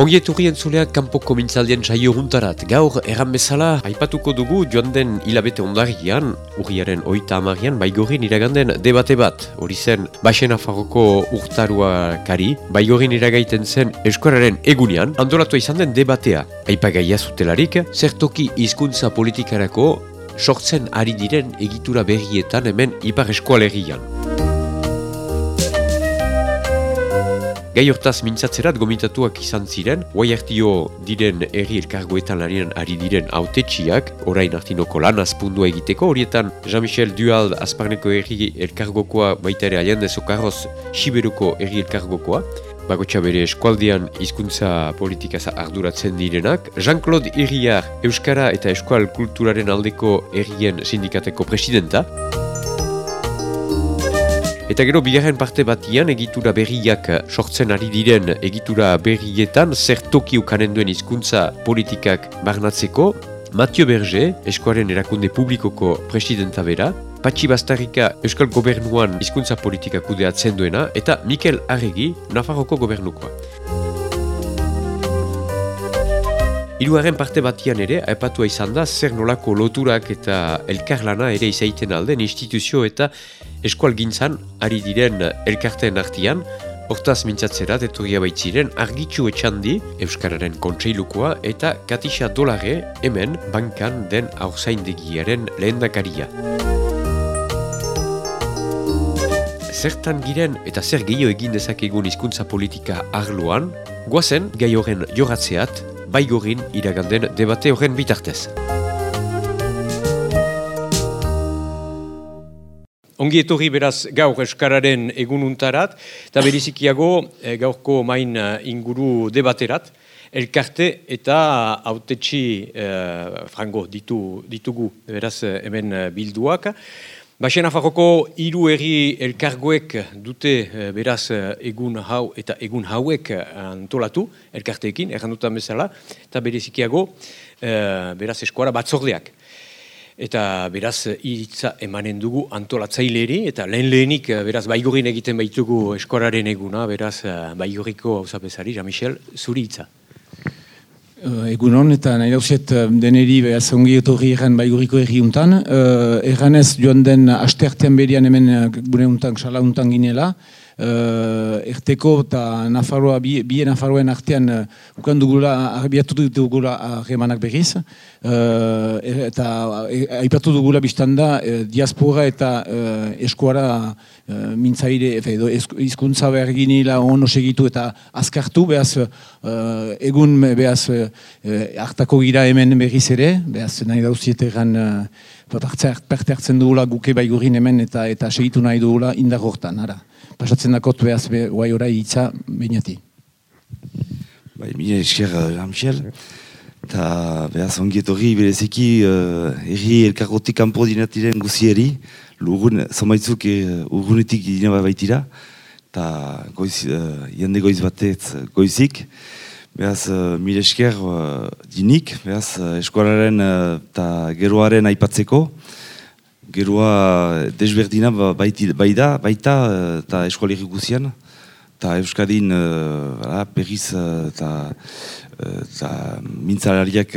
Ongieturri entzuleak kanpoko mintzaldien saio juntarat. Gaur, erran bezala, aipatuko dugu joan den hilabete ondarian, urriaren oita amarian, baigorin iraganden debate bat. Hori zen, Baxena Farroko urtarua kari, baigorin iragaiten zen eskoraren egunean, antolatu izan den debatea. Aipagaia zutelarik, zertoki hizkuntza politikarako sortzen ari diren egitura berrietan hemen ipar eskualerian. Gai hortaz mintzatzerat gomitatuak izan ziren, guai diren erri elkargoetan lanien ari diren autetxiak, orain hartinoko lan azpundua egiteko, horietan Jean-Michel Duald azparneko erri elkargokoa baita ere alien dezokarroz Siberuko erri elkargokoa, Bagotxa bere eskualdian hizkuntza politikaz arduratzen direnak, Jean-Claude Irriar Euskara eta Eskual Kulturaren aldeko errien sindikateko presidenta, Eta gero, bigarren parte batian egitura berriak sortzen ari diren egitura berrietan zer toki ukanen duen hizkuntza politikak barnatzeko, Mathieu Berger, eskoaren erakunde publikoko presidenta bera, Patxi Bastarrika Euskal Gobernuan hizkuntza politika kudeatzen duena, eta Mikel Arregi, Nafarroko gobernukoa. Hiruaren parte batian ere, aipatua izan da, zer nolako loturak eta elkarlana ere izaiten alden instituzio eta eskual gintzan ari diren elkarteen artian, hortaz mintzatzerat etorria baitziren argitxu etxandi Euskararen kontseilukoa eta Katisa Dolare hemen bankan den aurzaindegiaren lehendakaria. Zertan giren eta zer gehiago egin dezakegun hizkuntza politika arloan, guazen gai horren joratzeat baigorin iraganden debate horren bitartez. Ongi etorri beraz gaur eskararen egununtarat, eta berizikiago e, gaurko main eh, inguru debaterat, elkarte eta autetxi e, frango ditu, ditugu beraz hemen bilduak. Baxen afarroko hiru eri elkargoek dute eh, beraz eh, egun hau eta egun hauek eh, antolatu elkarteekin, errandutan bezala, eta berezikiago beraz eskuara batzordeak. Eta beraz hitza emanen dugu antolatzaileri eta lehen lehenik beraz baigurin egiten baitugu eskuararen eguna, beraz baiguriko hau zapesari, Jean-Michel, zuri hitza. Uh, egun eta nahi dauzet deneri behaz ongi etorri erran baiguriko erri untan. Uh, erranez joan den aste artean berian hemen gure untan, xala untan ginela uh, erteko eta Nafarroa, bi, Nafarroen artean uh, ukan dugula, arbiatu dugula arremanak berriz. Uh, eta aipatu dugula biztanda uh, diaspora eta uh, eskuara mintzaire, edo izkuntza behar ginila ono segitu eta azkartu, behaz egun behaz uh, hartako gira hemen berriz ere, behaz nahi dauziet egan uh, parte hartzen dugula guke baigurin hemen eta eta segitu nahi dugula indar hortan, ara pasatzen dakot behaz be, guai orai hitza bainati. Bai, mire esker, Ramxel. Uh, eta behaz ongiet hori bereziki uh, erri elkarrotik kanpo dinatiren guzieri, lugun, somaitzuk uh, urgunetik dina baitira, eta goiz, uh, jende goiz batez goizik. Behaz, uh, mire esker uh, dinik, behaz, uh, eskualaren eta uh, geroaren aipatzeko, Geroa desberdina ba, baita, baita eta eskualerri guzian. Eta Euskadin uh, perriz eta uh, mintzalariak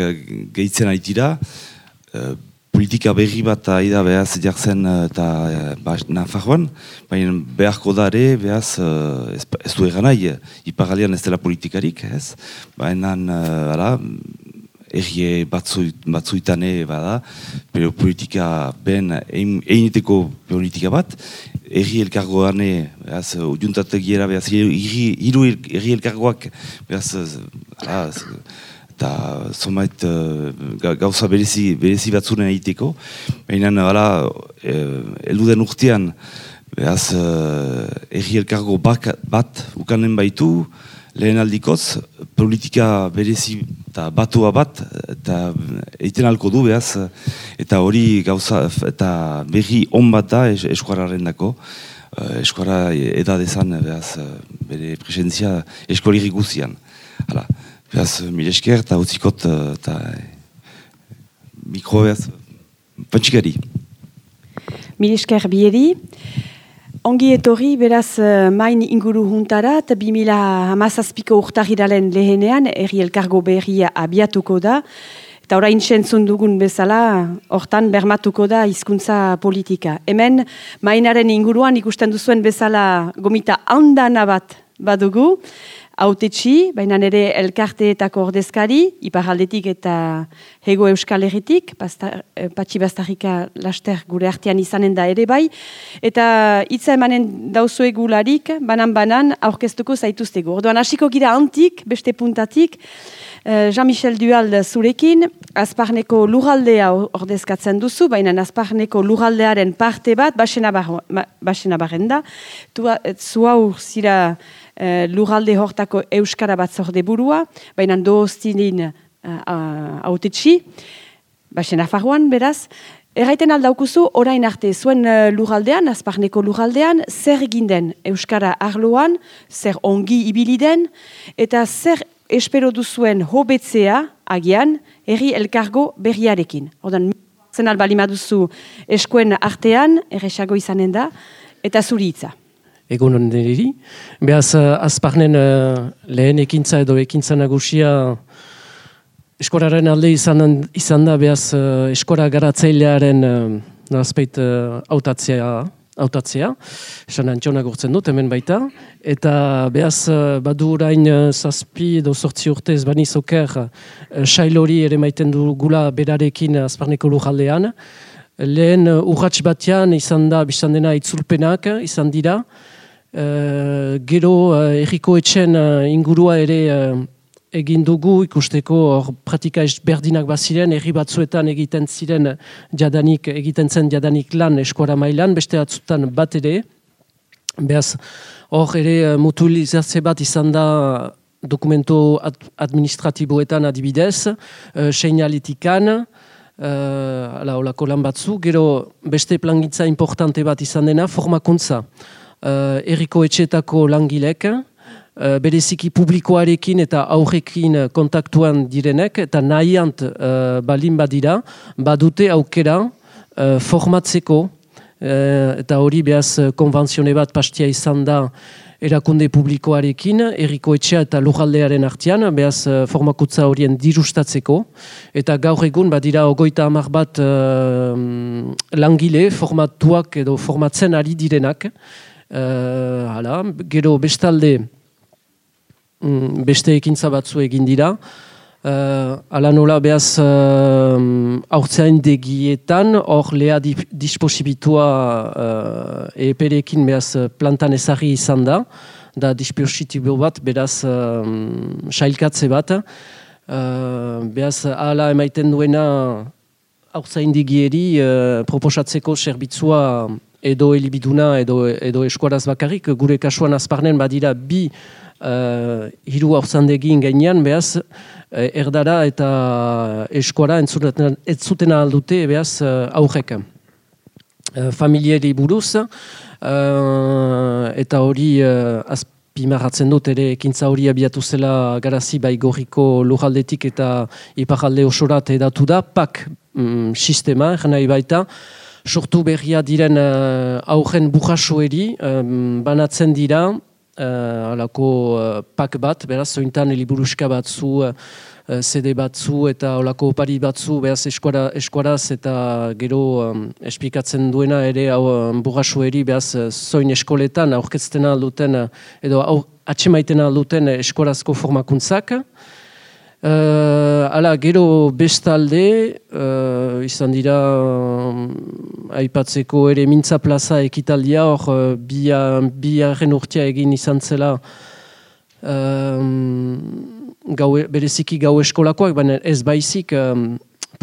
gehitzen aitira. Uh, politika berri bat aida behaz jartzen eta ba, nafarroan. Baina beharko da ere behaz ez, ez du egan nahi, ipagalian ez dela politikarik. Ez? Baina uh, errie batzuitane bada, pero politika ben einiteko politika bat, erri elkargo gane, behaz, ujuntategiera, behaz, hiru erri elkargoak, behaz, eta somait gauza berezi, berezi batzuren egiteko, baina, hala, eldu den urtean, behaz, erri elkargo bat, ukanen baitu, lehen aldikoz, politika berezi eta batua bat, eta egiten alko du behaz, eta hori gauza, eta berri on bat da es, eskuararen dako, uh, eskuara edadezan behaz, bere presentzia eskualiri guzian. Hala, behaz, mil esker eta utzikot eta mikro behaz, pantxikari. Mil esker bieri, Ongi etorri, beraz, uh, main inguru juntarat, 2000 hamazazpiko urtahiralen lehenean, erri elkargo berria abiatuko da, eta orain txentzun dugun bezala, hortan bermatuko da hizkuntza politika. Hemen, mainaren inguruan ikusten duzuen bezala gomita handana bat badugu, autetxi, baina nire elkarteetako ordezkari, iparaldetik eta hego euskal erritik, eh, patxi bastarrika laster gure artean izanen da ere bai, eta hitza emanen dauzue gularik, banan-banan, aurkeztuko zaituztego. Orduan, hasiko gira antik, beste puntatik, eh, Jean-Michel Dual zurekin, azparneko luraldea ordezkatzen duzu, baina azparneko luraldearen parte bat, basena barren da, zu hau uh, lurralde hortako euskara bat zorde burua, baina dooztinin hautetxi, uh, basen afarroan beraz, Erraiten aldaukuzu, orain arte zuen uh, lurraldean, azparneko lurraldean, zer egin den Euskara arloan, zer ongi ibili den, eta zer espero duzuen hobetzea, agian, herri elkargo berriarekin. Odan, zen albalima duzu eskoen artean, erresago izanen da, eta zuri hitza egun ondeneri. Beaz, uh, azparnen uh, lehen ekintza edo ekintza nagusia eskoraren alde izan, izan da, beaz, uh, eskora garatzailearen nazpeit autatzea, autatzea, esan antxona gurtzen dut, hemen baita, eta behaz badu orain zazpi edo sortzi urtez bani zoker sailori ere maiten du gula berarekin azparneko lujaldean, lehen urratx batean izan da, bizan dena itzulpenak izan dira, Uh, gero uh, erriko etxen uh, ingurua ere uh, egin dugu ikusteko hor pratika berdinak baziren, erri batzuetan egiten ziren jadanik, egiten zen jadanik lan eskuara mailan, beste atzutan bat ere. Beaz, hor ere mutualizatze bat izan da dokumento ad administratiboetan adibidez, uh, seinalitikan, uh, ala, olako lan batzu, gero beste plangitza importante bat izan dena, formakuntza uh, erriko etxetako langilek, uh, bereziki publikoarekin eta aurrekin kontaktuan direnek, eta nahiant uh, balin badira, badute aukera uh, formatzeko, eta hori behaz konventzione bat pastia izan da erakunde publikoarekin, erriko etxea eta lujaldearen artean, behaz formakutza horien dirustatzeko, eta gaur egun badira ogoita hamar bat langile formatuak edo formatzen ari direnak, Uh, hala, gero bestalde mm, beste ekintza batzu egin dira. Uh, ala nola behaz uh, aurtzean degietan, hor lea disposibitua uh, eperekin behaz plantan ezari izan da, da dispositibo bat, beraz uh, sailkatze bat. Uh, behaz ala emaiten duena aurtzean degieri uh, proposatzeko serbitzua edo elibiduna edo, edo eskuaraz bakarrik, gure kasuan azparnen badira bi uh, hiru haurzandegin gainean, behaz, uh, erdara eta eskuara ez zuten aldute, behaz, uh, aurrek. Uh, familieri buruz, eta hori uh, azpimarratzen dut ere ekintza hori abiatu zela garazi bai gorriko lujaldetik eta iparalde osorat edatu da, pak mm, sistema, jena baita, sortu berria diren uh, aurren bujasoeri banatzen dira uh, alako uh, pak bat, beraz, zointan eliburuska batzu, uh, CD batzu eta olako opari batzu, beraz, eskuara, eskuaraz eta gero um, esplikatzen duena ere hau um, bujasoeri, beraz, zoin eskoletan aurkezten alduten, edo au, atxemaiten alduten eskuarazko formakuntzak. Uh, ala, gero bestalde, uh, izan dira um, aipatzeko ere mintza plaza ekitaldia, hor uh, biaren urtea egin izan zela um, gau, bereziki gau eskolakoak, baina ez baizik um,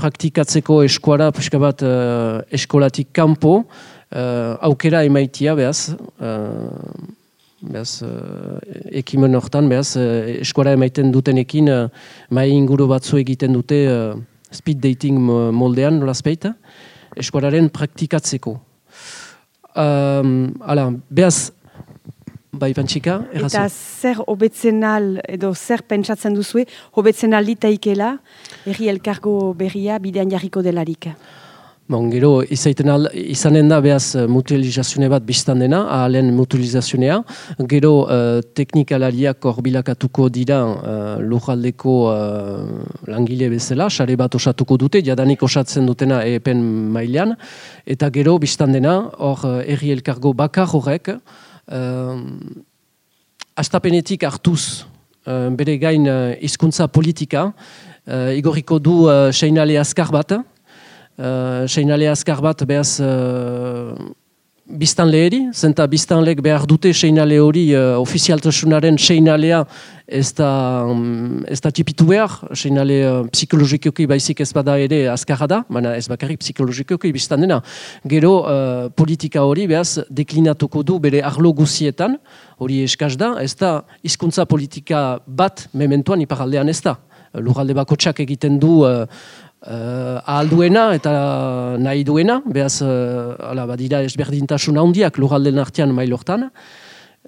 praktikatzeko eskuara, pixka bat uh, eskolatik kanpo, uh, aukera emaitia behaz, uh, Beaz, uh, ekimen hortan, beaz, uh, eskuara emaiten dutenekin, uh, mai inguru batzu egiten dute speed dating moldean, nola speita, eskuararen praktikatzeko. Um, ala, beaz, bai pantxika, errazu. Eta zer hobetzen edo zer pentsatzen duzue, hobetzen al ditaikela, erri elkargo berria bidean jarriko delarik? Bon, gero, izaiten al, izanen da behaz mutualizazione bat biztan dena, ahalen mutualizazionea. Gero, uh, teknikalariak horbilakatuko dira uh, lujaldeko uh, langile bezala, sare bat osatuko dute, jadanik osatzen dutena epen mailean. Eta gero, biztan dena, hor erri elkargo bakar horrek, uh, astapenetik hartuz uh, bere gain uh, izkuntza politika, uh, igoriko du uh, seinale azkar bat, uh, seinale azkar bat behaz uh, biztan leheri, zenta biztan lehek behar dute seinale hori uh, ofizialtasunaren seinalea ez da, um, ez da tipitu behar, seinale uh, psikologikoki baizik ez bada ere azkarra da, baina ez bakarrik psikologikoki biztan dena. Gero uh, politika hori behaz deklinatuko du bere arlo guzietan, hori eskaz da, ez da hizkuntza politika bat mementuan iparaldean ez da. Lugalde bako egiten du uh, ahalduena eta nahi duena, behaz, uh, ala, badira ezberdintasun handiak lugalden artean mailortan,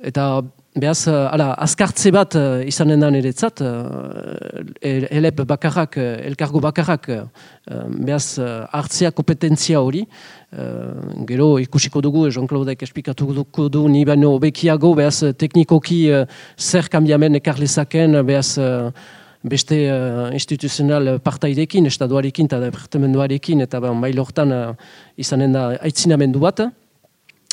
eta behaz, uh, ala, azkartze bat uh, izanen da niretzat, uh, elep bakarrak, elkargo bakarrak, uh, behaz, uh, hartzea kompetentzia hori, uh, gero ikusiko dugu, Jean-Claude espikatuko du, ni baino bekiago, behaz, teknikoki uh, zer kambiamen ekarlezaken, behaz, beste uh, instituzional partaidekin, estatuarekin eta departamentoarekin, eta ba, mailortan uh, izanen da aitzinamendu bat.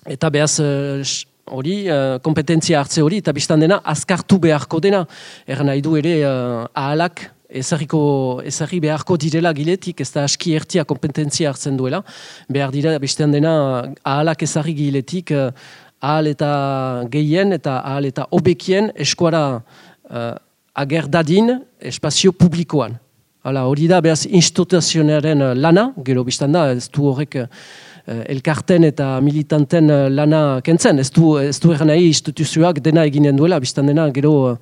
Eta behaz uh, hori, uh, kompetentzia hartze hori, eta biztan dena azkartu beharko dena. Erra nahi du ere uh, ahalak ezarriko, ezarri beharko direla giletik, ez da aski ertia kompetentzia hartzen duela. Behar dira, biztan dena ahalak ezarri giletik, ahal eta gehien eta ahal eta obekien eskuara uh, ager dadin espazio publikoan. Hala, hori da, behaz, instituzionaren eh, lana, gero biztan da, ez du horrek uh, elkarten eta militanten uh, lana kentzen, ez du, ez du nahi instituzioak dena eginen duela, biztan dena, gero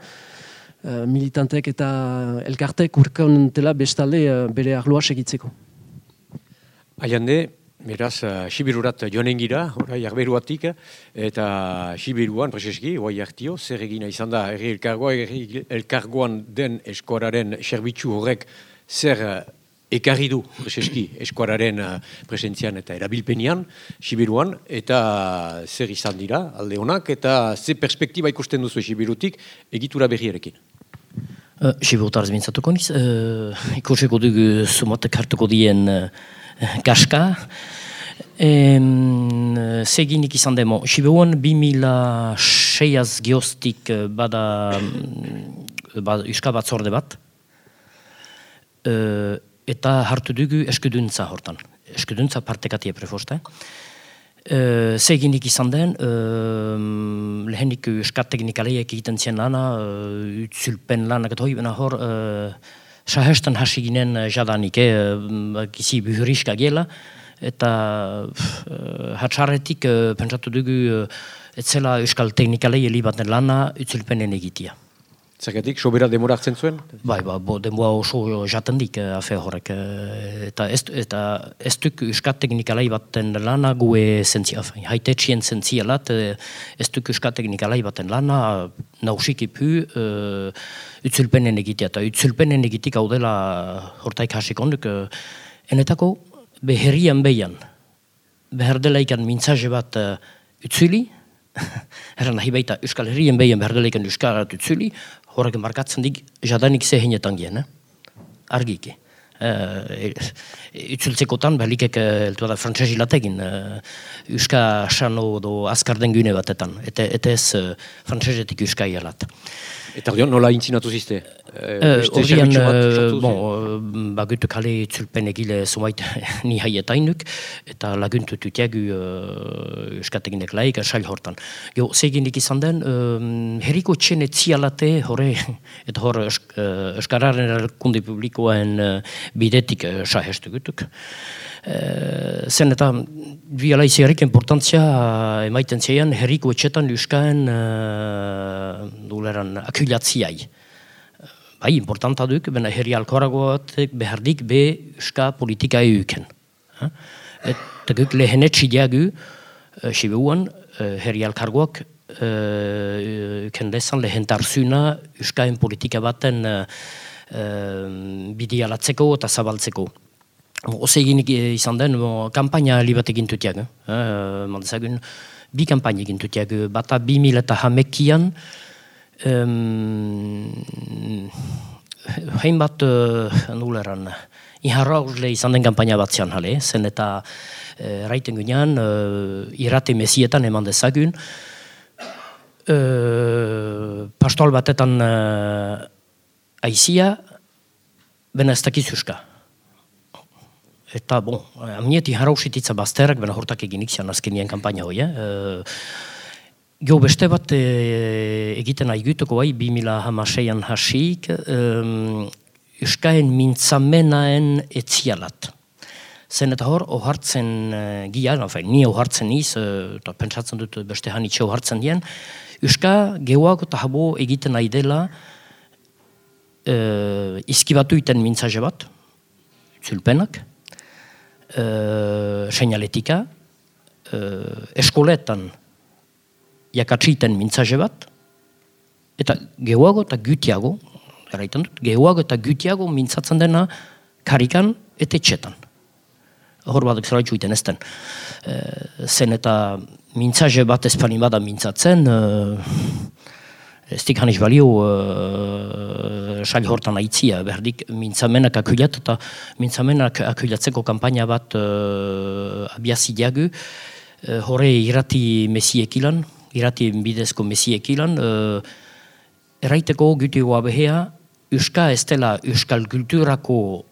militantek eta elkartek bestalde uh, bere arloa segitzeko. Aiande, Beraz, uh, Sibirurat joanen gira, orai arberuatik, eta Sibiruan, prezeski, oai hartio, zer egina izan da, erri elkargoa, erri elkargoan den eskuararen serbitzu horrek zer uh, ekarri du, prezeski, eskuararen uh, presentzian eta erabilpenian, Sibiruan, eta zer izan dira, alde honak, eta ze perspektiba ikusten duzu Sibirutik, egitura berriarekin. Uh, Sibirutarz bintzatuko niz, uh, ikusiko dugu sumatek hartuko dien gaska. Zeginik izan demo, Siberuan 2006az geostik eh, bada, mm, bada uska bat zorde bat, uh, eta hartu dugu eskuduntza hortan. Eskuduntza partekatia prefoste. Uh, Zeginik izan den, uh, lehenik uska teknikaleiek egiten zien lana, uh, utzulpen lanak eta hoi, hor, uh, sahestan hasi ginen uh, jadanik, eh, gizi buhuriska gela, eta uh, hatxarretik pentsatu dugu etzela euskal teknikalei helibaten lana utzulpenen egitia. Zergatik, sobera demora hartzen zuen? Bai, ba, bo, demora oso jatendik uh, afe horrek. Uh, eta ez, eta ez duk euskat teknikalai baten lana gue zentzia. Haite txien zentzia lat, ez duk euskat teknikalai baten lana nausik ipu uh, utzulpenen egitea. Eta utzulpenen egitik hau dela hortaik hasik onduk. Uh, enetako, beherrian behian, behar dela ikan mintzaje bat uh, utzuli, Erra nahi baita Euskal Herrien behin behar dela ikan Euskalat utzuli, horrek markatzen dik jadanik zehinetan gien, eh? argiki. Uh, Itzultzekotan, belikek uh, da frantzesi lategin, uh, Euska Sano do azkar den gune batetan, eta, eta ez uh, frantzesetik Euska ialat. Eta hori nola intzinatu zizte? Horrian, uh, uh, bon, bagutu kale zulpen egile zumait ni haietainuk, eta laguntu tutiagu uh, euskateginek laik, sail hortan. Jo, zeginik izan den, um, herriko txene tzialate, horre, eta hor euskararen erkunde publikoen bidetik uh, sahestu gutuk. Uh, zen eta biala iziarik importantzia uh, emaiten zeian herriko etxetan euskaen uh, duleran akulatziai. Bai, importanta duk, bena herri alkoragoatek behardik be euska politika euken. Eta guk lehenetsi diagu, uh, sibeuan, uh, herri alkargoak uh, euken lezan lehentarzuna euskaen politika baten uh, uh, bidialatzeko eta zabaltzeko. Ose egin izan den, bo, kampaina li bat egin tutiak. Eh? bi kampaina egin tutiak. Bata bi mila eta hamekian, um, hein bat, uh, nuleran, iharra izan den kampaina bat zian, hale, zen eta uh, raiten gunean, uh, irate mesietan eman dezagun, uh, pastol batetan uh, aizia, bena ez dakizuska. Eta, bon, amnieti harausititza bazterak, bena hortak egin ikzian azkenien kampaina hoi, eh? Gio beste bat e, egiten aigutuko bai, 2006an hasik, um, Euskaen mintzamenaen etzialat. Zen eta hor, ohartzen uh, gia, no, ni ohartzen niz, eta pentsatzen dut beste hanitxe ohartzen dien, Euska geoak eta habo egiten nahi dela uh, izkibatu iten mintzaje bat, zulpenak, uh, seinaletika, uh, eskoletan jakatsiten mintzaje bat, eta gehuago eta gutiago, erraiten dut, gehuago eta gutiago mintzatzen dena karikan eta etxetan. Hor bat zera iten ez den. zen eta mintzaje bat ezpanin bada mintzatzen, ez dik haniz balio uh, sail hortan aitzia, berdik mintzamenak akulat eta mintzamenak akulatzeko kampaina bat uh, abiazideagu, uh, horre irati mesiek ilan, irati bidezko mesiek ilan, uh, erraiteko gutioa behea, Euska ez dela Euskal kulturako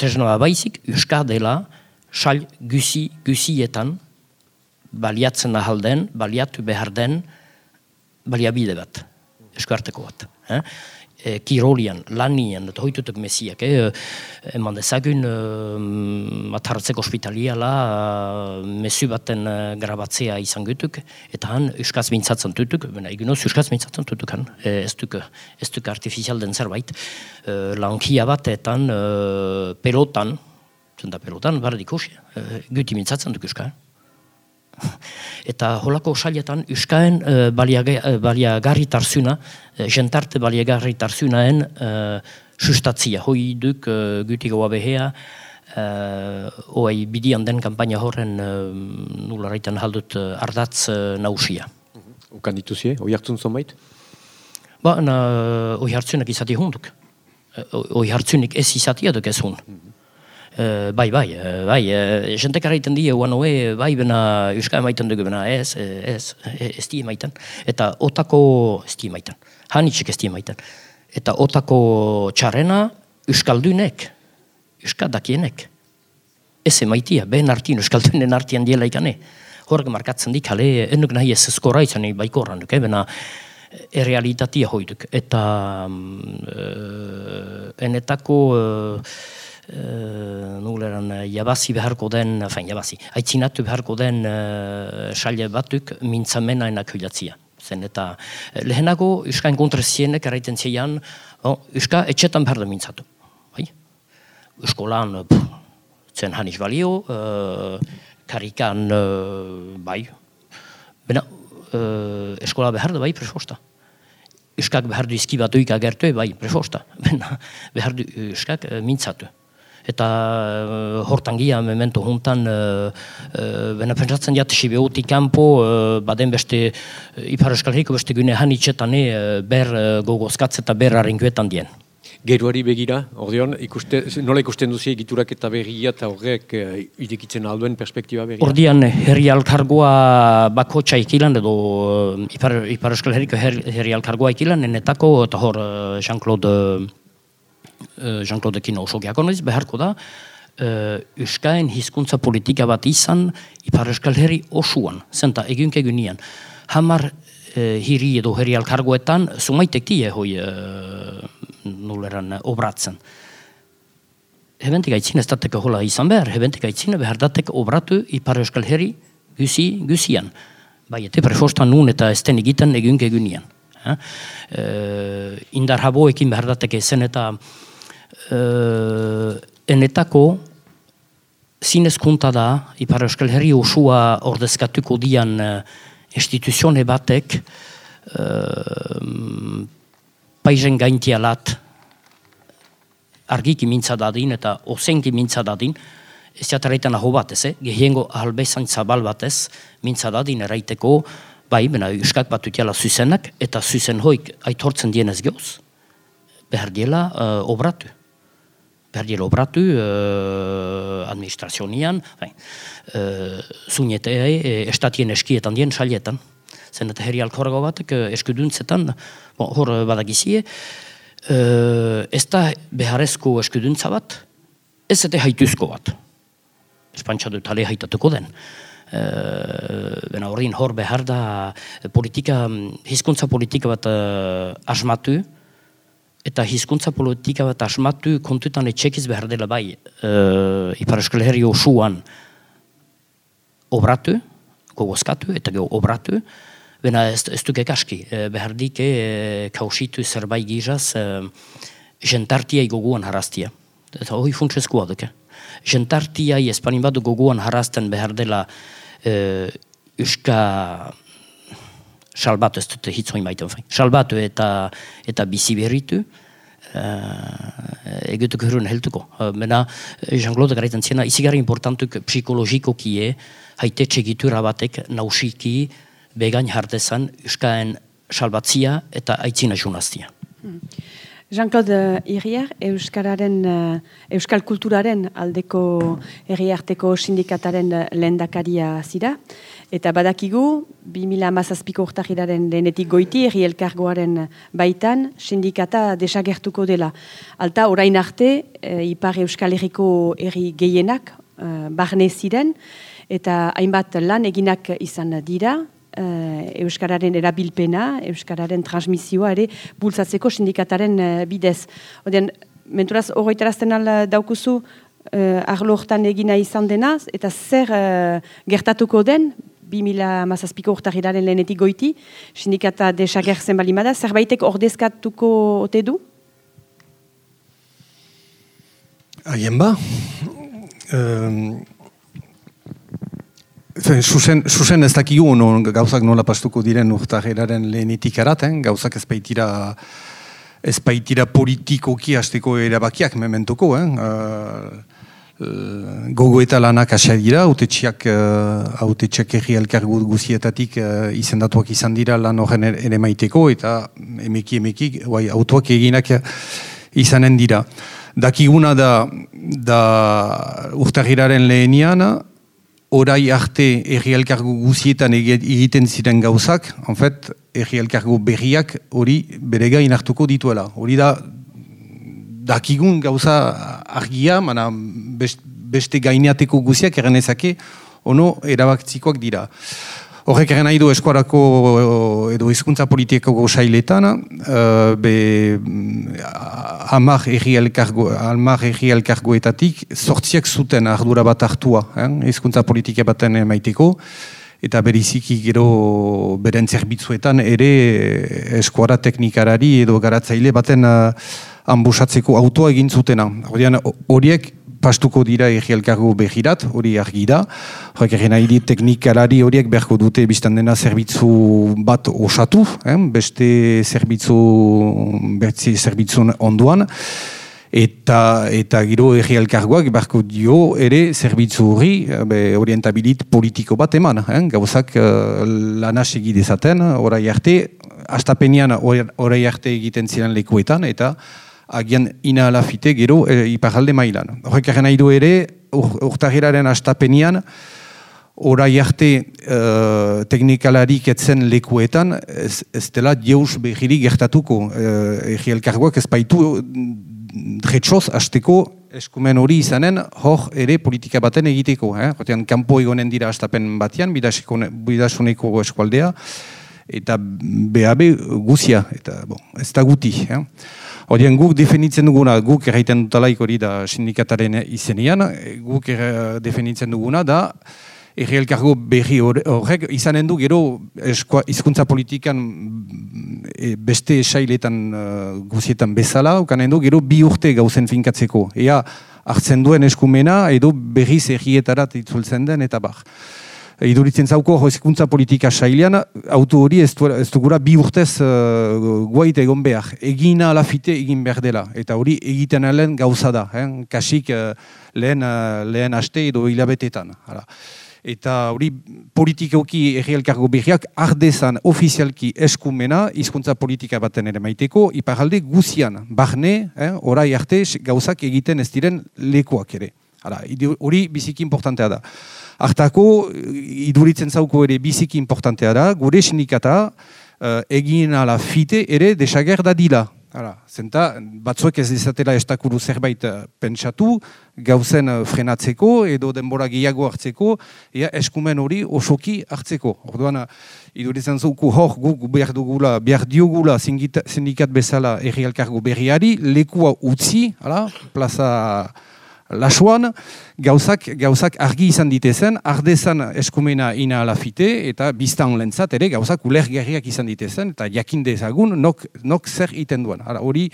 tresnoa baizik, Euska dela sail gusi, gusietan, baliatzen ahalden, baliatu behar den, baliabide bat eskuarteko bat. Eh? E, kirolian, lanian, eta hoitutuk mesiak, eh? eman dezagun, eh, atartzeko ospitaliala, eh, mesu baten eh, grabatzea izan gutuk, eta han euskaz bintzatzen tutuk, bena egunoz euskaz bintzatzen tutuk han, e, ez duk, ez duk artifizial den zerbait, e, lankia batetan, e, pelotan, zenta pelotan, barra e, guti bintzatzen duk euskaz. Eta holako sailetan Euskaen uh, baliagarri tarzuna, uh, jentarte baliagarri tarzunaen uh, sustatzia. Hoi duk uh, gutiko abehea, uh, oai bidian den kampaina horren uh, nula raiten haldut uh, ardatz uh, nausia. Ukan dituzie, oi hartzun zonbait? Ba, na, oi hartzunak izati hunduk. Oi hartzunik ez izati aduk ez hund. Mhm. Uh, bai, bai, uh, bai, uh, jentek arreiten die, uan hoe, bai, bena, euskal maiten dugu, bena, ez, ez, ez di maiten. Eta otako, ez di maiten, hanitzik ez di maiten. Eta otako txarrena, euskaldunek, euskal dakienek. Ez emaitia, behen artien, euskaldunen artien diela ikane. Horrek markatzen dik, hale, enuk nahi ez ezkora izan, baiko horren, eh, bena, errealitatia hoiduk. Eta, um, enetako, uh, nuleran uh, jabazi beharko den, fain jabazi, aitzinatu beharko den uh, saile batuk mintzamenaenak hilatzia. Zen eta lehenago Euskain kontrezienek erraiten zeian, oh, Euska etxetan behar da mintzatu. Bai? Euskolan, zen haniz balio, uh, karikan, uh, bai, Bena, uh, eskola behar da bai presosta. Euskak behar du izki bat agertu, bai, presosta. Bena, behar du Euskak uh, mintzatu eta uh, hortan gia memento juntan uh, uh, bena pentsatzen jat sibeuti kanpo uh, baden beste ipar eskalriko beste gune hanitxetan uh, ber uh, gogozkatz eta ber harinkuetan dien. Geruari begira, ordeon, ikuste, nola ikusten duzi egiturak eta berria eta horrek uh, idekitzen alduen perspektiba berria? Ordean, herri alkargoa bako txaikilan edo ipar, ipar eskalriko herri alkargoa ikilan, enetako eta hor Jean-Claude Eh, Jean-Claude Kino oso geakonez, beharko da, uh, Euskaen hizkuntza politika bat izan, Ipar Euskal Herri osuan, zenta egunke egunean. Hamar uh, hiri edo herri alkargoetan, zumaitek die hoi uh, nuleran obratzen. Hebentik aitzin ez dateko hola izan behar, hebentik aitzin behar dateko obratu Ipar Euskal Herri guzi, guzian. Bai, eta prefostan nun eta ez den egiten egunke egunean. Uh, indar haboekin behar dateke zen eta uh, enetako zinezkunta da, Ipar Euskal Herri osua ordezkatuko dian uh, instituzione batek uh, paizen gaintialat argiki mintza dadin eta ozenki mintza dadin, ez jataraitan aho bat, ez, eh? gehiengo ahalbezan zabal batez, mintza dadin eraiteko, bai, bena, euskak bat utiala zuzenak, eta zuzen hoik aitortzen dienez gehoz, behar diela uh, obratu. Behar diela obratu uh, administrazionian, bai, uh, zunete, e, estatien eskietan dien salietan, zen eta herri alkorgo batek eskuduntzetan, bon, hor badagizie, uh, ez da beharrezko eskuduntza bat, ez eta haituzko bat. Espantxa dut tale haitatuko den. Uh, bena horrein hor behar da politika, hizkuntza politika bat uh, asmatu, eta hizkuntza politika bat asmatu kontutan etxekiz behar dela bai uh, Ipar Euskal Herri osuan obratu, gogozkatu eta geho obratu, bena ez, ez duk ekaski, uh, behar dike uh, kausitu zerbait gizaz uh, jentartia goguan haraztia. Eta hori funtsezkoa duke. Jentartia espanin badu goguan harazten behar dela uh, uska salbatu ez dute hitzoin maiten fain. Salbatu eta, eta bizi berritu, uh, egutuk hurun heltuko. Uh, mena, Jean-Claude garaitan ziena, izigarri importantuk psikologiko kie, haite txegitura batek nausiki begain hartezan uskaen salbatzia eta aitzina junaztia. Hmm. Jean-Claude Iriar, Euskararen, eh, Euskal Kulturaren aldeko erriarteko sindikataren lehendakaria zira. Eta badakigu, 2000 amazazpiko urtahiraren lehenetik goiti, erri elkargoaren baitan, sindikata desagertuko dela. Alta, orain arte, e, Ipar Euskal Herriko erri gehienak, e, barne ziren, eta hainbat lan eginak izan dira, uh, Euskararen erabilpena, Euskararen transmisioa ere bultzatzeko sindikataren uh, bidez. Oden, menturaz, horretarazten ala daukuzu, uh, arlo egina izan denaz, eta zer uh, gertatuko den, 2000 mazazpiko urtahiraren lehenetik goiti, sindikata desagertzen balimada, zerbaitek ordezkatuko ote du? Aien ba, Susen, susen ez dakigu no, gauzak nola pastuko diren urtajeraren lehenitik eraten, gauzak ez baitira, ez baitira politikoki hasteko erabakiak mementoko. Eh? Uh, uh, gogo eta lanak asia dira, autetxiak, uh, autetxiak erri elkargu guzietatik uh, izendatuak izan dira lan horren ere maiteko eta emeki emeki bai, autoak eginak izanen dira. Dakiguna da, da urtahiraren lehenian, orai arte erri elkargo guzietan egiten ziren gauzak, en fait, erri elkargo berriak hori bere gain hartuko dituela. Hori da, dakigun gauza argia, mana beste gaineateko guziak eranezake, ono erabaktikoak dira. Horrek eren nahi du eskuarako edo hizkuntza politikako gozailetan, uh, be hamar erri elkargoetatik sortziak zuten ardura bat hartua, eh? hizkuntza politika baten maiteko, eta beriziki gero beren zerbitzuetan ere eskuara teknikarari edo garatzaile baten uh, ambusatzeko autoa egin zutena. Horiek pastuko dira egielkargo behirat, hori argi da. Horrek egin nahi dit teknikalari horiek beharko dute biztan dena zerbitzu bat osatu, eh? beste zerbitzu, bertzi zerbitzu onduan. Eta, eta giro erri elkargoak beharko dio ere zerbitzu hori orientabilit politiko bat eman. Eh? Gauzak uh, lanas egidezaten, orai arte, astapenian orai arte egiten ziren lekuetan, eta agian ina alafite gero e, iparalde mailan. Horrek nahi du ere, urtahiraren astapenian, orai arte uh, teknikalarik etzen lekuetan, ez, ez dela jeus behirik gertatuko. Uh, Egi elkargoak ez baitu dretsoz hasteko eskumen hori izanen, hor ere politika baten egiteko. Eh? Kanpo egonen dira astapen batean, bidasuneko eskualdea, eta behabe guzia, eta bon, ez da guti. Eh? Horien guk definitzen duguna, guk erraiten dutalaik hori da sindikataren izenean, guk er, definitzen duguna da erri elkargo berri horrek izanen du gero hizkuntza politikan e, beste esailetan uh, guzietan bezala, ukanen du gero bi urte gauzen finkatzeko. Ea hartzen duen eskumena edo berriz errietarat itzultzen den eta bar. Iduritzen zauko hezkuntza politika sailean, auto hori ez, ez dugura bi urtez uh, guait egon behar. Egina alafite egin behar dela. Eta hori egiten alen gauza da. Eh? Kasik uh, lehen, uh, lehen aste edo hilabetetan. Hala. Eta hori politikoki erri elkargo berriak ardezan ofizialki eskumena hizkuntza politika baten ere maiteko, iparalde guzian, barne, eh, orai arte gauzak egiten ez diren lekuak ere. Hori biziki importantea da. Artako, iduritzen zauko ere biziki importantea da, gure sindikata uh, egin ala fite ere desager da dila. Hala, zenta, batzuek ez dizatela estakuru zerbait uh, pentsatu, gauzen frenatzeko edo denbora gehiago hartzeko, ea eskumen hori osoki hartzeko. Orduan, iduritzen zauko hor gu behar dugula, behar diogula sindikat bezala erri alkargo berriari, lekua utzi, hala, plaza lasuan, gauzak, gauzak argi izan ditezen, ardezan eskumena ina alafite, eta biztan lentzat ere gauzak ulergerriak izan ditezen, eta jakin dezagun nok, nok zer iten duen. hori,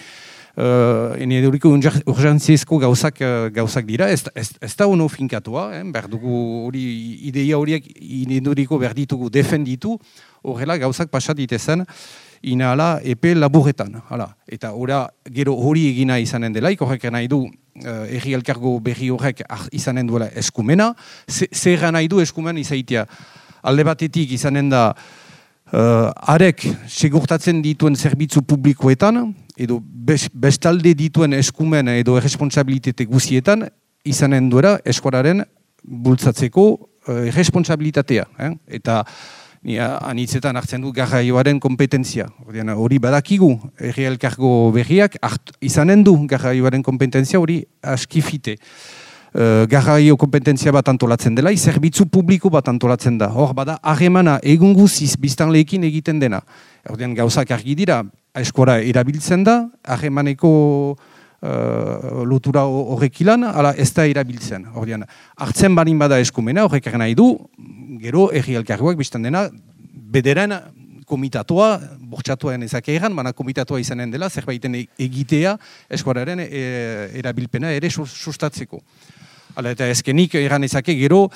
uh, ene eduriko urgentziezko gauzak, uh, gauzak dira, ez, ez, ez da ono finkatua, eh? behar dugu hori ideia horiek ene eduriko behar ditugu defenditu, horrela gauzak pasat ditezen, inala epe laburretan. Hala. Eta ora, gero hori egina izanen dela, horrek nahi du uh, erri elkargo berri horrek ah, izanen duela eskumena. Zer nahi du eskumen izaitia. Alde batetik izanen da uh, arek segurtatzen dituen zerbitzu publikoetan, edo bestalde dituen eskumen edo erresponsabilitate guzietan, izanen duela eskuararen bultzatzeko uh, erresponsabilitatea. Eh? Eta ni anitzetan hartzen du garraioaren kompetentzia. Hori badakigu, erri elkargo berriak, art, izanen du garraioaren kompetentzia hori askifite. Uh, garraio kompetentzia bat antolatzen dela, zerbitzu publiko bat antolatzen da. Hor, bada, harremana egun guziz biztanleekin egiten dena. Ordean gauzak argi dira, eskora erabiltzen da, harremaneko uh, lotura horrek ilan, ala ez da erabiltzen. Ordean, hartzen barin bada eskumena, horrek nahi du, gero erri elkargoak biztan dena, bederen komitatua, bortxatuaren ezak egan, baina komitatua izanen dela, zerbaiten e-, egitea eskuararen e, erabilpena ere sustatzeko. Hala eta ezkenik egan ezake gero,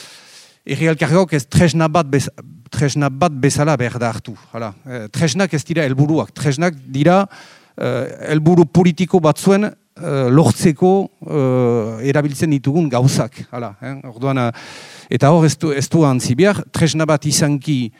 erri elkargoak ez tresna bat, bez, tresna bat bezala behar da hartu. Hala, e, tresnak ez dira helburuak, tresnak dira e, helburu politiko batzuen uh, lortzeko erabiltzen ditugun gauzak. Hala, eh? Orduan, Eta hor ez du, ez du antzi behar, tresna bat izanki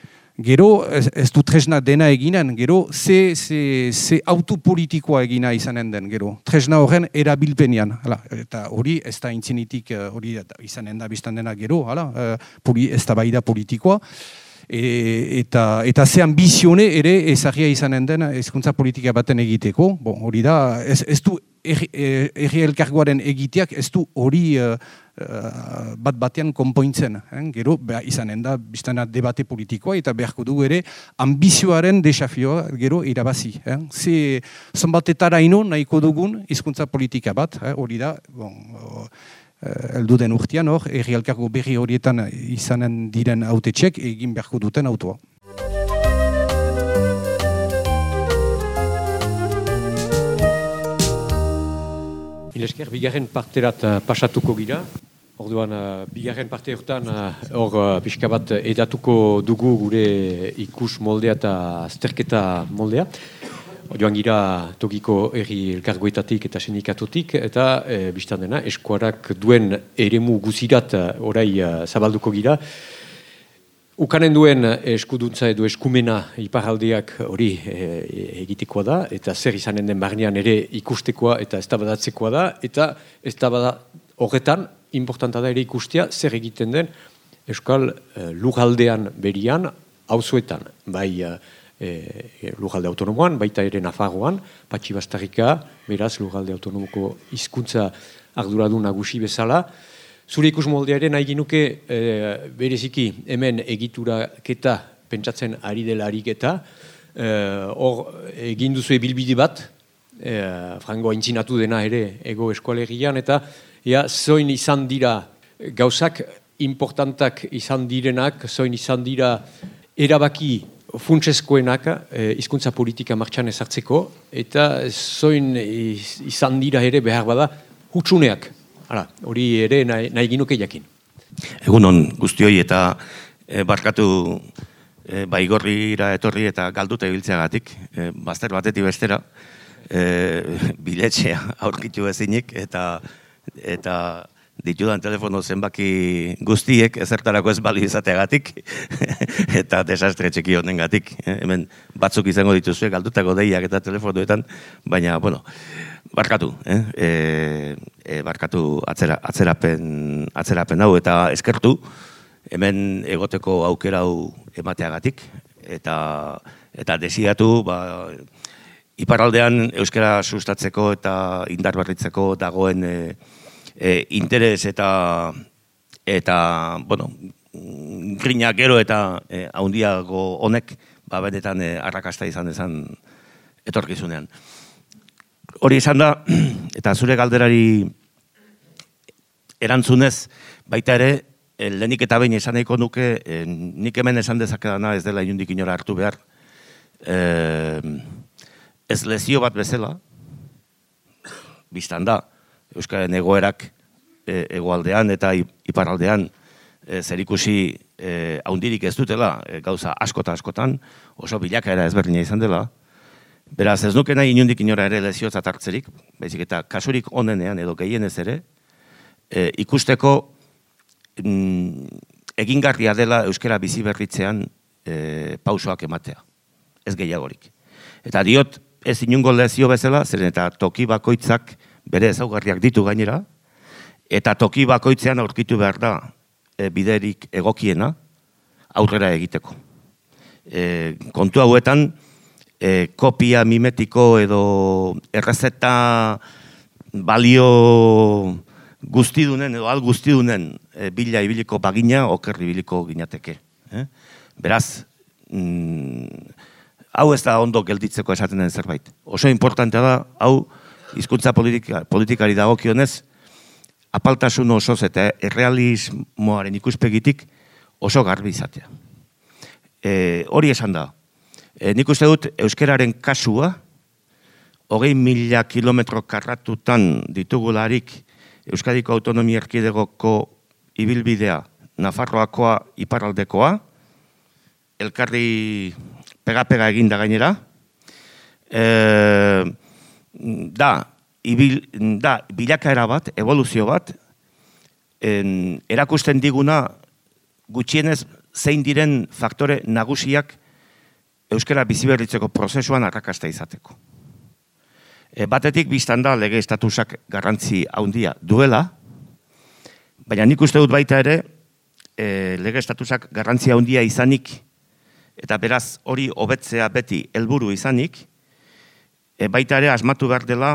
gero, ez, ez du tresna dena eginen, gero, ze, ze, ze autopolitikoa egina izanen den, gero. Tresna horren erabilpenian, hala, eta hori ez da intzinitik eh, hori izanen da biztan dena gero, hala, uh, poli, ez da bai da politikoa. E, eta, eta ze ambizione ere ezagia izanen den ezkuntza politika baten egiteko. Bon, hori da, ez, ez du erri, erri elkargoaren egiteak ez du hori uh, bat batean konpointzen. Eh? Gero, beha, izanen da, biztana debate politikoa eta beharko du ere ambizioaren desafioa gero irabazi. Eh? Ze zonbatetara ino nahiko dugun hizkuntza politika bat, hori da, bon, eldu den urtean hor, erri elkargo berri horietan izanen diren autetxek egin beharko duten autoa. Ilesker, bigarren parterat uh, pasatuko gira. Orduan, uh, bigarren parte hortan, hor pixka bat edatuko dugu gure ikus moldea eta azterketa moldea. Joan gira tokiko erri elkargoetatik eta sindikatotik, eta e, biztan dena, eskuarak duen eremu guzirat orai zabalduko gira. Ukanen duen eskuduntza edo eskumena iparaldeak hori e, egitekoa da, eta zer izanen den barnean ere ikustekoa eta ez da, eta ez horretan, importanta da ere ikustea, zer egiten den eskal e, lugaldean berian, hauzuetan, bai e, e, lugalde autonomoan, baita ere Nafarroan, patxi bastarrika, beraz lugalde autonomoko hizkuntza arduradu nagusi bezala, Zure ikus moldearen nahi ginuke e, bereziki hemen egituraketa pentsatzen ari dela ariketa. Eh, hor e, egin duzu ebilbide bat, e, frango intzinatu dena ere ego eskualerian, eta ja, zoin izan dira gauzak importantak izan direnak, zoin izan dira erabaki funtseskoenak hizkuntza politika martxan ezartzeko, eta zoin izan dira ere behar bada hutsuneak Hala, hori ere nahi, nahi ginuke jakin. Egun on, guztioi eta e, barkatu e, baigorrira etorri eta galduta ibiltzeagatik, e, bazter batetik bestera, e, biletxea aurkitu ezinik, eta eta ditudan telefono zenbaki guztiek ezertarako ez bali izateagatik eta desastre txiki honengatik. Eh? Hemen batzuk izango dituzue galdutako deiak eta telefonoetan, baina, bueno, barkatu, eh? e, e, barkatu atzera, atzerapen, atzerapen hau eta eskertu, hemen egoteko aukera hau emateagatik, eta eta desiatu, ba, iparaldean euskara sustatzeko eta indarbarritzeko dagoen e, e, interes eta eta bueno, grina gero eta e, haundiago honek ba benetan e, arrakasta izan dezan etorkizunean. Hori izan da, eta zure galderari erantzunez, baita ere, e, lehenik eta behin esan nahiko nuke, e, nik hemen esan dezakedana ez dela inundik inora hartu behar, e, ez lezio bat bezala, biztan da, Euskaren egoerak e, egoaldean eta iparaldean e, zerikusi e, haundirik ez dutela, e, gauza askota askotan, oso bilakaera ezberdina izan dela, Beraz, ez nuke nahi inundik inora ere leziotzat hartzerik, baizik eta kasurik onenean edo gehienez ere, e, ikusteko mm, egingarria dela euskera bizi berritzean e, pausoak ematea, ez gehiagorik. Eta diot, ez inungo lezio bezala, zeren eta toki bakoitzak bere ezaugarriak ditu gainera, eta toki bakoitzean aurkitu behar da e, biderik egokiena aurrera egiteko. E, kontu hauetan, e, kopia mimetiko edo errezeta balio guztidunen edo al guztidunen e, bila ibiliko bagina okerri ibiliko ginateke. Eh? Beraz, mm, hau ez da ondo gelditzeko esaten den zerbait. Oso importantea da, hau, hizkuntza politika, politikari dagokionez, apaltasun osoz eta errealismoaren ikuspegitik oso garbi izatea. E, hori esan da, e, nik uste dut euskeraren kasua, hogei mila kilometro karratutan ditugularik Euskadiko Autonomia Erkidegoko ibilbidea Nafarroakoa iparaldekoa, elkarri pega-pega eginda gainera, e, da, ibil, da, bilakaera bat, evoluzio bat, en, erakusten diguna gutxienez zein diren faktore nagusiak euskara biziberritzeko prozesuan arrakasta izateko. E, batetik biztan da lege estatusak garrantzi handia duela, baina nik uste dut baita ere e, lege estatusak garrantzi handia izanik eta beraz hori hobetzea beti helburu izanik, e, baita ere asmatu behar dela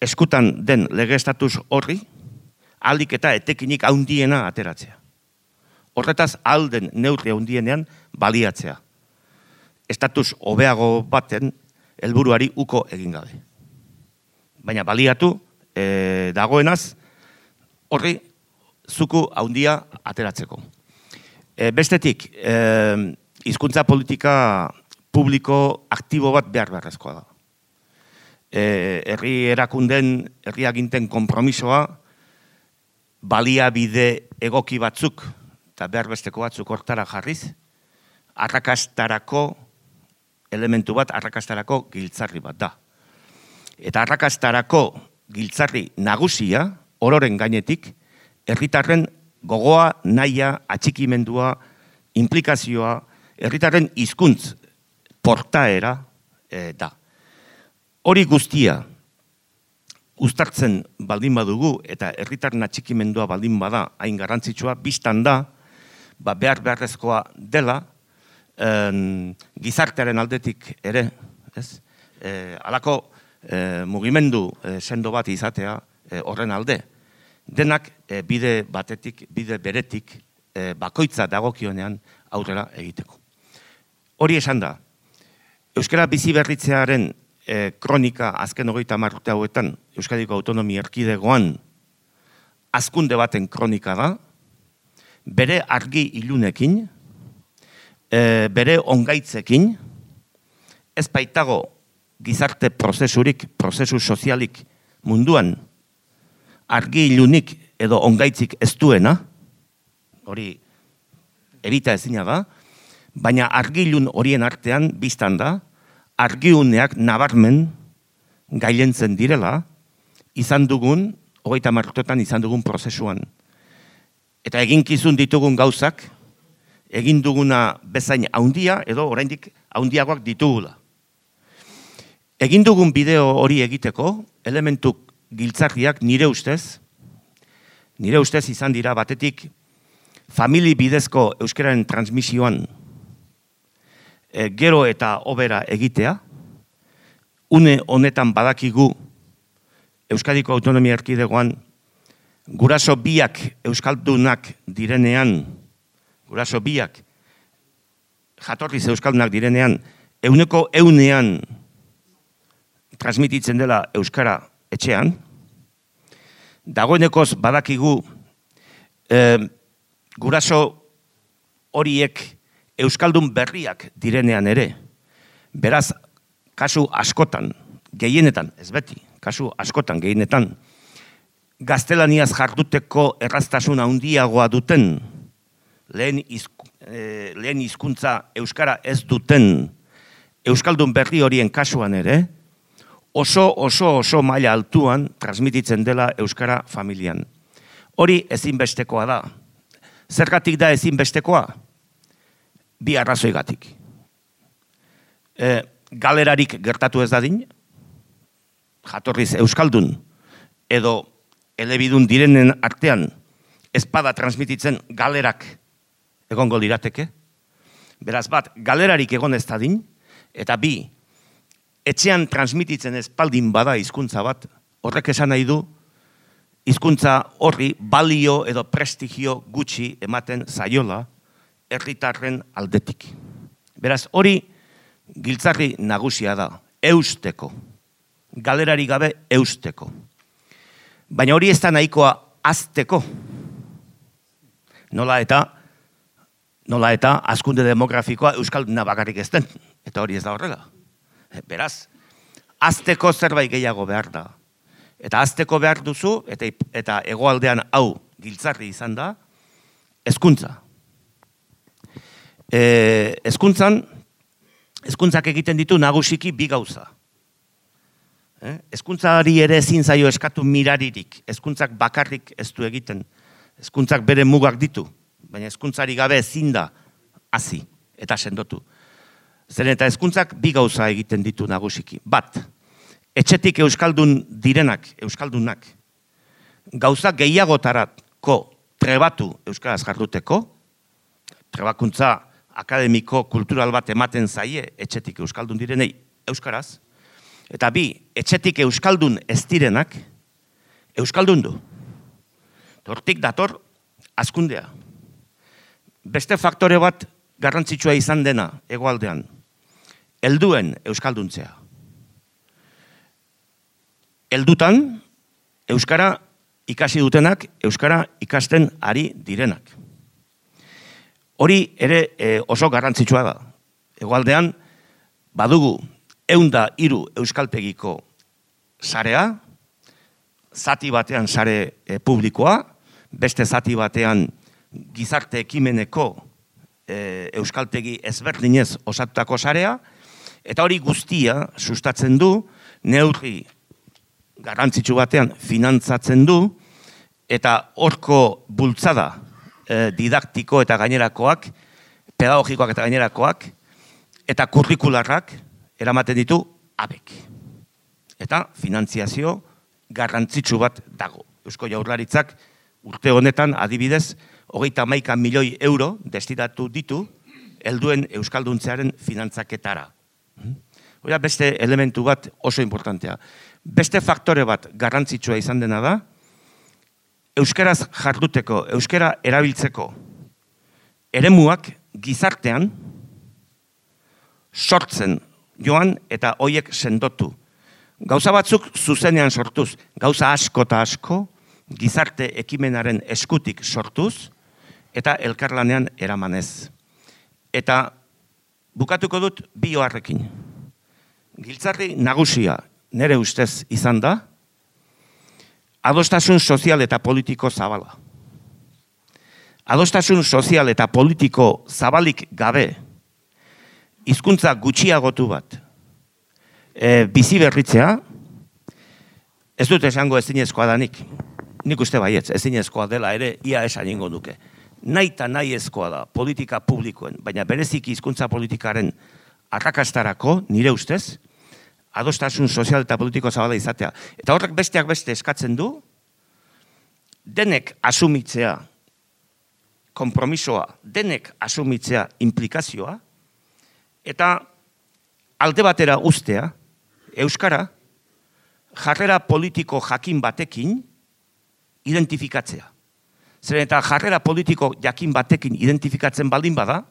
eskutan den lege estatus horri, aldik eta etekinik haundiena ateratzea. Horretaz alden neurri haundienean baliatzea. Estatus hobeago baten helburuari uko egin gabe. Baina baliatu e, dagoenaz horri zuku haundia ateratzeko. E, bestetik, e, hizkuntza politika publiko aktibo bat behar beharrezkoa da e, herri erakunden, herri aginten kompromisoa, baliabide egoki batzuk, eta behar besteko batzuk hortara jarriz, arrakastarako elementu bat, arrakastarako giltzarri bat da. Eta arrakastarako giltzarri nagusia, ororen gainetik, herritarren gogoa, naia, atxikimendua, implikazioa, herritarren hizkuntz portaera e, da. Hori guztia uztartzen baldin badugu eta herritarren atxikimendua baldin bada hain garrantzitsua biztan da ba behar beharrezkoa dela en, gizartearen aldetik ere, ez? E, alako e, mugimendu e, sendo bat izatea e, horren alde. Denak e, bide batetik, bide beretik e, bakoitza dagokionean aurrera egiteko. Hori esan da, Euskara bizi berritzearen e, kronika azken hogeita marrute hauetan Euskadiko Autonomi Erkidegoan azkunde baten kronika da, bere argi ilunekin, e, bere ongaitzekin, ez baitago gizarte prozesurik, prozesu sozialik munduan, argi ilunik edo ongaitzik ez duena, hori ebita ezina da, baina argilun horien artean biztan da, argiuneak nabarmen gailentzen direla, izan dugun, hogeita martotan izan dugun prozesuan. Eta eginkizun ditugun gauzak, egin duguna bezain haundia, edo oraindik haundiagoak ditugula. Egin dugun bideo hori egiteko, elementu giltzarriak nire ustez, nire ustez izan dira batetik famili bidezko euskararen transmisioan e, gero eta obera egitea, une honetan badakigu Euskadiko Autonomia Erkidegoan guraso biak euskaldunak direnean, guraso biak jatorriz euskaldunak direnean, euneko eunean transmititzen dela euskara etxean, dagoenekoz badakigu eh, guraso horiek euskaldun berriak direnean ere, beraz, kasu askotan, gehienetan, ez beti, kasu askotan, gehienetan, gaztelaniaz jarduteko erraztasun handiagoa duten, lehen, izk, e, lehen izkuntza euskara ez duten, euskaldun berri horien kasuan ere, oso, oso, oso maila altuan transmititzen dela euskara familian. Hori ezinbestekoa da. Zergatik da ezinbestekoa? Bi arrazoigatik. E, galerarik gertatu ez dadin, jatorriz euskaldun, edo elebidun direnen artean, espada transmititzen galerak egongo lirateke. Beraz bat, galerarik egon ez dadin, eta bi, etxean transmititzen espaldin bada hizkuntza bat, horrek esan nahi du, hizkuntza horri balio edo prestigio gutxi ematen zaiola herritarren aldetik. Beraz, hori giltzarri nagusia da, eusteko. Galerari gabe eusteko. Baina hori ez da nahikoa azteko. Nola eta nola eta azkunde demografikoa euskal bakarrik ez den. Eta hori ez da horrela. Beraz, azteko zerbait gehiago behar da. Eta azteko behar duzu, eta, eta egoaldean hau giltzarri izan da, hezkuntza. E, hezkuntzan, hezkuntzak egiten ditu nagusiki bi gauza. Eh? Hezkuntzari ere ezin zaio eskatu miraririk. Hezkuntzak bakarrik ez du egiten. Hezkuntzak bere mugak ditu, baina hezkuntzari gabe ezin da hasi eta sendotu. Zer eta hezkuntzak bi gauza egiten ditu nagusiki. Bat, etxetik euskaldun direnak, euskaldunak, gauza gehiagotarako trebatu euskaraz jarduteko, trebakuntza akademiko kultural bat ematen zaie etxetik euskaldun direnei euskaraz, eta bi, etxetik euskaldun ez direnak, euskaldun du. Tortik dator, azkundea. Beste faktore bat garrantzitsua izan dena, egoaldean helduen euskalduntzea. Heldutan euskara ikasi dutenak euskara ikasten ari direnak. Hori ere e, oso garrantzitsua da. Egoaldean badugu eunda hiru euskaltegiko sarea, zati batean sare e, publikoa, beste zati batean gizarte ekimeneko e, euskaltegi ezberdinez osatutako sarea, Eta hori guztia sustatzen du, neurri garrantzitsu batean finantzatzen du, eta horko bultzada e, didaktiko eta gainerakoak, pedagogikoak eta gainerakoak, eta kurrikularrak eramaten ditu abek. Eta finantziazio garrantzitsu bat dago. Eusko jaurlaritzak urte honetan adibidez, hogeita maika milioi euro destinatu ditu, helduen Euskalduntzearen finantzaketara. Hora beste elementu bat oso importantea. Beste faktore bat garrantzitsua izan dena da, Euskaraz jarduteko, Euskara erabiltzeko, eremuak gizartean sortzen joan eta hoiek sendotu. Gauza batzuk zuzenean sortuz, gauza asko eta asko, gizarte ekimenaren eskutik sortuz, eta elkarlanean eramanez. Eta bukatuko dut bi oharrekin. Giltzarri nagusia nere ustez izan da, adostasun sozial eta politiko zabala. adostasun sozial eta politiko zabalik gabe, hizkuntza gutxiagotu bat, e, bizi berritzea, ez dut esango ezinezkoa danik. Nik uste baietz, ezinezkoa dela ere, ia esan ingo duke. Nahi eta nahi ezkoa da politika publikoen, baina bereziki hizkuntza politikaren arrakastarako, nire ustez, adostasun sozial eta politiko zabala izatea. Eta horrek besteak beste eskatzen du, denek asumitzea, kompromisoa, denek asumitzea implikazioa, eta alde batera ustea, Euskara, jarrera politiko jakin batekin identifikatzea. Zer eta jarrera politiko jakin batekin identifikatzen baldin bada,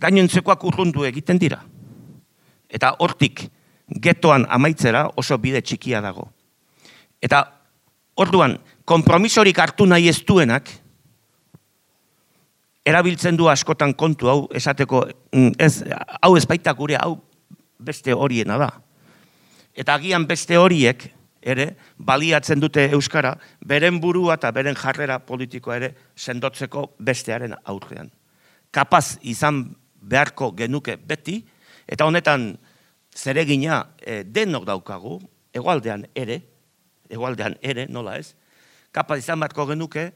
gainontzekoak urrundu egiten dira. Eta hortik getoan amaitzera oso bide txikia dago. Eta orduan, kompromisorik hartu nahi ez duenak, erabiltzen du askotan kontu hau esateko, mm, ez, hau ez baita gure, hau beste horiena da. Eta agian beste horiek, ere, baliatzen dute Euskara, beren burua eta beren jarrera politikoa ere sendotzeko bestearen aurrean. Kapaz izan beharko genuke beti, eta honetan zeregina e, denok daukagu, egualdean ere, egualdean ere, nola ez, kapaz izan beharko genuke,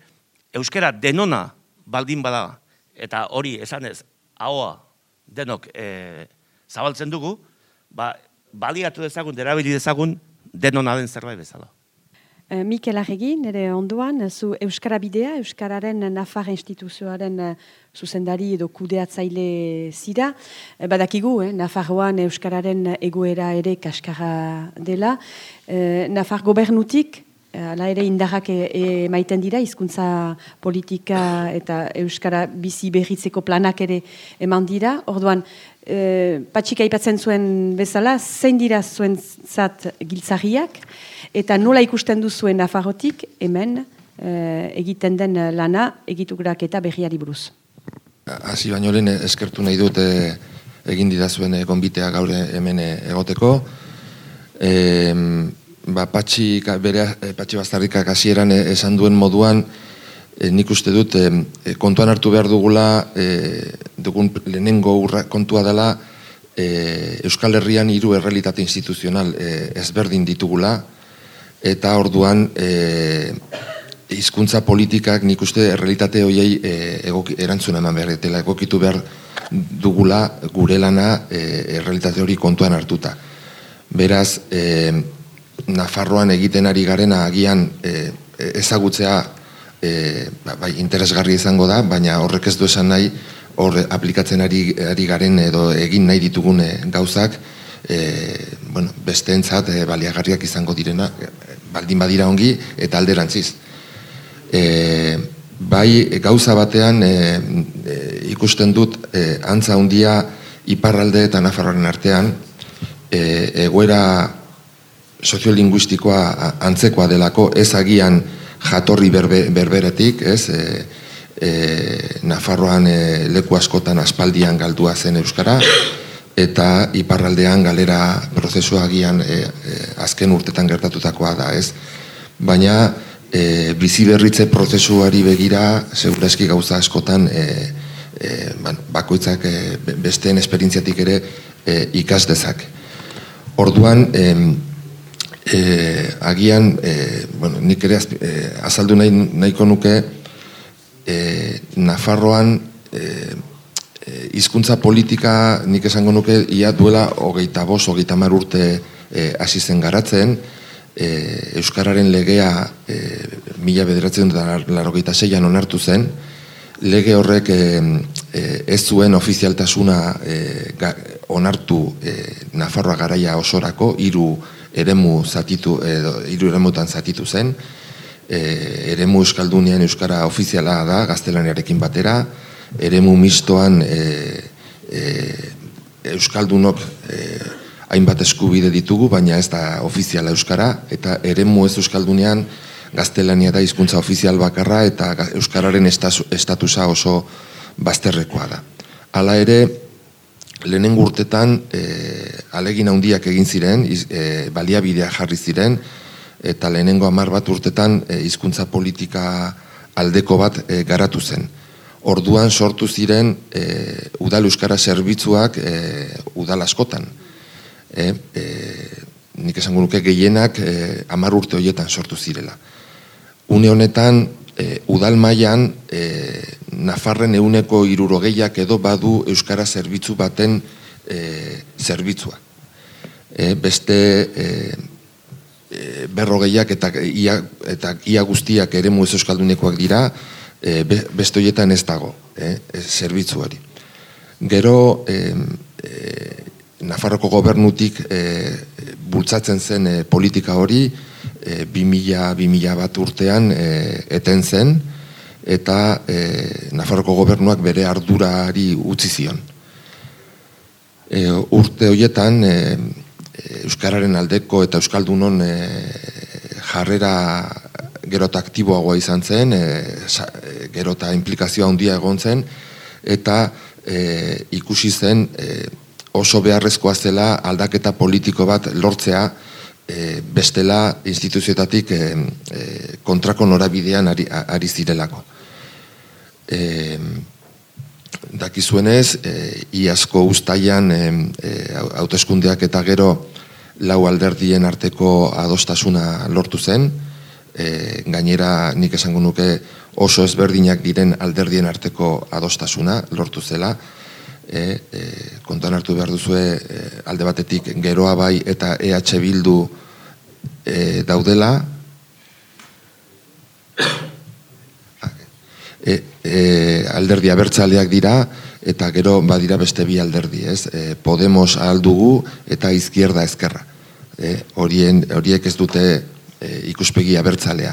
euskera denona baldin bada, eta hori esanez, ahoa denok e, zabaltzen dugu, ba, baliatu dezagun, derabili dezagun, denona den zerbait bezala. Uh, Mikel Arregi, nire onduan, zu Euskara Bidea, Euskararen Nafar instituzioaren uh, zuzendari edo kudeatzaile zira. Badakigu, eh, Nafarroan Euskararen egoera ere kaskara dela. Uh, Nafar gobernutik, Hala ere indarrak emaiten e, dira, hizkuntza politika eta Euskara bizi berritzeko planak ere eman dira. Orduan, e, patxika ipatzen zuen bezala, zein dira zuen zat giltzarriak, eta nola ikusten du zuen afarotik, hemen e, egiten den lana egiturak eta berriari buruz. Hasi baino lehen eskertu nahi dut e, egin didazuen gonbitea gaur hemen egoteko. E, ba, patxi, bere, e, patxi bastarrikak hasieran e, esan duen moduan, e, nik uste dut, e, kontuan hartu behar dugula, e, dugun lehenengo urra, kontua dela, e, Euskal Herrian hiru errealitate instituzional e, ezberdin ditugula, eta orduan e, hizkuntza politikak nik uste errealitate horiei e, egoki, erantzun eman behar dela, egokitu behar dugula gure lana e, errealitate hori kontuan hartuta. Beraz, e, Nafarroan egiten ari garena agian e, ezagutzea e, bai, interesgarri izango da, baina horrek ez du esan nahi hor aplikatzen ari, ari garen edo egin nahi ditugun gauzak e, bueno, beste entzat e, baliagarriak izango direna baldin badira ongi eta alderantziz. E, bai gauza batean e, ikusten dut e, antza handia iparralde eta Nafarroaren artean e, egoera soziolinguistikoa antzekoa delako ez agian jatorri berbe, berberetik, ez, e, e, Nafarroan e, leku askotan aspaldian galdua zen Euskara, eta iparraldean galera prozesua agian e, e, azken urtetan gertatutakoa da, ez. Baina e, bizi berritze prozesuari begira, segurazki gauza askotan e, e, bakoitzak e, besteen esperientziatik ere e, ikas dezak. Orduan, e, agian, e, bueno, nik ere e, azaldu nahi, nahiko nuke, e, Nafarroan e, hizkuntza politika nik esango nuke ia duela hogeita bos, hogeita mar urte e, hasi zen garatzen, e, Euskararen legea e, mila bederatzen da larogeita zeian onartu zen, lege horrek e, ez zuen ofizialtasuna e, onartu e, Nafarroa garaia osorako, hiru eremu zatitu edo hiru eremutan zatitu zen. E, eremu euskaldunian euskara ofiziala da gaztelaniarekin batera, eremu mistoan e, e, euskaldunok e, hainbat eskubide ditugu, baina ez da ofiziala euskara eta eremu ez euskaldunean gaztelania da hizkuntza ofizial bakarra eta euskararen estatusa oso bazterrekoa da. Hala ere, lehenengo urtetan e, alegin handiak egin ziren, e, baliabidea jarri ziren, eta lehenengo hamar bat urtetan e, hizkuntza politika aldeko bat e, garatu zen. Orduan sortu ziren e, udal euskara zerbitzuak e, udal askotan. E, e, nik esango nuke gehienak e, amar urte horietan sortu zirela. Une honetan, e, udal mailan e, Nafarren euneko irurogeiak edo badu euskara zerbitzu baten e, zerbitzua. E, beste e, e, berrogeiak eta ia, eta ia guztiak ere muez euskaldunekoak dira, e, beste horietan ez dago, e, zerbitzuari. Gero, e, e, Nafarroko gobernutik e, bultzatzen zen e, politika hori, e, 2000, bat urtean e, eten zen, eta e, Nafarroko gobernuak bere ardurari utzi zion. E, urte horietan, e, Euskararen aldeko eta Euskaldunon e, jarrera gerota aktiboagoa izan zen, e, gerota implikazioa handia egon zen, eta e, ikusi zen e, oso beharrezkoa zela aldaketa politiko bat lortzea e, bestela instituzioetatik e, e, kontrako norabidean ari, ari zirelako. E, dakizuenez, e, iazko ustaian e, hauteskundeak eta gero lau alderdien arteko adostasuna lortu zen, e, gainera nik esango nuke oso ezberdinak diren alderdien arteko adostasuna lortu zela, e, e, kontan hartu behar duzue e, alde batetik geroa bai eta EH Bildu e, daudela e, e, alderdi abertzaleak dira eta gero badira beste bi alderdi, ez? E, Podemos aldugu eta izkierda ezkerra. E, horien, horiek ez dute e, ikuspegi abertzalea.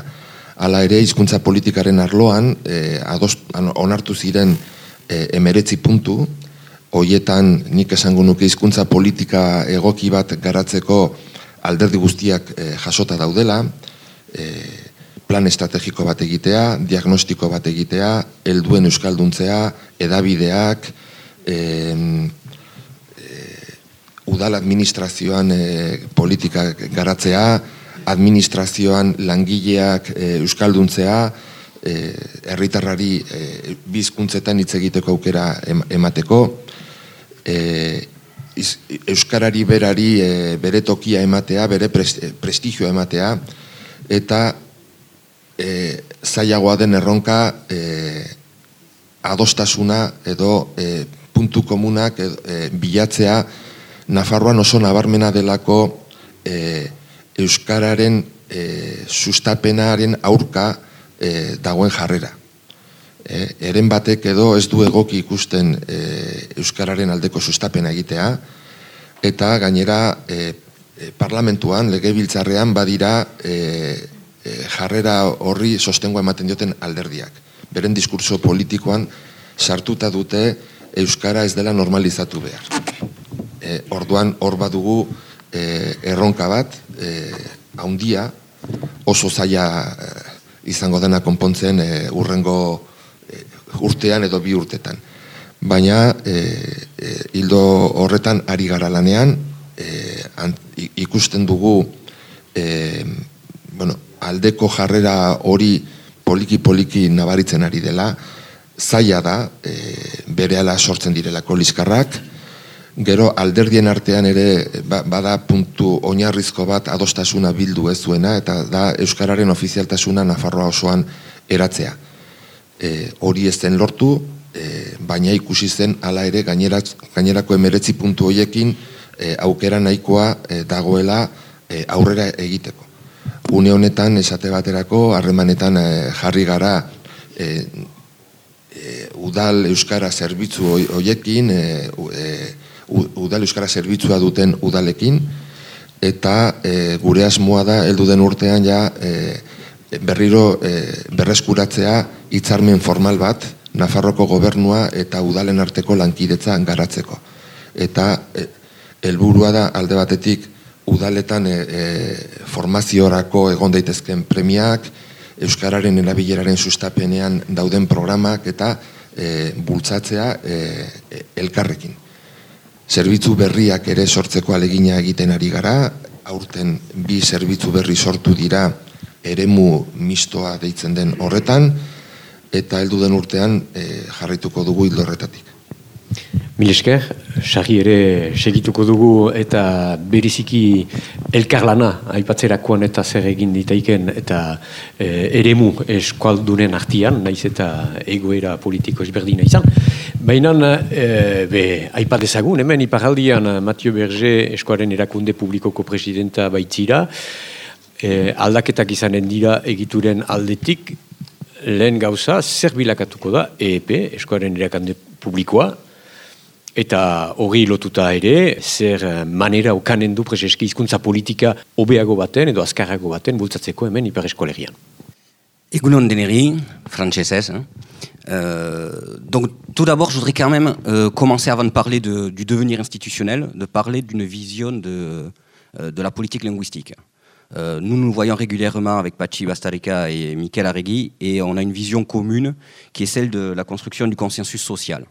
Hala ere, hizkuntza politikaren arloan, e, onartu ziren e, emeretzi puntu, hoietan nik esango nuke hizkuntza politika egoki bat garatzeko alderdi guztiak e, jasota daudela, e, plan estrategiko bat egitea, diagnostiko bat egitea, helduen euskalduntzea, edabideak, e, udal administrazioan e, politika garatzea, administrazioan langileak e, euskalduntzea, herritarrari e, bizkuntzetan hitz egiteko aukera emateko, e, euskarari berari e, bere tokia ematea, bere prestigioa ematea, eta e, zailagoa den erronka e, adostasuna edo e, puntu komunak e, bilatzea Nafarroan oso nabarmena delako e, euskararen e, sustapenaren aurka e, dagoen jarrera e, eren batek edo ez du egoki ikusten e, Euskararen aldeko sustapena egitea, eta gainera e, parlamentuan, lege biltzarrean, badira e, jarrera horri sostengoa ematen dioten alderdiak. Beren diskurso politikoan sartuta dute Euskara ez dela normalizatu behar. E, orduan hor badugu e, erronka bat, e, haundia, oso zaila izango dena konpontzen e, urrengo urtean edo bi urtetan. Baina e, e, hildo horretan ari gara lanean, e, ikusten dugu e, bueno, aldeko jarrera hori poliki-poliki nabaritzen ari dela, zaila da, e, bere ala sortzen direlako liskarrak, gero alderdien artean ere ba, bada puntu oinarrizko bat adostasuna bildu ez zuena, eta da Euskararen ofizialtasuna Nafarroa osoan eratzea e, hori ez zen lortu, e, baina ikusi zen hala ere gainerat, gainerako emeretzi puntu hoiekin e, aukera nahikoa e, dagoela e, aurrera egiteko. Une honetan esate baterako harremanetan e, jarri gara e, e, udal euskara zerbitzu hoiekin, e, e, udal euskara zerbitzua duten udalekin, eta e, gure asmoa da heldu den urtean ja e, berriro e, berreskuratzea hitzarmen formal bat Nafarroko gobernua eta udalen arteko lankidetza garatzeko. Eta e, helburua da alde batetik udaletan e, formaziorako egon daitezken premiak, euskararen erabileraren sustapenean dauden programak eta e, bultzatzea e, elkarrekin. Zerbitzu berriak ere sortzeko alegina egiten ari gara, aurten bi zerbitzu berri sortu dira eremu mistoa deitzen den horretan, eta heldu den urtean e, jarraituko dugu hildorretatik. Mil esker, sarri ere segituko dugu eta beriziki elkarlana aipatzerakoan eta zer egin ditaiken eta e, eremu eskualdunen artian, naiz eta egoera politiko ezberdina izan. Baina, e, be, aipatezagun, hemen iparaldian Mathieu Berger eskuaren erakunde publikoko presidenta baitzira, e, aldaketak izanen dira egituren aldetik, lehen gauza, zer bilakatuko da, EEP, eskuaren erakunde publikoa, Eta hori lotuta ere, zer eh, manera okanen du prezeski hizkuntza politika obeago baten edo azkarrago baten bultzatzeko hemen hipereskolerian? Egunon deneri, francesez. Hein. Euh, donc, tout d'abord, je voudrais quand même euh, commencer avant de parler de, du devenir institutionnel, de parler d'une vision de, euh, de la politique linguistique. Euh, nous nous voyons régulièrement avec Pachi Bastarica et Michael Arregui et on a une vision commune qui est celle de la construction du consensus social.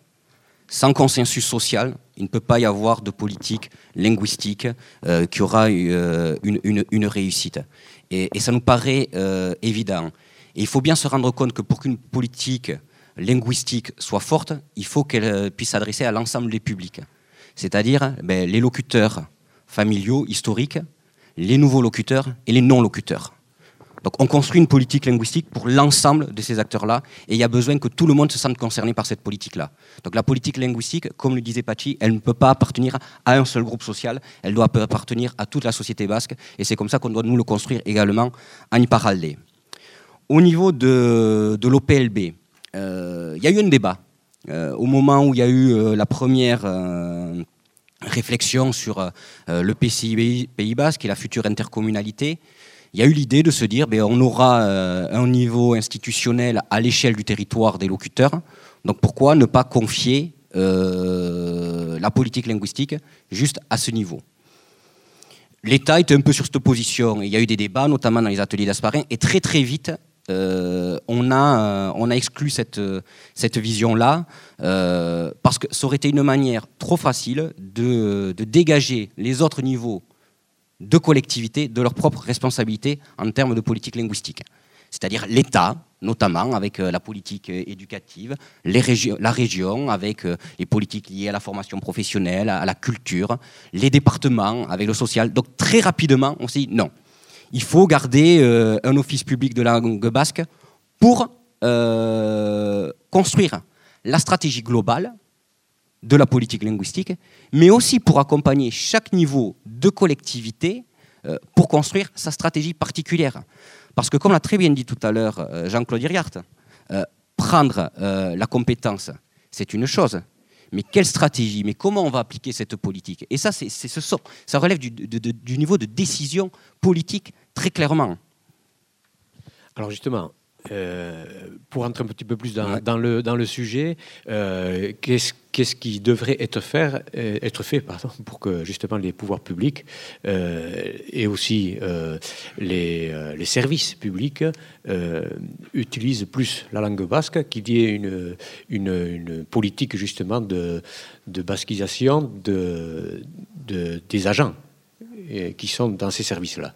Sans consensus social, il ne peut pas y avoir de politique linguistique euh, qui aura euh, une, réussite. Et, ça nous paraît évident. Et il faut bien se rendre compte que pour qu'une politique linguistique soit forte, il faut qu'elle puisse s'adresser à l'ensemble des publics. C'est-à-dire ben, les locuteurs familiaux, historiques, les nouveaux locuteurs et les non-locuteurs. Donc on construit une politique linguistique pour l'ensemble de ces acteurs-là, et il y a besoin que tout le monde se sente concerné par cette politique-là. Donc la politique linguistique, comme le disait Pachi, elle ne peut pas appartenir à un seul groupe social, elle doit appartenir à toute la société basque, et c'est comme ça qu'on doit nous le construire également en Iparalde. Au niveau de, l'OPLB, euh, il y a eu un débat. Euh, au moment où il y a eu euh, la première réflexion sur euh, le PCI Pays Basque et la future intercommunalité, il y a eu l'idée de se dire ben, on aura euh, un niveau institutionnel à l'échelle du territoire des locuteurs. Donc pourquoi ne pas confier euh, la politique linguistique juste à ce niveau? L'État était un peu sur cette position. Il y a eu des débats, notamment dans les ateliers d'Asparin, et très très vite, euh, on, a, euh, on a exclu cette, cette vision-là, euh, parce que ça aurait été une manière trop facile de, dégager les autres niveaux de collectivités de leur propre responsabilité en termes de politique linguistique. C'est-à-dire l'État, notamment avec euh, la politique euh, éducative, la région avec euh, les politiques liées à la formation professionnelle, à la culture, les départements avec le social. Donc très rapidement, on s'est dit non, il faut garder un office public de langue basque pour construire la stratégie globale de la politique linguistique, mais aussi pour accompagner chaque niveau de collectivité euh, pour construire sa stratégie particulière. Parce que comme l'a très bien dit tout à l'heure euh, Jean-Claude Iriart, euh, prendre la compétence, c'est une chose, mais quelle stratégie, mais comment on va appliquer cette politique? Et ça, c'est ce ça relève du niveau de décision politique très clairement. Alors justement, euh, pour entrer un petit peu plus dans, ouais. dans, le, dans le sujet, euh, qu'est-ce qu'est-ce qui devrait être, faire, euh, être fait pardon, pour que justement les pouvoirs publics euh, et aussi euh, les, les, services publics utilisent plus la langue basque, qu'il y ait une, une, une, politique justement de, de basquisation de, de, des agents qui sont dans ces services-là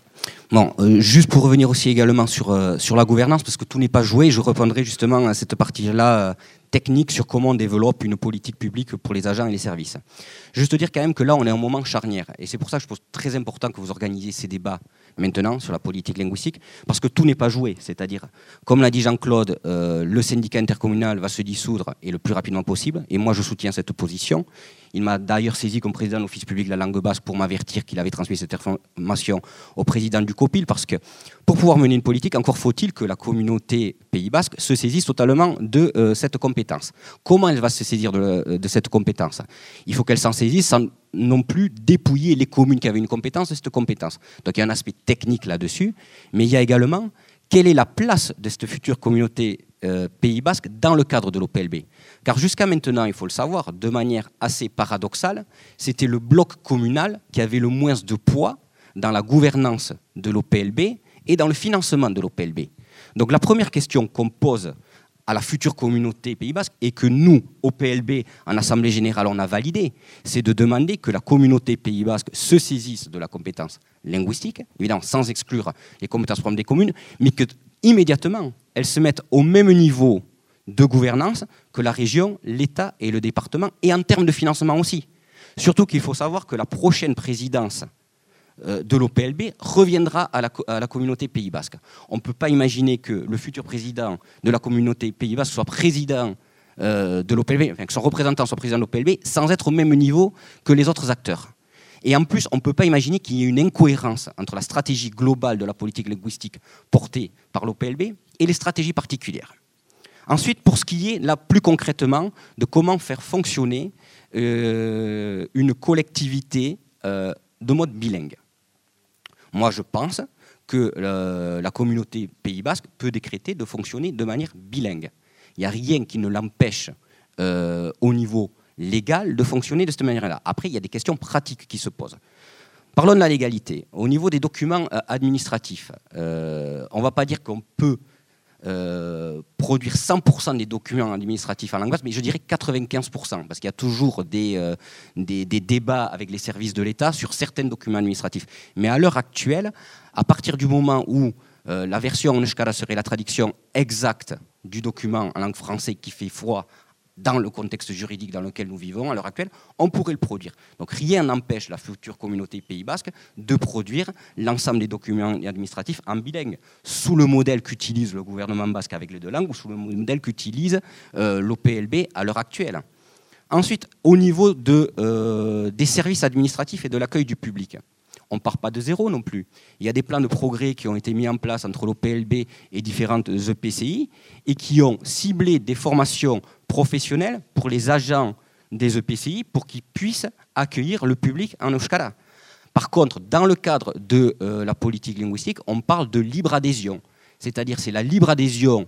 Bon, euh, juste pour revenir aussi également sur, euh, sur la gouvernance, parce que tout n'est pas joué, je reprendrai justement à cette partie-là euh, technique sur comment on développe une politique publique pour les agents et les services. Juste dire quand même que là, on est à un moment charnière, et c'est pour ça que je pense très important que vous organisiez ces débats maintenant sur la politique linguistique, parce que tout n'est pas joué. C'est-à-dire, comme l'a dit Jean-Claude, euh, le syndicat intercommunal va se dissoudre et le plus rapidement possible, et moi je soutiens cette position. Il m'a d'ailleurs saisi comme président de l'Office public de la langue basque pour m'avertir qu'il avait transmis cette information au président du COPIL, parce que pour pouvoir mener une politique, encore faut-il que la communauté Pays basque se saisisse totalement de euh, cette compétence. Comment elle va se saisir de, de cette compétence? Il faut qu'elle s'en saisisse sans non plus dépouiller les communes qui avaient une compétence de cette compétence. Donc il y a un aspect technique là-dessus, mais il y a également quelle est la place de cette future communauté euh, Pays Basque dans le cadre de l'OPLB. Car jusqu'à maintenant, il faut le savoir, de manière assez paradoxale, c'était le bloc communal qui avait le moins de poids dans la gouvernance de l'OPLB et dans le financement de l'OPLB. Donc la première question qu'on pose à la future communauté Pays Basque et que nous, au PLB, en Assemblée Générale, on a validé, c'est de demander que la communauté Pays Basque se saisisse de la compétence linguistique, évidemment sans exclure les compétences propres des communes, mais que immédiatement elles se mettent au même niveau de gouvernance que la région, l'État et le département, et en termes de financement aussi. Surtout qu'il faut savoir que la prochaine présidence euh, de l'OPLB reviendra à la, communauté Pays Basque. On ne peut pas imaginer que le futur président de la communauté Pays Basque soit président euh, de l'OPLB, que son représentant soit président de l'OPLB, sans être au même niveau que les autres acteurs. Et en plus, on ne peut pas imaginer qu'il y ait une incohérence entre la stratégie globale de la politique linguistique portée par l'OPLB et les stratégies particulières. Ensuite, pour ce qui est là plus concrètement de comment faire fonctionner euh, une collectivité euh, de mode bilingue. Moi, je pense que euh, la communauté Pays Basque peut décréter de fonctionner de manière bilingue. Il n'y a rien qui ne l'empêche au niveau légal de fonctionner de cette manière-là. Après, il y a des questions pratiques qui se posent. Parlons de la légalité. Au niveau des documents administratifs, on ne va pas dire qu'on peut euh, produire 100% des documents administratifs en langue mais je dirais 95%, parce qu'il y a toujours des, des, débats avec les services de l'État sur certains documents administratifs. Mais à l'heure actuelle, à partir du moment où la version en euskara serait la traduction exacte du document en langue française qui fait foi dans le contexte juridique dans lequel nous vivons à l'heure actuelle, on pourrait le produire. Donc rien n'empêche la future communauté Pays Basque de produire l'ensemble des documents administratifs en bilingue, sous le modèle qu'utilise le gouvernement basque avec les deux langues ou sous le modèle qu'utilise euh, l'OPLB à l'heure actuelle. Ensuite, au niveau euh, des services administratifs et de l'accueil du public, on ne part pas de zéro non plus. Il y a des plans de progrès qui ont été mis en place entre l'OPLB et différentes EPCI et qui ont ciblé des formations professionnelles pour les agents des EPCI pour qu'ils puissent accueillir le public en Euskara. Par contre, dans le cadre de euh, la politique linguistique, on parle de libre adhésion. C'est-à-dire c'est la libre adhésion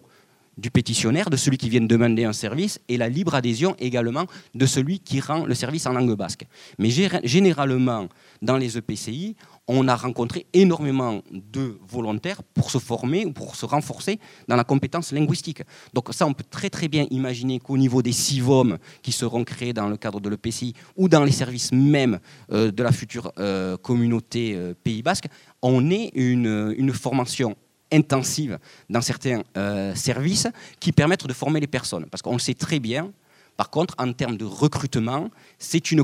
du pétitionnaire, de celui qui vient demander un service, et la libre adhésion également de celui qui rend le service en langue basque. Mais généralement, dans les EPCI, on a rencontré énormément de volontaires pour se former ou pour se renforcer dans la compétence linguistique. Donc ça, on peut très bien imaginer qu'au niveau des CIVOM qui seront créés dans le cadre de l'EPCI ou dans les services même euh, de la future euh, communauté euh, Pays Basque, on ait une formation intensive dans certains euh, services qui permettent de former les personnes. Parce qu'on sait très bien, par contre, en termes de recrutement, une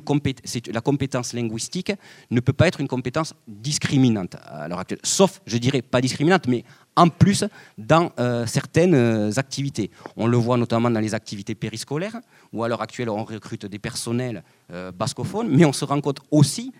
la compétence linguistique ne peut pas être une compétence discriminante à l'heure actuelle. Sauf, je dirais, pas discriminante, mais en plus dans euh, certaines euh, activités. On le voit notamment dans les activités périscolaires, où à l'heure actuelle, on recrute des personnels bascophones, mais on se rend compte aussi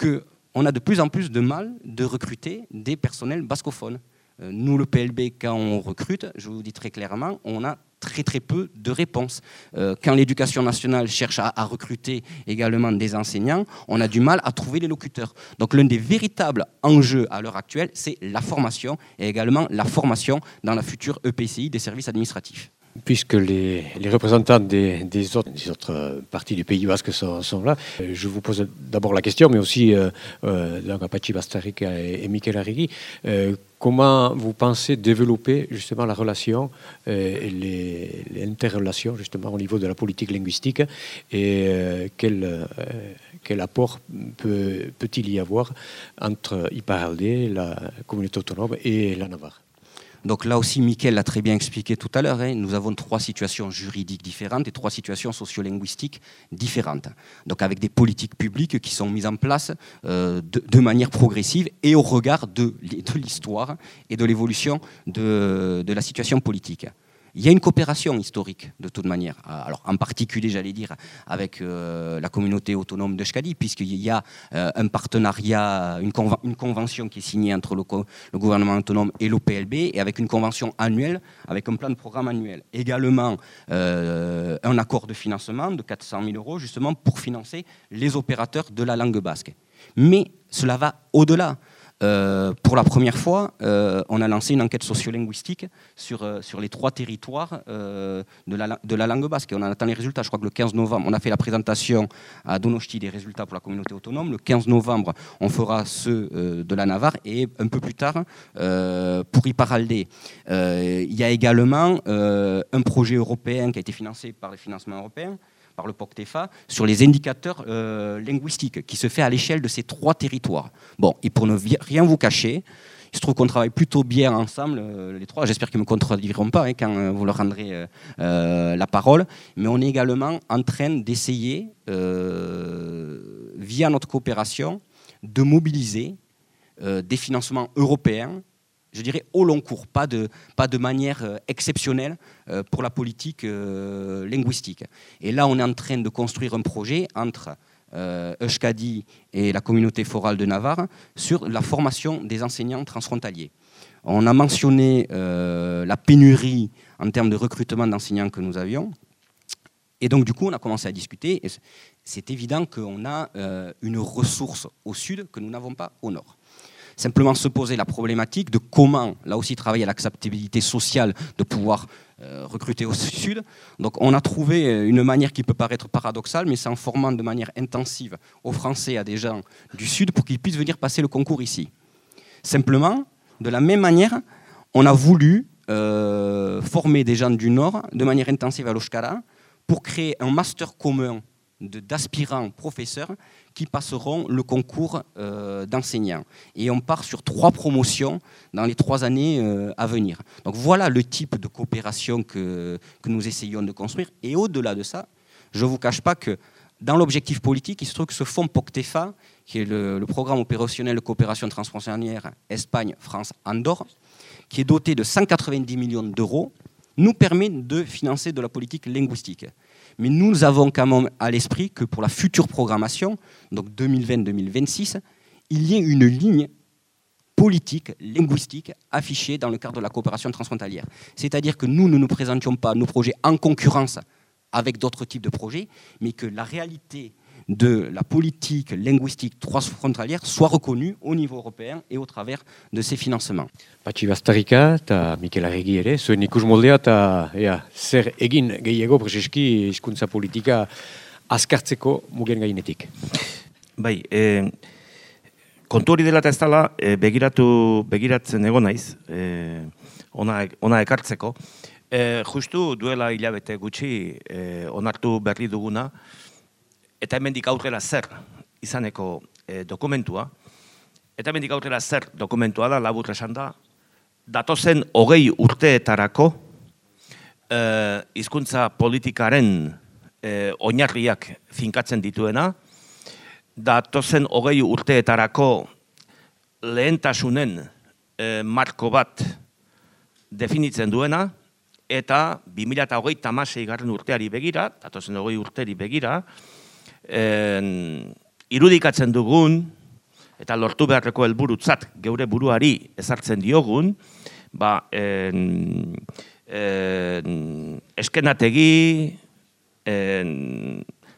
qu'on a de plus en plus de mal de recruter des personnels bascophones. Euh, nous, le PLB, quand on recrute, je vous dis très clairement, on a très très peu de réponses. Euh, quand l'éducation nationale cherche à, recruter également des enseignants, on a du mal à trouver les locuteurs. Donc l'un des véritables enjeux à l'heure actuelle, c'est la formation et également la formation dans la future EPCI des services administratifs puisque les, représentants des, autres, parties du Pays Basque sont, là, euh, je vous pose d'abord la question, mais aussi euh, euh, Apache Bastarica et, et Michael Arrigui, euh, comment vous pensez développer justement la relation et l'interrelation justement au niveau de la politique linguistique et quel, quel apport peut-il y avoir entre Iparalde, la communauté autonome et la Navarre? Donc là aussi, Mickaël l'a très bien expliqué tout à l'heure, hein, nous avons trois situations juridiques différentes et trois situations sociolinguistiques différentes. Donc avec des politiques publiques qui sont mises en place euh, de, manière progressive et au regard de, l'histoire et de l'évolution de la situation politique. Il y a une coopération historique, de toute manière. Alors, en particulier, j'allais dire, avec euh, la communauté autonome de Shkadi, puisqu'il y a euh, un partenariat, une, convention qui est signée entre le, gouvernement autonome et l'OPLB, et avec une convention annuelle, avec un plan de programme annuel. Également, euh, un accord de financement de 400 000 euros, justement, pour financer les opérateurs de la langue basque. Mais cela va au-delà. Euh, pour la première fois, euh, on a lancé une enquête sociolinguistique sur, euh, sur les trois territoires de, la, de la langue basque. Et on en attend les résultats. Je crois que le 15 novembre, on a fait la présentation à Donosti des résultats pour la communauté autonome. Le 15 novembre, on fera ceux de la Navarre. Et un peu plus tard, pour Iparalde, il y a également un projet européen qui a été financé par les financements européens par le POCTEFA sur les indicateurs euh, linguistiques qui se fait à l'échelle de ces trois territoires. Bon, et pour ne rien vous cacher, Il se trouve qu'on travaille plutôt bien ensemble, euh, les trois. J'espère qu'ils ne me contrediront pas hein, quand euh, vous leur rendrez la parole. Mais on est également en train d'essayer, via notre coopération, de mobiliser des financements européens je dirais, au long cours, pas de, pas de manière exceptionnelle pour la politique linguistique. Et là, on est en train de construire un projet entre euh, Euskadi et la communauté forale de Navarre sur la formation des enseignants transfrontaliers. On a mentionné euh, la pénurie en termes de recrutement d'enseignants que nous avions. Et donc, du coup, on a commencé à discuter. C'est évident qu'on a euh, une ressource au sud que nous n'avons pas au nord simplement se poser la problématique de comment, là aussi, travailler à l'acceptabilité sociale de pouvoir euh, recruter au sud. Donc on a trouvé euh, une manière qui peut paraître paradoxale, mais c'est en formant de manière intensive aux Français, à des gens du sud, pour qu'ils puissent venir passer le concours ici. Simplement, de la même manière, on a voulu euh, former des gens du nord de manière intensive à l'Oshkara pour créer un master commun d'aspirants professeurs qui passeront le concours euh, d'enseignants. Et on part sur trois promotions dans les trois années euh, à venir. Donc voilà le type de coopération que, nous essayons de construire. Et au-delà de ça, je ne vous cache pas que dans l'objectif politique, il se trouve que ce fonds POCTEFA, qui est le, le programme opérationnel de coopération transfrontalière Espagne, France, Andorre, qui est doté de 190 millions d'euros, nous permet de financer de la politique linguistique. Mais nous avons quand même à l'esprit que pour la future programmation, donc 2020-2026, il y ait une ligne politique, linguistique, affichée dans le cadre de la coopération transfrontalière. C'est-à-dire que nous ne nous présentions pas nos projets en concurrence avec d'autres types de projets, mais que la réalité de la politique linguistique transfrontalière soit reconnue au niveau européen et au travers de ces financements. Patxi Bastarika eta Mikel Arregi ere, zuen ikus moldea eta ea, zer egin gehiago prezeski hizkuntza politika azkartzeko mugen gainetik. Bai, e, kontu hori dela eta ez dela e, begiratu, begiratzen egon naiz, e, ona, ona ekartzeko. E, justu duela hilabete gutxi e, onartu berri duguna, eta hemendik aurrera zer izaneko e, dokumentua, eta hemendik aurrera zer dokumentua da, labur esan da, datozen hogei urteetarako e, hizkuntza politikaren e, oinarriak finkatzen dituena, datozen hogei urteetarako lehentasunen e, marko bat definitzen duena, eta 2008 tamasei garren urteari begira, datozen hogei urteri begira, en, irudikatzen dugun, eta lortu beharreko helburutzat geure buruari ezartzen diogun, ba, en, en, eskenategi en,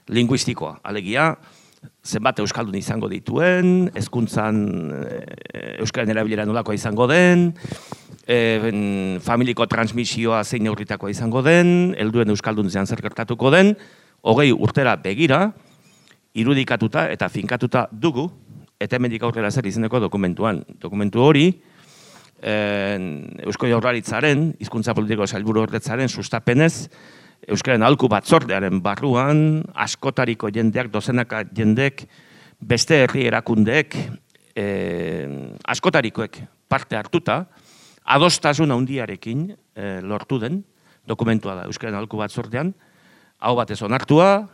linguistikoa, alegia, zenbat euskaldun izango dituen, hezkuntzan e, euskaren erabilera nolako izango den, e, familiko transmisioa zein neurritakoa izango den, helduen euskaldun zean zer gertatuko den, hogei urtera begira, irudikatuta eta finkatuta dugu, eta hemendik aurrera zer izeneko dokumentuan. Dokumentu hori, Eusko Jaurlaritzaren, hizkuntza politiko sailburu horretzaren sustapenez, Euskaren alku batzordearen barruan, askotariko jendeak, dozenaka jendek, beste herri erakundeek, askotarikoek parte hartuta, adostasun handiarekin e, lortu den dokumentua da Euskaren alku batzordean, hau batez onartua,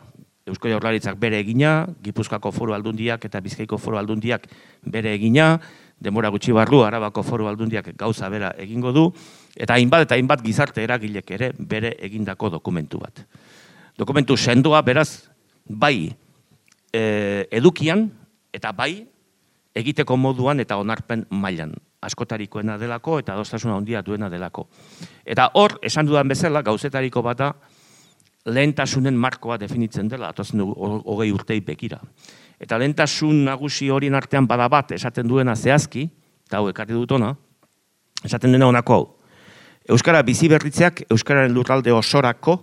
Eusko Jaurlaritzak bere egina, Gipuzkoako foru aldundiak eta Bizkaiko foru aldundiak bere egina, demora gutxi barru, Arabako foru aldundiak gauza bera egingo du, eta hainbat eta hainbat gizarte eragilek ere bere egindako dokumentu bat. Dokumentu sendoa beraz, bai e, edukian eta bai egiteko moduan eta onarpen mailan askotarikoena delako eta adostasuna handia duena delako. Eta hor, esan dudan bezala, gauzetariko bata, lehentasunen markoa definitzen dela, atozen hogei urtei bekira. Eta lehentasun nagusi horien artean bada bat esaten duena zehazki, eta hau ekarri dutona, esaten dena honako hau. Euskara bizi berritzeak Euskararen lurralde osorako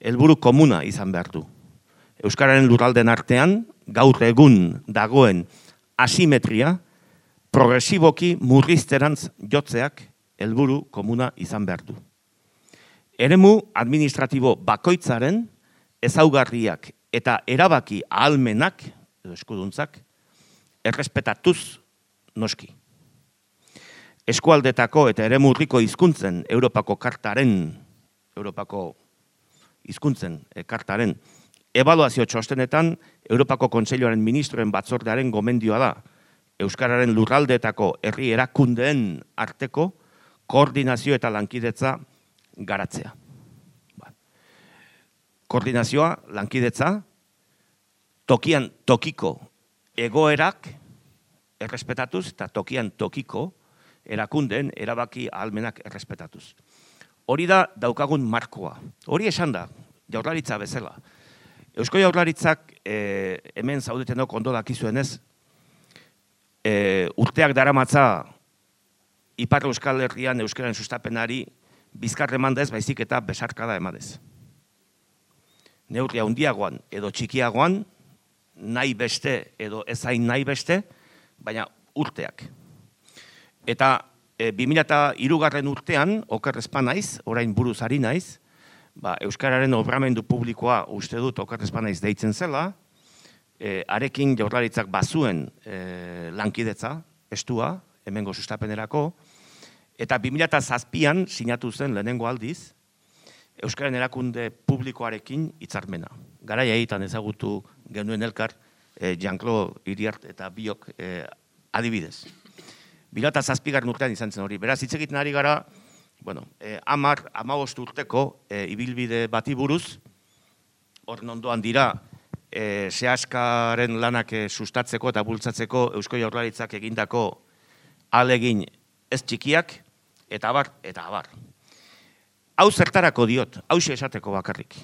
helburu komuna izan behar du. Euskararen lurralden artean, gaur egun dagoen asimetria, progresiboki murrizterantz jotzeak helburu komuna izan behar du eremu administratibo bakoitzaren ezaugarriak eta erabaki ahalmenak, edo eskuduntzak, errespetatuz noski. eskualdetako eta eremurriko hizkuntzen Europako kartaren, Europako hizkuntzen e, kartaren, evaluazio txostenetan Europako Kontseiluaren ministroen batzordearen gomendioa da, Euskararen lurraldeetako herri erakundeen arteko koordinazio eta lankidetza garatzea. Ba. Koordinazioa, lankidetza, tokian tokiko egoerak errespetatuz eta tokian tokiko erakundeen erabaki ahalmenak errespetatuz. Hori da daukagun markoa. Hori esan da, jaurlaritza bezala. Eusko jaurlaritzak e, hemen zaudeten dok ondo dakizuen ez, e, urteak daramatza Ipar Euskal Herrian Euskaren sustapenari bizkarre mandez, baizik eta besarkada emadez. Neurria handiagoan edo txikiagoan, nahi beste edo ezain nahi beste, baina urteak. Eta e, 2002 garren urtean, okerrezpa naiz, orain buruz ari naiz, ba, Euskararen obramendu publikoa uste dut okerrezpa naiz deitzen zela, e, arekin jaurlaritzak bazuen e, lankidetza, estua, hemengo sustapenerako, eta 2007an sinatu zen lehenengo aldiz, Euskaren erakunde publikoarekin hitzarmena. Garaia egiten ezagutu genuen elkar, e, Jean-Claude Iriart eta biok e, adibidez. Bilata zazpigar urtean izan zen hori. Beraz, hitz egiten ari gara, bueno, eh, amar, amagost urteko eh, ibilbide bati buruz, hor nondoan dira, eh, zehaskaren lanak eh, sustatzeko eta bultzatzeko Eusko Jaurlaritzak egindako alegin ez txikiak, eta abar, eta abar. Hau zertarako diot, hau esateko bakarrik.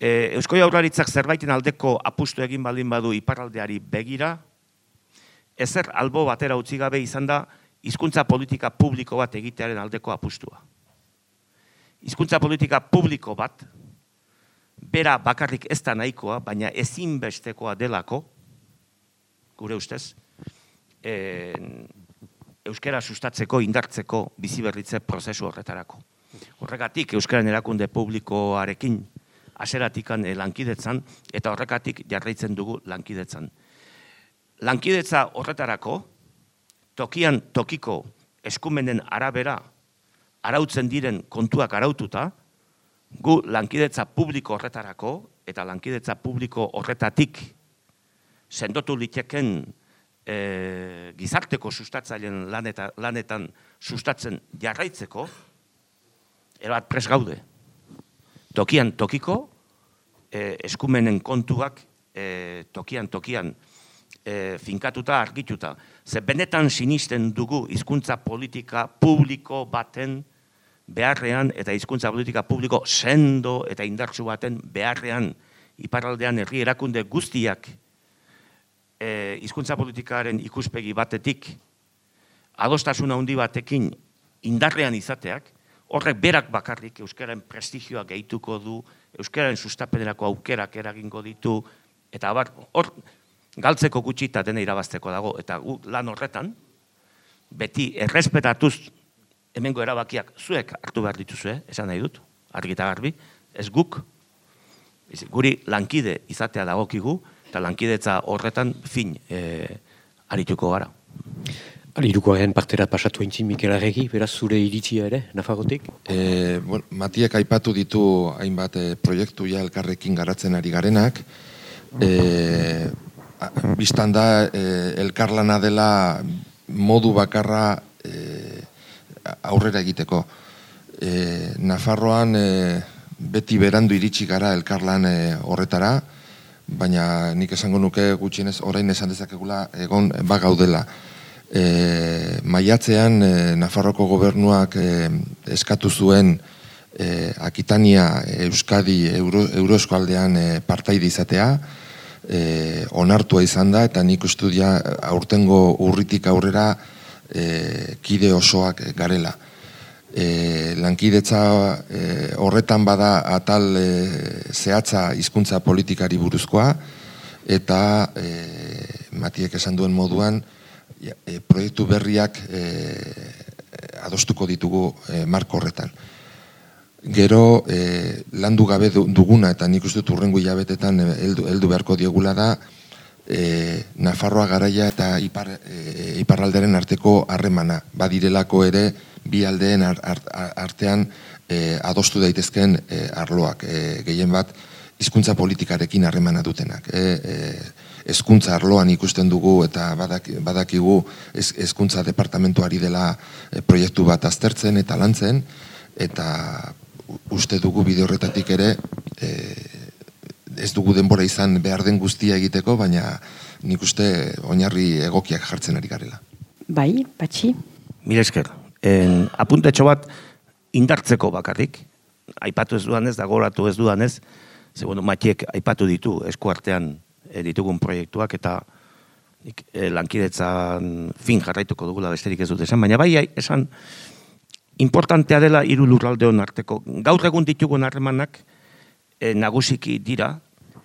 E, Eusko Jaurlaritzak zerbaiten aldeko apustu egin baldin badu iparaldeari begira, ezer albo batera utzi gabe izan da hizkuntza politika publiko bat egitearen aldeko apustua. Hizkuntza politika publiko bat bera bakarrik ez da nahikoa, baina ezinbestekoa delako, gure ustez, e, euskera sustatzeko, indartzeko, biziberritze prozesu horretarako. Horregatik, euskaren erakunde publikoarekin aseratikan lankidetzan, eta horregatik jarraitzen dugu lankidetzan lankidetza horretarako, tokian tokiko eskumenen arabera arautzen diren kontuak araututa, gu lankidetza publiko horretarako eta lankidetza publiko horretatik sendotu liteken e, gizarteko sustatzaileen laneta, lanetan sustatzen jarraitzeko, erabat pres gaude. Tokian tokiko e, eskumenen kontuak e, tokian tokian e, finkatuta, argituta. Ze benetan sinisten dugu hizkuntza politika publiko baten beharrean eta hizkuntza politika publiko sendo eta indartsu baten beharrean iparraldean herri erakunde guztiak e, hizkuntza politikaren ikuspegi batetik adostasuna handi batekin indarrean izateak, horrek berak bakarrik euskaren prestigioa gehituko du, euskaren sustapenerako aukerak eragingo ditu, eta hor, galtzeko gutxi eta dena irabazteko dago. Eta gu lan horretan, beti errespetatuz hemengo erabakiak zuek hartu behar dituzue, esan nahi dut, argita garbi, ez guk, guri lankide izatea dagokigu, eta lankidetza horretan fin e, arituko gara. Aliruko garen partera pasatu entzin Mikel Arregi, beraz zure iritzia ere, Nafagotik? E, bueno, Matiek aipatu ditu hainbat e, proiektu ja elkarrekin garatzen ari garenak. E, biztan da e, elkarlana dela modu bakarra e, aurrera egiteko. E, Nafarroan e, beti berandu iritsi gara elkarlan e, horretara, baina nik esango nuke gutxienez orain esan dezakegula egon bagaudela. E, maiatzean e, Nafarroko gobernuak e, eskatu zuen e, Akitania Euskadi Euro, Euroeskualdean e, partaide izatea, e, onartua izan da, eta nik ustudia aurtengo urritik aurrera e, kide osoak garela. E, lankidetza e, horretan bada atal e, zehatza hizkuntza politikari buruzkoa, eta e, matiek esan duen moduan, e, proiektu berriak e, adostuko ditugu e, marko horretan. Gero e, landu gabe duguna eta nik uste urrengo hilabetetan heldu, heldu beharko diegula da e, Nafarroa garaia eta ipar, e, iparralderen arteko harremana. Badirelako ere bi aldeen artean e, adostu daitezken e, arloak. E, gehien bat, hizkuntza politikarekin harremana dutenak. E, e, hezkuntza arloan ikusten dugu eta badakigu hezkuntza departamentuari dela e, proiektu bat aztertzen eta lantzen eta uste dugu bide horretatik ere e, ez dugu denbora izan behar den guztia egiteko, baina nik uste oinarri egokiak jartzen ari garela. Bai, patxi. Mire esker, en, apuntetxo bat indartzeko bakarrik, aipatu ez dudanez, dagoratu ez dudanez, ze bueno, matiek aipatu ditu eskuartean e, ditugun proiektuak eta nik, e, lankidetzan fin jarraituko dugula besterik ez dut esan, baina bai esan importantea dela hiru lurraldeon arteko. Gaur egun ditugun harremanak e, nagusiki dira,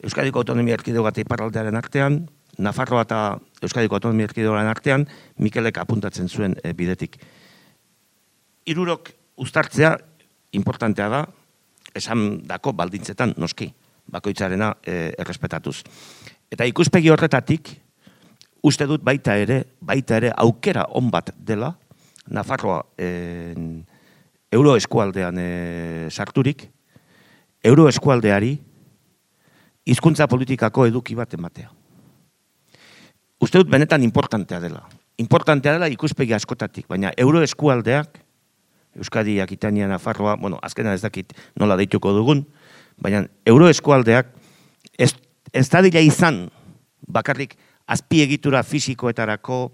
Euskadiko Autonomia Erkidego eta Iparraldearen artean, Nafarroa eta Euskadiko Autonomia Erkidegoaren artean, Mikelek apuntatzen zuen e, bidetik. Irurok uztartzea importantea da, esan dako baldintzetan noski, bakoitzarena e, errespetatuz. Eta ikuspegi horretatik, uste dut baita ere, baita ere aukera on bat dela, Nafarroa en, euro eskualdean e, sarturik, euro eskualdeari hizkuntza politikako eduki bat ematea. Uste dut benetan importantea dela. Importantea dela ikuspegi askotatik, baina euro eskualdeak, Euskadi, Akitania, Nafarroa, bueno, azkena ez dakit nola deituko dugun, baina euro eskualdeak ez, ez da izan bakarrik azpiegitura fisikoetarako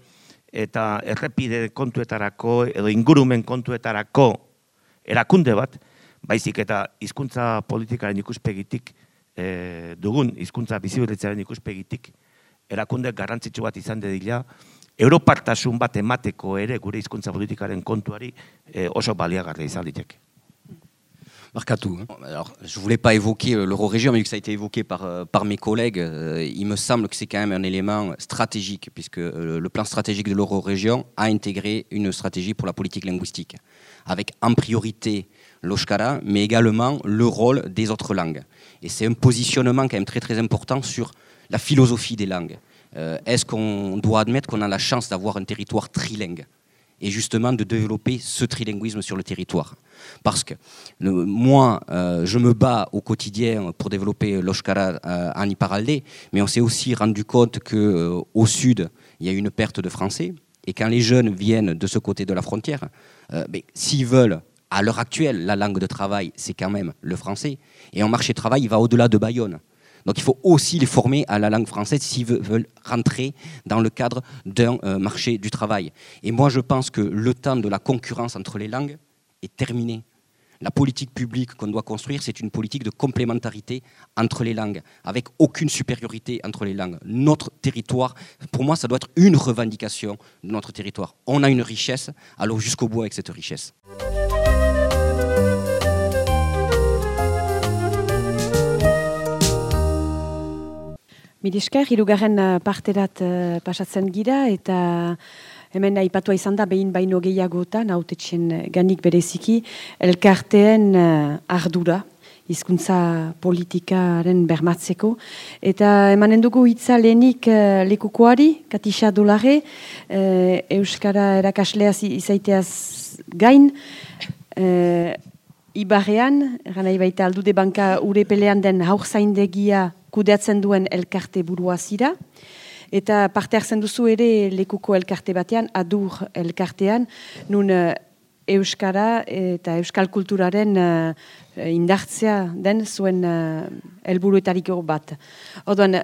eta errepide kontuetarako edo ingurumen kontuetarako erakunde bat, baizik eta hizkuntza politikaren ikuspegitik e, dugun hizkuntza biziberritzaren ikuspegitik erakunde garrantzitsu bat izan dedila Europartasun bat emateko ere gure hizkuntza politikaren kontuari e, oso baliagarria izan diteke. Marcatou. Hein. Alors, je voulais pas évoquer euh, l'euro-région, mais vu que ça a été évoqué par, euh, par mes collègues, euh, il me semble que c'est quand même un élément stratégique, puisque le plan stratégique de l'euro-région a intégré une stratégie pour la politique linguistique, avec en priorité l'oshkara, mais également le rôle des autres langues. Et c'est un positionnement quand même très très important sur la philosophie des langues. Est-ce qu'on doit admettre qu'on a la chance d'avoir un territoire trilingue et justement de développer ce trilinguisme sur le territoire? Parce que moi, euh, je me bats au quotidien pour développer l'Oshkara euh, en Iparaldé, mais on s'est aussi rendu compte qu'au euh, au sud, il y a une perte de français. Et quand les jeunes viennent de ce côté de la frontière, s'ils veulent, à l'heure actuelle, la langue de travail, c'est quand même le français. Et en marché travail, il va au-delà de Bayonne. Donc il faut aussi les former à la langue française s'ils veulent rentrer dans le cadre d'un euh, marché du travail. Et moi je pense que le temps de la concurrence entre les langues est terminé. La politique publique qu'on doit construire, c'est une politique de complémentarité entre les langues, avec aucune supériorité entre les langues. Notre territoire, pour moi, ça doit être une revendication de notre territoire. On a une richesse, alors jusqu'au bout avec cette richesse. Midisker, hirugarren eh, parterat uh, pasatzen gira eta hemen aipatua izan da behin baino gehiagotan, autetxen ganik bereziki, elkarteen uh, ardura, hizkuntza politikaren bermatzeko. Eta emanen dugu hitza lehenik uh, lekukoari, Katisa Dolare, uh, Euskara erakasleaz izaiteaz gain, uh, Ibarrean, gana baita aldude banka urepelean den haur zaindegia kudeatzen duen elkarte burua zira. Eta parte hartzen duzu ere lekuko elkarte batean, adur elkartean, nun uh, Euskara eta Euskal kulturaren uh, indartzea den zuen uh, elburuetariko bat. Oduan,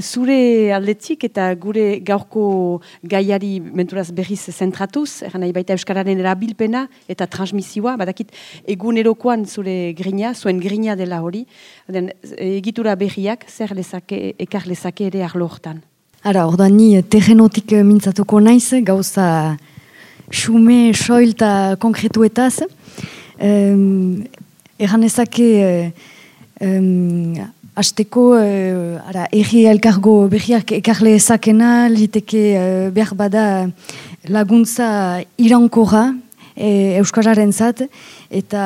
zure aldetik eta gure gaurko gaiari menturaz berriz zentratuz, eran nahi baita Euskararen erabilpena eta transmisioa, badakit egunerokoan zure grina, zuen grina dela hori, den, egitura berriak zer lezake, ekar lezake ere arlo hortan. Ara, orda ni terrenotik mintzatuko naiz, gauza xume, soil eta konkretuetaz. Um, Eran ezake um, Azteko, uh, ara, erri elkargo berriak ekarle ezakena, liteke uh, behar bada laguntza irankora e, Euskararen zat, eta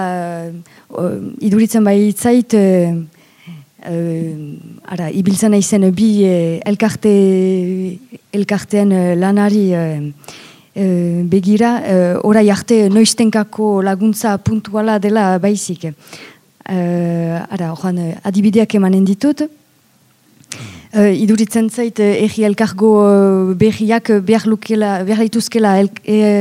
uh, iduritzen bai itzait, uh, ara, ibiltzen aizen bi elkarte, elkartean lanari begira, orai arte noiztenkako laguntza puntuala dela baizik. Ara, oran, adibideak emanen ditut, Uh, iduritzen zait, uh, egi elkargo uh, berriak behar, lukela, behar lituzkela el,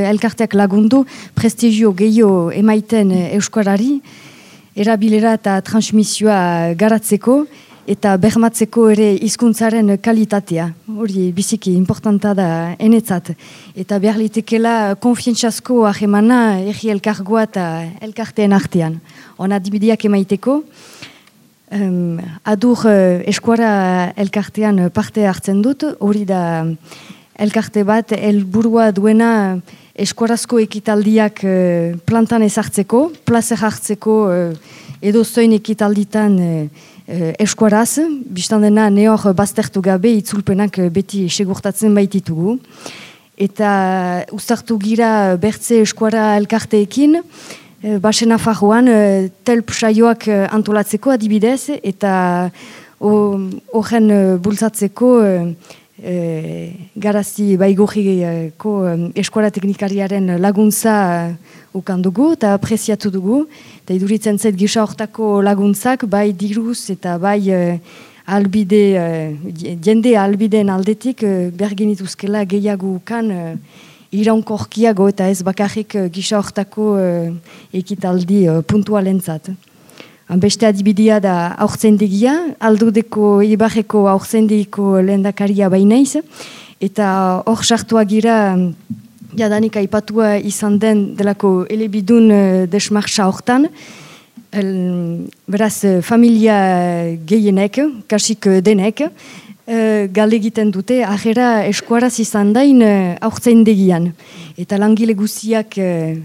elkarteak lagundu, prestigio gehiago emaiten euskarari, erabilera eta transmisioa garatzeko, eta bermatzeko ere hizkuntzaren kalitatea. Hori biziki importanta da enetzat. Eta behar litekela konfientzazko ahemana egi elkargoa eta elkarteen artean. Ona dibidiak emaiteko, Um, adur uh, eskuara elkartean parte hartzen dut, hori da elkarte bat helburua duena eskuarazko ekitaldiak uh, plantan ezartzeko, plazer hartzeko uh, edo zoin ekitalditan uh, eskuaraz, biztan dena neor baztertu gabe itzulpenak beti segurtatzen baititugu. Eta uzartu gira bertze eskuara elkarteekin, Eh, Basena fajoan, eh, telp saioak eh, antolatzeko adibidez, eta horren bultzatzeko garazi baigorriko eskuala teknikariaren laguntza ukan dugu eta apreziatu dugu. Eta iduritzen zait gisa hortako laguntzak, bai diruz eta bai albide, jende albideen aldetik bergenituzkela gehiago ukan iraunkorkiago eta ez bakarrik gisa hortako uh, ekitaldi uh, puntualentzat. Beste adibidea da aurtzendegia, aldudeko ibarreko aurtzendiko lehendakaria bainaiz, eta hor sartua gira jadanik aipatua izan den delako elebidun uh, desmartza hortan, beraz, familia gehienek, kasik denek, uh, galde egiten dute, ahera eskuaraz izan dain aurtzain degian. Eta langile guziak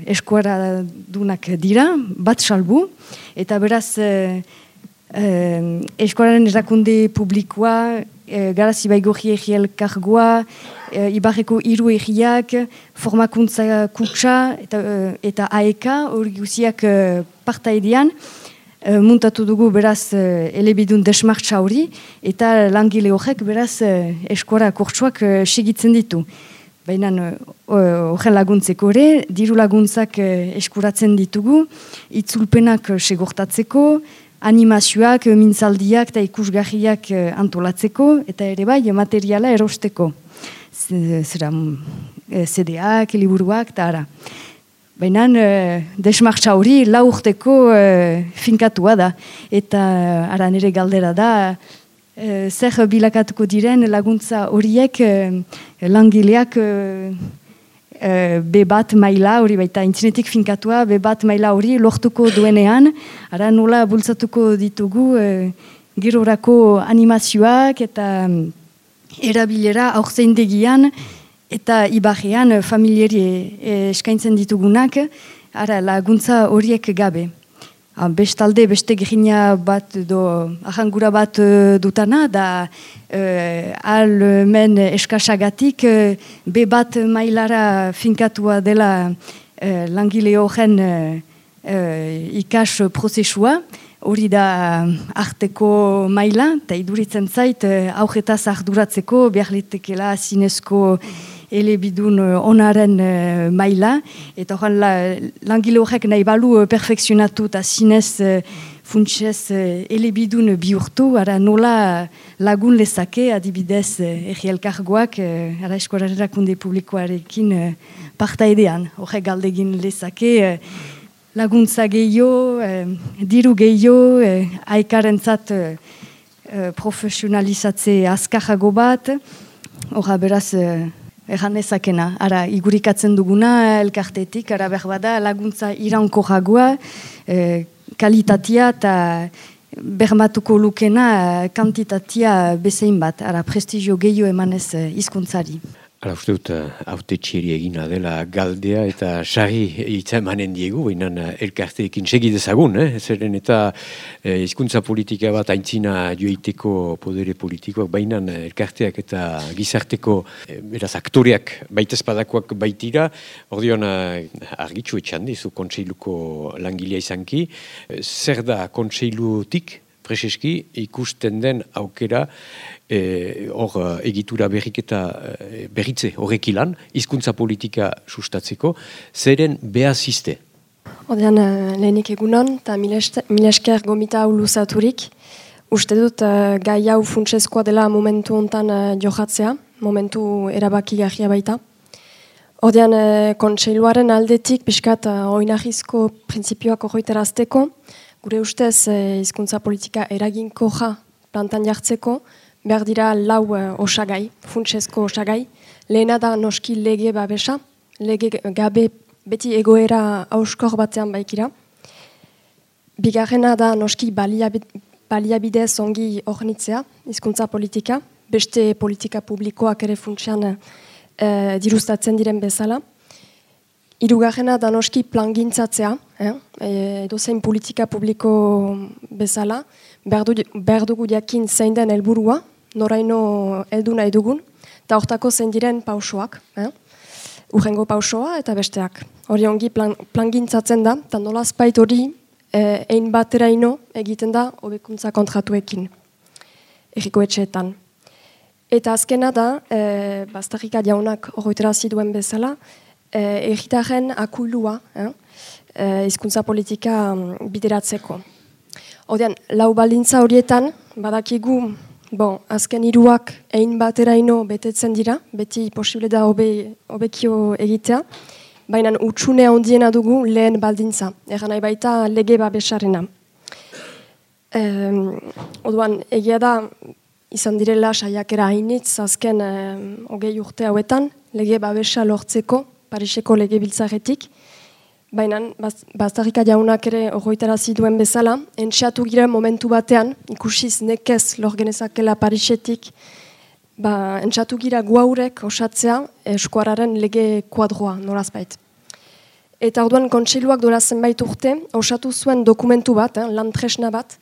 eskuara dunak dira, bat salbu, eta beraz uh, eskuararen erakunde publikoa, uh, garazi egiel kargoa, uh, ibarreko iru egiak, formakuntza kutsa eta, uh, eta aeka, hori guziak uh, partaidean, uh, muntatu dugu beraz elebidun desmartza hori, eta langile horrek beraz eskora kortsuak uh, segitzen ditu. Baina horren laguntzeko ere, diru laguntzak eskuratzen ditugu, itzulpenak segortatzeko, animazioak, mintzaldiak eta ikusgarriak antolatzeko, eta ere bai materiala erosteko. Zera, CD-ak, liburuak, eta ara. Baina uh, desmartza hori lau urteko uh, finkatua da. Eta ara nire galdera da, uh, zer bilakatuko diren laguntza horiek uh, langileak uh, uh, be bat maila hori baita intzinetik finkatua, be bat maila hori lortuko duenean, ara nola bultzatuko ditugu uh, girorako animazioak eta erabilera aurzein eta ibarrean eh, familiari eh, eskaintzen ditugunak, ara laguntza horiek gabe. Ah, bestalde, beste gerina bat do, ahangura bat uh, dutana, da uh, almen eskasagatik be bat mailara finkatua dela uh, langile horren ikas prozesua, hori da arteko maila, eta iduritzen zait, uh, augetaz arduratzeko, behar litekela zinezko elebidun uh, onaren maila, eta horren la, langile horrek nahi balu perfekzionatu eta zinez funtsez elebidun bihurtu, ara nola lagun lezake adibidez erri elkargoak, uh, ara eskorarerakunde publikoarekin uh, partaidean, horrek galdegin lezake, uh, laguntza gehiago, uh, diru gehiago, uh, aikarentzat uh, profesionalizatze azkajago bat, horra beraz, Egan ezakena, ara, igurikatzen duguna elkartetik, ara behar bada laguntza iranko jagoa, e, kalitatea eta bermatuko lukena kantitatea bezein bat, ara prestigio gehiago emanez hizkuntzari. Hala uste dut, haute txiri egina dela galdea eta sari hitza emanen diegu, baina elkarteekin segidezagun, eh? zeren eta eh, hizkuntza politika bat aintzina joiteko podere politikoak, baina elkarteak eta gizarteko eh, beraz aktoreak baita espadakoak baitira, hor dion argitxu etxan dizu kontseiluko langilea izanki, zer da kontseilutik preseski ikusten den aukera e, hor e, egitura berriketa e, berritze horrek ilan, izkuntza politika sustatzeko, zeren behazizte? Odean, uh, lehenik egunon, eta milesker gomita hau luzaturik, uste dut uh, gai hau funtsezkoa dela momentu hontan uh, johatzea, momentu erabaki gahia baita. Odean, uh, kontseiluaren aldetik, piskat, uh, oinahizko prinsipioak horretarazteko, gure ustez, uh, izkuntza politika eraginko ja plantan jartzeko, behar dira lau uh, osagai, funtsezko osagai. Lehena da noski lege babesa, lege gabe beti egoera auskor batean baikira. Bigarrena da noski baliabide zongi ornitzea, izkuntza politika, beste politika publikoak ere funtsian e, dirustatzen diren bezala. Irugarrena da noski plangintzatzea, eh? edo zein politika publiko bezala, behar dugu jakin zein den helburua, noraino heldu nahi dugun, eta hortako zein diren pausoak. Eh? urrengo pausoa eta besteak. Hori ongi plan, plangintzatzen da, eta nola azpait hori eh, ein batera ino egiten da hobekuntza kontratuekin, erriko etxeetan. Eta azkena da, e, bastarrika jaunak horretara ziduen bezala, e, erritaren akuilua, eh, izkuntza politika mm, bideratzeko. Odean, lau balintza horietan, badakigu Bon, azken hiruak egin bateraino betetzen dira, beti posible da obe, obekio egitea, baina utxunea ondiena dugu lehen baldintza, egan nahi baita lege babesarena. Um, oduan, egia da, izan direla saiakera hainitz, azken um, hogei urte hauetan, lege babesa lortzeko, Pariseko lege biltzaretik, Baina, baztarrika jaunak ere horretara ziduen bezala, entxeatu gira momentu batean, ikusiz nekez lor genezakela Parisetik, ba, entxeatu gira guaurek osatzea eskuararen lege kuadroa, norazbait. Eta orduan kontseiluak dola zenbait urte, osatu zuen dokumentu bat, eh, lan tresna bat,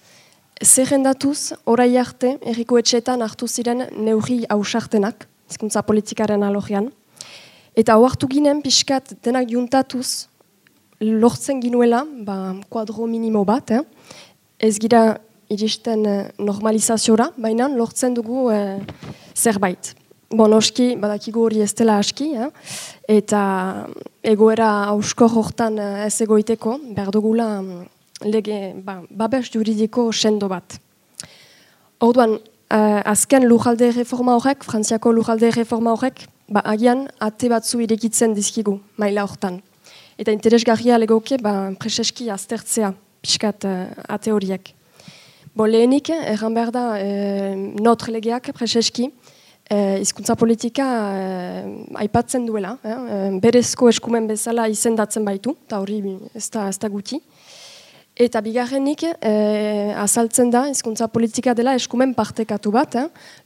zerrendatuz, orai arte, erriko etxeetan hartu ziren neurri hausartenak, izkuntza politikaren alogian, eta hoartu ginen pixkat denak juntatuz, lortzen ginuela, ba, kuadro minimo bat, eh? ez gira iristen eh, normalizaziora, baina lortzen dugu eh, zerbait. Bon, oski, badakigu hori ez dela aski, eh? eta egoera hausko hortan eh, ez egoiteko, behar dugula mm, lege, ba, babes juridiko sendo bat. Orduan, eh, azken lujalde reforma horrek, frantziako lujalde reforma horrek, ba, agian ate batzu irekitzen dizkigu, maila hortan. Eta interesgarria legoke, ba, preseski aztertzea, pixkat uh, ate horiek. Bo lehenik, erran behar da, e, notre legeak preseski, e, izkuntza politika aipatzen duela, eh, berezko eskumen bezala izendatzen baitu, eta hori ez da, ez da guti. Eta bigarrenik, e, azaltzen da, izkuntza politika dela eskumen partekatu bat,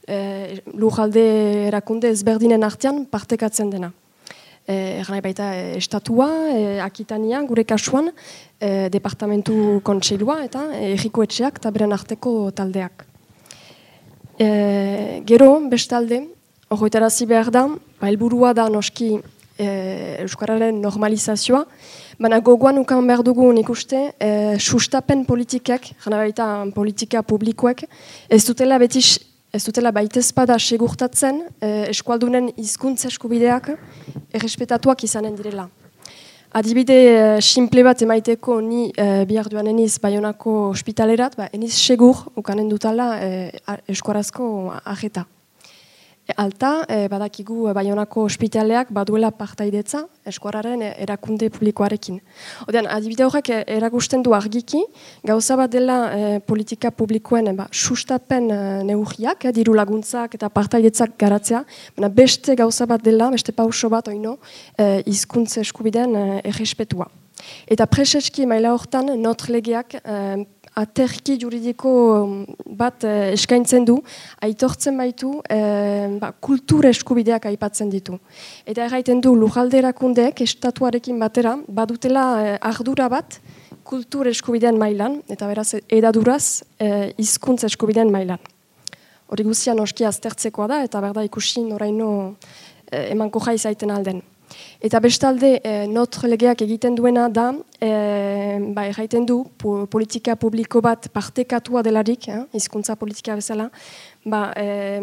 eh, lujalde erakunde ezberdinen artean partekatzen dena eh, baita eh, estatua, eh, akitania, gure kasuan, eh, departamentu kontseilua eta eh, erriko etxeak eta beren arteko taldeak. Eh, gero, bestalde, horretarazi behar da, ba, elburua da noski eh, Euskararen normalizazioa, baina gogoan ukan behar dugu nik uste, eh, sustapen politikak, jana politika publikoek, ez dutela beti ez dutela baitezpada segurtatzen eh, eskualdunen hizkuntza eskubideak errespetatuak izanen direla. Adibide eh, simple bat emaiteko ni eh, bihar duan eniz Bayonako ospitalerat, ba, eniz segur ukanen dutala eh, eskuarazko ajeta. Alta, e, badakigu e, Baionako ospitaleak baduela partaidetza eskuararen e, erakunde publikoarekin. Odean, adibide horrek e, erakusten du argiki, gauza bat dela politika publikoen ba, sustapen e, neurriak, diru laguntzak eta partaidetzak garatzea, baina beste gauza bat dela, beste pauso bat oino, e, izkuntze eskubideen e, errespetua. Eta preseski maila hortan, not legeak aterki juridiko um, bat eh, eskaintzen du, aitortzen baitu eh, ba, kultur eskubideak aipatzen ditu. Eta erraiten du lujalderakundeek estatuarekin batera, badutela eh, ardura bat kultur eskubideen mailan, eta beraz edaduraz eh, izkuntz eskubideen mailan. Hori guztian oski aztertzekoa da, eta berda ikusi noraino eh, emanko jaizaiten alden. Eta bestalde, e, notre legeak egiten duena da, e, ba, erraiten du, politika publiko bat partekatua delarik, eh, izkuntza politika bezala, ba, e,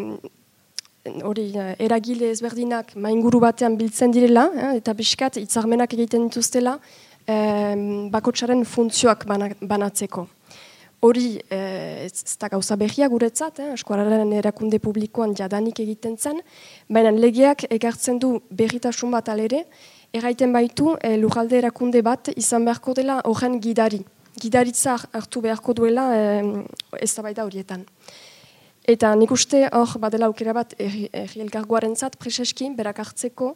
hori, eragile ezberdinak mainguru batean biltzen direla, eh, eta biskat, itzarmenak egiten dituztela, e, bakotsaren funtzioak banatzeko. Hori, eh, ez da gauza behia guretzat, eh, eskuararen erakunde publikoan jadanik egiten zen, baina legeak egartzen du berritasun bat alere, erraiten baitu eh, lujalde erakunde bat izan beharko dela horren gidari. Gidaritza hartu beharko duela eh, ez da horietan. Eta nik uste hor badela aukera bat erri elkargoaren zat preseski berak hartzeko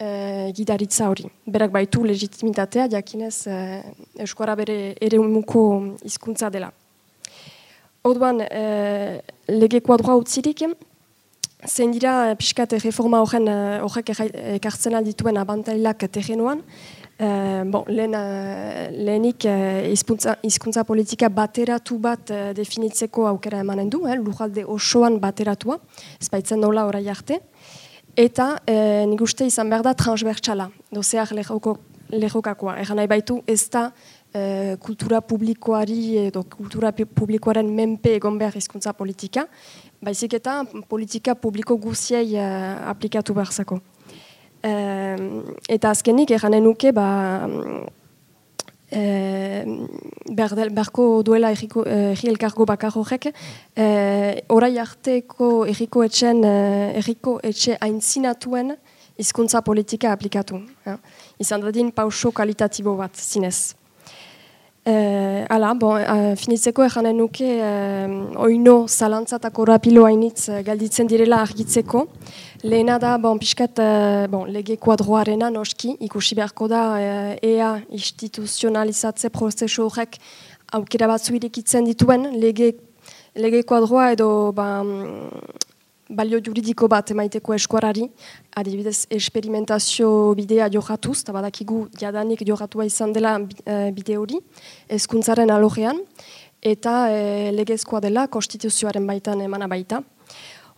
eh, gidaritza hori. Berak baitu legitimitatea jakinez eh, eskuara bere ere umuko dela. Orduan, e, lege kuadroa utzirik, zein dira pixkat reforma horren eh, horrek ekartzen aldituen abantailak terrenuan, e, bon, lehen, lehenik izkuntza, politika bateratu bat definitzeko aukera emanen du, eh, lujalde osoan bateratua, ez baitzen nola orai arte, eta e, nik uste izan behar da transbertsala, dozeak lehokakoa, egan nahi baitu ez da Eh, kultura publikoari edo kultura publikoaren menpe egon behar hizkuntza politika, baizik eta politika publiko guziei uh, aplikatu behar zako. eta azkenik eranen nuke, ba, e, beharko duela erri elkargo bakar horrek, e, orai arteko erriko etxen, erriko etxe aintzinatuen hizkuntza politika aplikatu. Ja. Izan dadin pauso kalitatibo bat, zinez. Uh, ala, bon, uh, finitzeko eganen nuke uh, oino zalantzatako rapilo hainitz uh, galditzen direla argitzeko. Lehena da, bon, piskat, uh, bon, lege kuadroarena noski, ikusi beharko da uh, EA instituzionalizatze prozesu horrek aukera batzu irikitzen dituen lege, lege kuadroa edo ba, balio juridiko bat emaiteko eskuarari, adibidez esperimentazio bidea johatuz, eta badakigu jadanik johatua izan dela eh, bide hori, ezkuntzaren alogean, eta e, legezkoa dela konstituzioaren baitan emana baita.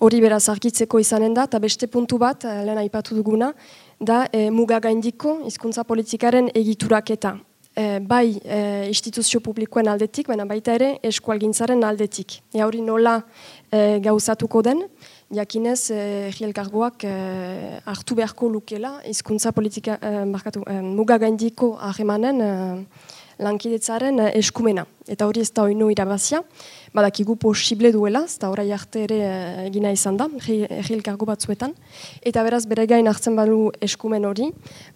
Hori beraz argitzeko izanen da, eta beste puntu bat, eh, lehen aipatu duguna, da e, muga gaindiko hizkuntza politikaren egituraketa. E, bai e, instituzio publikoen aldetik, baina baita ere eskualgintzaren aldetik. E, hori nola e, gauzatuko den, jakinez eh, elkargoak eh, hartu beharko lukela hizkuntza politika eh, markatu, eh, muga gaindiko ahemanen eh, lankidetzaren eh, eskumena. Eta hori ez da oinu irabazia, badakigu posible duela, ez da horai arte ere eh, egina izan da, erri elkargo batzuetan. Eta beraz bere gain hartzen balu eskumen hori,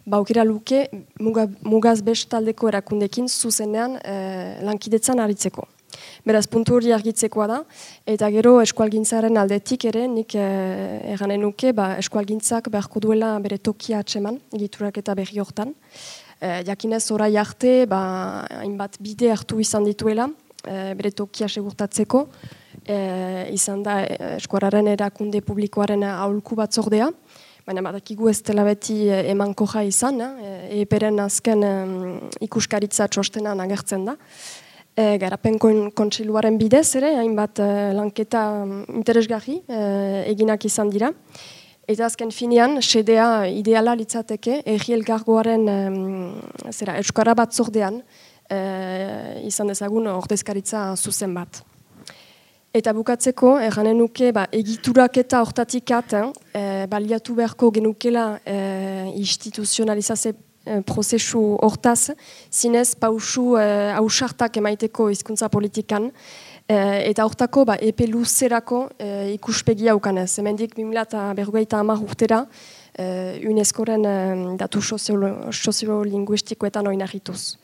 baukira luke muga, mugaz bestaldeko erakundekin zuzenean eh, lankidetzan aritzeko. Beraz, puntu hori argitzekoa da, eta gero eskualgintzaren aldetik ere, nik eh, erranen nuke, ba, eskualgintzak beharko duela bere tokia atseman, egiturak eta berri hortan. Eh, jakinez orai arte, ba, hainbat bide hartu izan dituela, eh, bere tokia segurtatzeko, eh, izan da eh, eskuararen erakunde publikoaren aholku batzordea, baina badakigu ez dela beti eh, eman koja izan, eh, eperen azken eh, ikuskaritza txostenan agertzen da e, garapen kontsiluaren bidez ere, hainbat e, lanketa mm, interesgarri e, eginak izan dira. Eta azken finean, sedea ideala litzateke, egi elgargoaren e, zera, euskara bat zordean, e, izan dezagun ordezkaritza zuzen bat. Eta bukatzeko, erranen nuke, ba, egiturak eta hortatik aten, e, baliatu beharko genukela e, instituzionalizazio Eh, prozesu hortaz, zinez pausu eh, hausartak emaiteko hizkuntza politikan, eh, eta hortako ba, epe luzerako eh, ikuspegia ukanez. Hemendik 2008 hamar urtera, uh, UNESCOren uh, datu soziolinguistikoetan oinarrituz.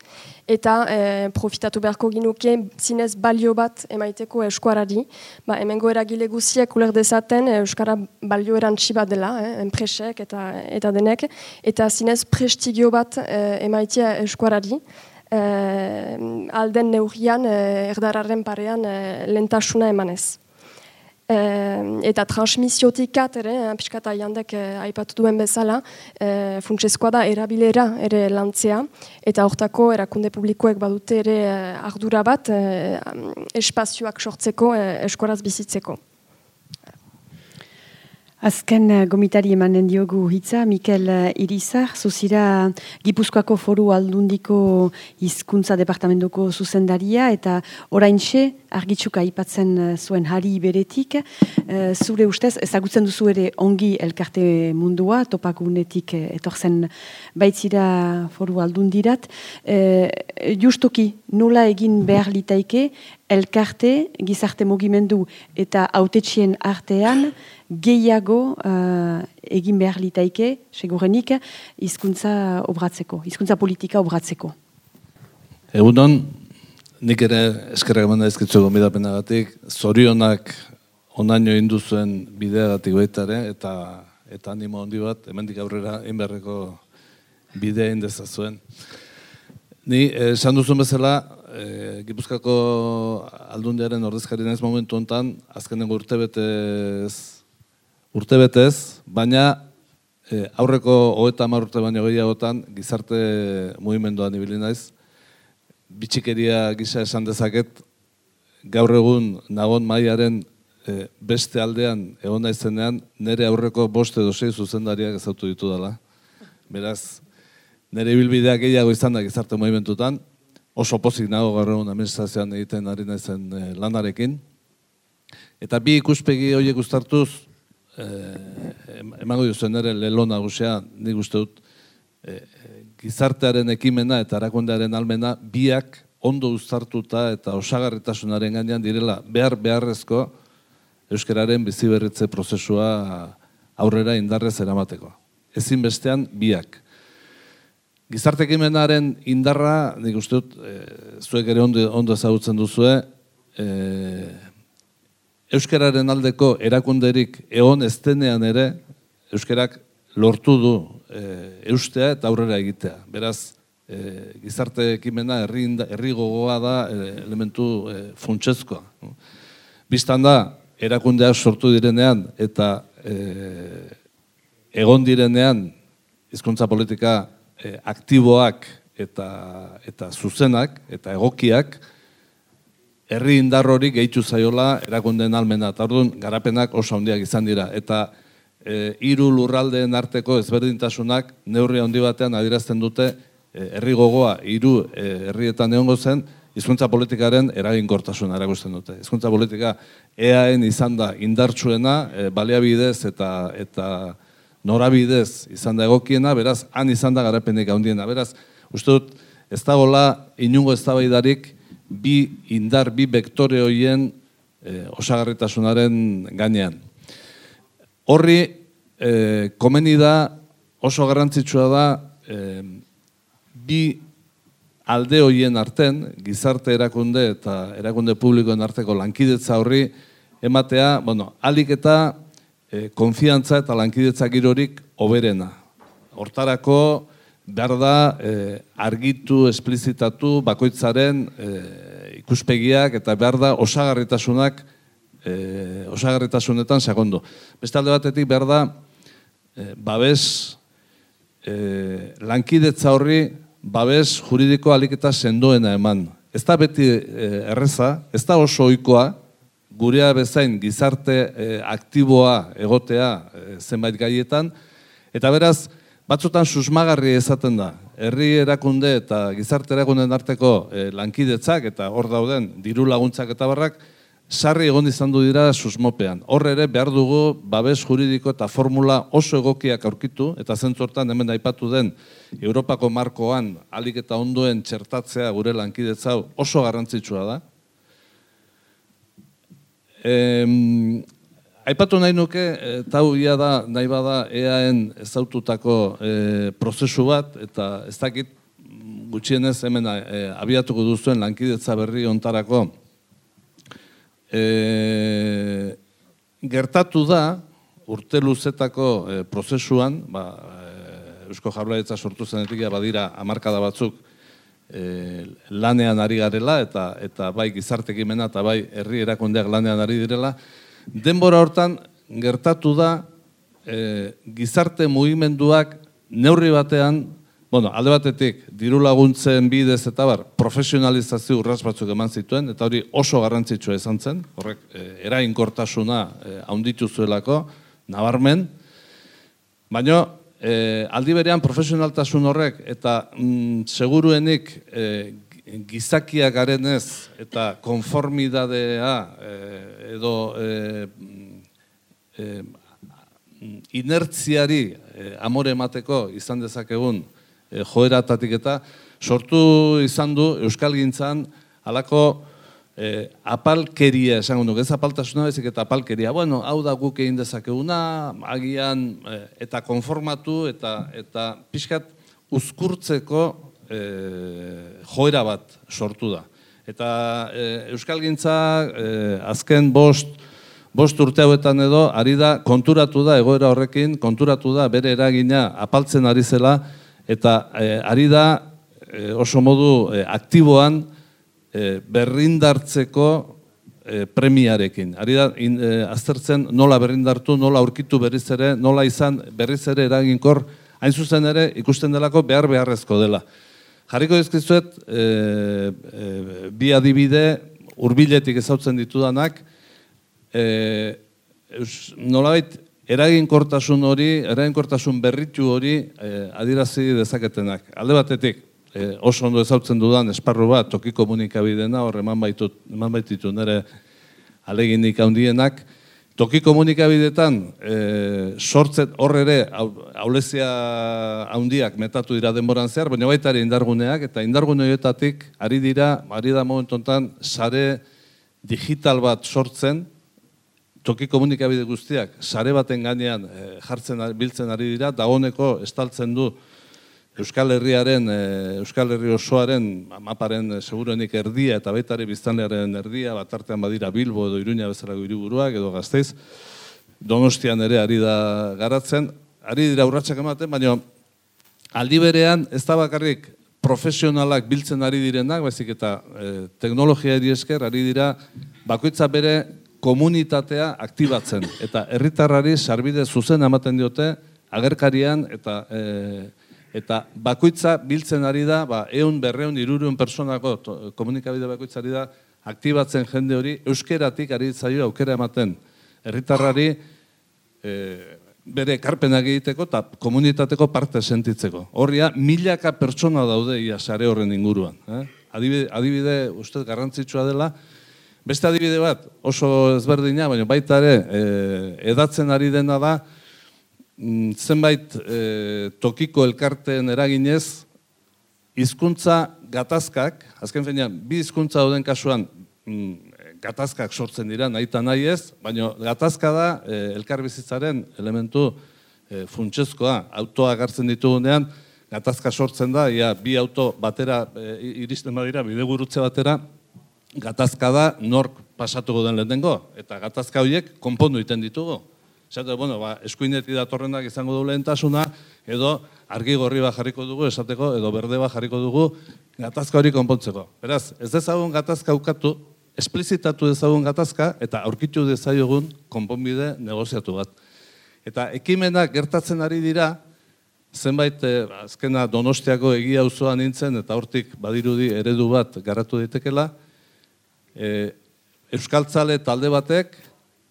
Eta uh, profitatu beharko ginuke zinez balio bat emaiteko eskuarari. Ba, hemengo eragile guziek uler dezaten euskara balio erantzi bat dela, eh, enpresek eta, eta denek. Eta zinez prestigio bat uh, emaitea eskuarari. Uh, alden neurian, uh, erdararen parean, uh, lentasuna emanez. Eh, eta transmisiotik ere, eh, piskata jandek eh, aipatu duen bezala, eh, funtsezkoa da erabilera ere lantzea, eta hortako erakunde publikoek badute ere eh, ardura bat eh, espazioak sortzeko, eh, eskoraz bizitzeko. Azken uh, gomitari emanen diogu hitza, Mikel uh, Irizar, zuzira Gipuzkoako foru aldundiko hizkuntza departamentoko zuzendaria, eta oraintxe argitzuka aipatzen uh, zuen hari beretik, zure ustez, ezagutzen duzu ere ongi elkarte mundua, topakunetik etorzen baitzira foru aldundirat, uh, justoki nola egin behar litaike, elkarte, gizarte mugimendu eta autetxien artean, gehiago uh, egin behar litaike, segurenik, hizkuntza obratzeko, hizkuntza politika obratzeko. Egunon, nik ere eskerrak eman daizkitzu gomidapena gatik, zorionak onaino induzuen bidea gatik baitare, eta eta animo handi bat, hemendik aurrera inberreko bidea indezazuen. Ni, esan duzun bezala, e, Gipuzkako aldundiaren ordezkari naiz momentu hontan, azkenengo urte betez urte betez, baina e, aurreko hoeta hamar urte baino gehiagotan gizarte mugimenduan ibili naiz. Bitxikeria gisa esan dezaket, gaur egun nagon maiaren e, beste aldean egon naizenean, nire aurreko boste edo sei zuzendariak ezautu ditu dela. Beraz, nire bilbideak gehiago izan da gizarte mugimendutan, oso pozik nago gaur egun administrazioan egiten ari naizen e, lanarekin. Eta bi ikuspegi horiek uztartuz, eh, emango duzen ere lelo nagusia, nik uste dut, eh, gizartearen ekimena eta arakondearen almena biak ondo uztartuta eta osagarritasunaren gainean direla behar beharrezko euskararen biziberritze prozesua aurrera indarrez eramateko. Ezin bestean biak. Gizarte ekimenaren indarra, nik uste dut, e, zuek ere ondo, ondo ezagutzen duzue, e, Euskararen aldeko erakunderik egon eztenean ere, Euskarak lortu du e, eustea eta aurrera egitea. Beraz, e, gizarte ekimena herri, gogoa da e, elementu e, funtsezkoa. Bistan da, erakundeak sortu direnean eta e, egon direnean hizkuntza politika e, aktiboak eta, eta zuzenak eta egokiak, herri indar hori gehitu zaiola erakundeen almena. Eta orduan, garapenak oso handiak izan dira. Eta e, hiru lurraldeen arteko ezberdintasunak neurri handi batean adierazten dute e, herri gogoa hiru e, herrietan egongo zen, hizkuntza politikaren eraginkortasuna erakusten dute. Hizkuntza politika EAen izan da indartsuena, e, baliabidez eta eta norabidez izan da egokiena, beraz, han izan da garapenik handiena. Beraz, uste dut, ez dagoela inungo eztabaidarik bi indar, bi bektore horien e, osagarritasunaren gainean. Horri, e, komeni da, oso garrantzitsua da, e, bi alde horien arten, gizarte erakunde eta erakunde publikoen arteko lankidetza horri, ematea, bueno, alik eta e, konfiantza eta lankidetza girorik oberena. Hortarako, behar da eh, argitu, esplizitatu, bakoitzaren eh, ikuspegiak eta behar da osagarritasunak eh, osagarritasunetan sakondu. Beste alde batetik behar da eh, babes eh, lankidetza horri babes juridiko aliketa sendoena eman. Ez da beti eh, erreza, ez da oso oikoa, gurea bezain gizarte eh, aktiboa egotea eh, zenbait gaietan, eta beraz, batzutan susmagarri ezaten da. Herri erakunde eta gizarte erakundeen arteko e, lankidetzak eta hor dauden diru laguntzak eta barrak sarri egon izan du dira susmopean. Hor ere behar dugu babes juridiko eta formula oso egokiak aurkitu eta zentzortan hemen aipatu den Europako markoan alik eta ondoen txertatzea gure lankidetza oso garrantzitsua da. Aipatu nahi nuke, eta ia da, nahi bada, EAen ezaututako e, prozesu bat, eta ez dakit gutxienez hemen e, abiatuko duzuen lankidetza berri ontarako. E, gertatu da, urte luzetako e, prozesuan, ba, e, Eusko Jaurlaritza sortu zenetik badira hamarkada batzuk e, lanean ari garela, eta, eta bai gizartekimena eta bai herri erakundeak lanean ari direla, denbora hortan gertatu da e, gizarte mugimenduak neurri batean, bueno, alde batetik diru laguntzen bidez eta bar, profesionalizazio urraz batzuk eman zituen, eta hori oso garrantzitsua izan zen, horrek e, erainkortasuna e, haunditu zuelako, nabarmen, baina e, aldi berean profesionaltasun horrek eta mm, seguruenik e, gizakia garenez eta konformidadea e, edo e, e, inertziari amore emateko izan dezakegun e, joeratatik eta sortu izan du Euskal Gintzan alako e, apalkeria esango nuke, ez apaltasuna bezik eta apalkeria. Bueno, hau da guk egin dezakeguna, agian e, eta konformatu eta eta pixkat uzkurtzeko e, joera bat sortu da. Eta e, Euskal Gintza e, azken bost, bost urte hauetan edo, ari da konturatu da egoera horrekin, konturatu da bere eragina apaltzen ari zela, eta e, ari da e, oso modu e, aktiboan, e, berrindartzeko e, premiarekin. Ari da, e, aztertzen nola berrindartu, nola aurkitu berriz ere, nola izan berriz ere eraginkor, hain zuzen ere ikusten delako behar beharrezko dela. Jarriko dizkizuet, e, e, bi adibide hurbiletik ezautzen ditudanak, e, nolabait eraginkortasun hori, eraginkortasun berritu hori e, adirazi dezaketenak. Alde batetik, e, oso ondo ezautzen dudan esparru bat, toki komunikabidena, hor eman, baitut, eman baititu nire aleginik handienak, toki komunikabidetan e, sortzet hor ere aulezia handiak metatu dira denboran zehar, baina baita ere indarguneak, eta indargune horietatik ari dira, ari da momentontan, sare digital bat sortzen, toki komunikabide guztiak, sare baten gainean e, jartzen, biltzen ari dira, dagoneko estaltzen du, Euskal Herriaren, eh, Euskal Herri osoaren maparen eh, segurenik erdia eta baita ere biztanlearen erdia, bat artean badira Bilbo edo Iruña bezala hiriburuak edo gazteiz, Donostian ere ari da garatzen, ari dira urratsak ematen, baina aldi berean ez da bakarrik profesionalak biltzen ari direnak, baizik eta e, teknologia esker ari dira bakoitza bere komunitatea aktibatzen. Eta herritarrari sarbide zuzen ematen diote agerkarian eta Eta bakoitza biltzen ari da, ba, eun, berreun, irurun personako komunikabide bakoitza ari da, aktibatzen jende hori, euskeratik ari zaio aukera ematen. Herritarrari e, bere karpenak egiteko eta komunitateko parte sentitzeko. Horria, milaka pertsona daude ia sare horren inguruan. Eh? Adibide, adibide, uste, garrantzitsua dela, beste adibide bat, oso ezberdina, baina baita ere, e, edatzen ari dena da, zenbait e, tokiko elkarteen eraginez, hizkuntza gatazkak, azken finean, bi hizkuntza dauden kasuan, mm, gatazkak sortzen dira, nahi eta nahi ez, baina gatazka da e, elkarbizitzaren elementu e, funtsezkoa, autoa gartzen ditugunean, gatazka sortzen da, ia, bi auto batera e, iristen badira, bide gurutze batera, gatazka da nork pasatuko den lehenengo, eta gatazka horiek konpondu iten ditugu. Esate, bueno, ba, eskuinetik datorrenak izango du lehentasuna, edo argi gorri bat jarriko dugu, esateko, edo berde bat jarriko dugu, gatazka hori konpontzeko. Beraz, ez dezagun gatazka ukatu, esplizitatu dezagun gatazka, eta aurkitu dezaiogun konponbide negoziatu bat. Eta ekimenak gertatzen ari dira, zenbait, eh, azkena donostiako egia auzoan nintzen, eta hortik badirudi eredu bat garatu daitekela, eh, Euskaltzale talde batek,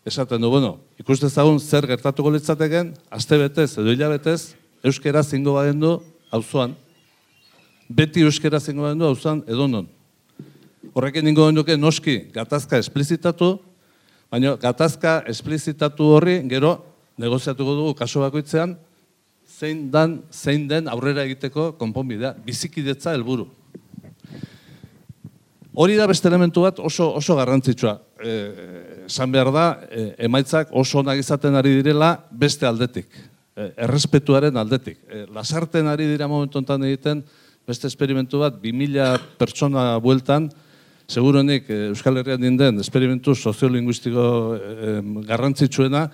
esaten du, bueno, ikuste zagun zer gertatuko litzateken, aste betez edo hilabetez, euskera zingo baden du auzoan. Beti euskera zingo baden du auzoan edo non. Horrekin ningo duke noski gatazka esplizitatu, baina gatazka esplizitatu horri gero negoziatuko dugu kaso bakoitzean, zein dan, zein den aurrera egiteko konponbidea, bizikidetza helburu. Hori da beste elementu bat oso, oso garrantzitsua. E, esan behar da, e, emaitzak oso onak izaten ari direla beste aldetik. E, errespetuaren aldetik. E, lasarten ari dira momentu enten egiten beste esperimentu bat, 2000 pertsona bueltan, seguruenik Euskal Herrian dinden esperimentu soziolinguistiko e, garrantzitsuena,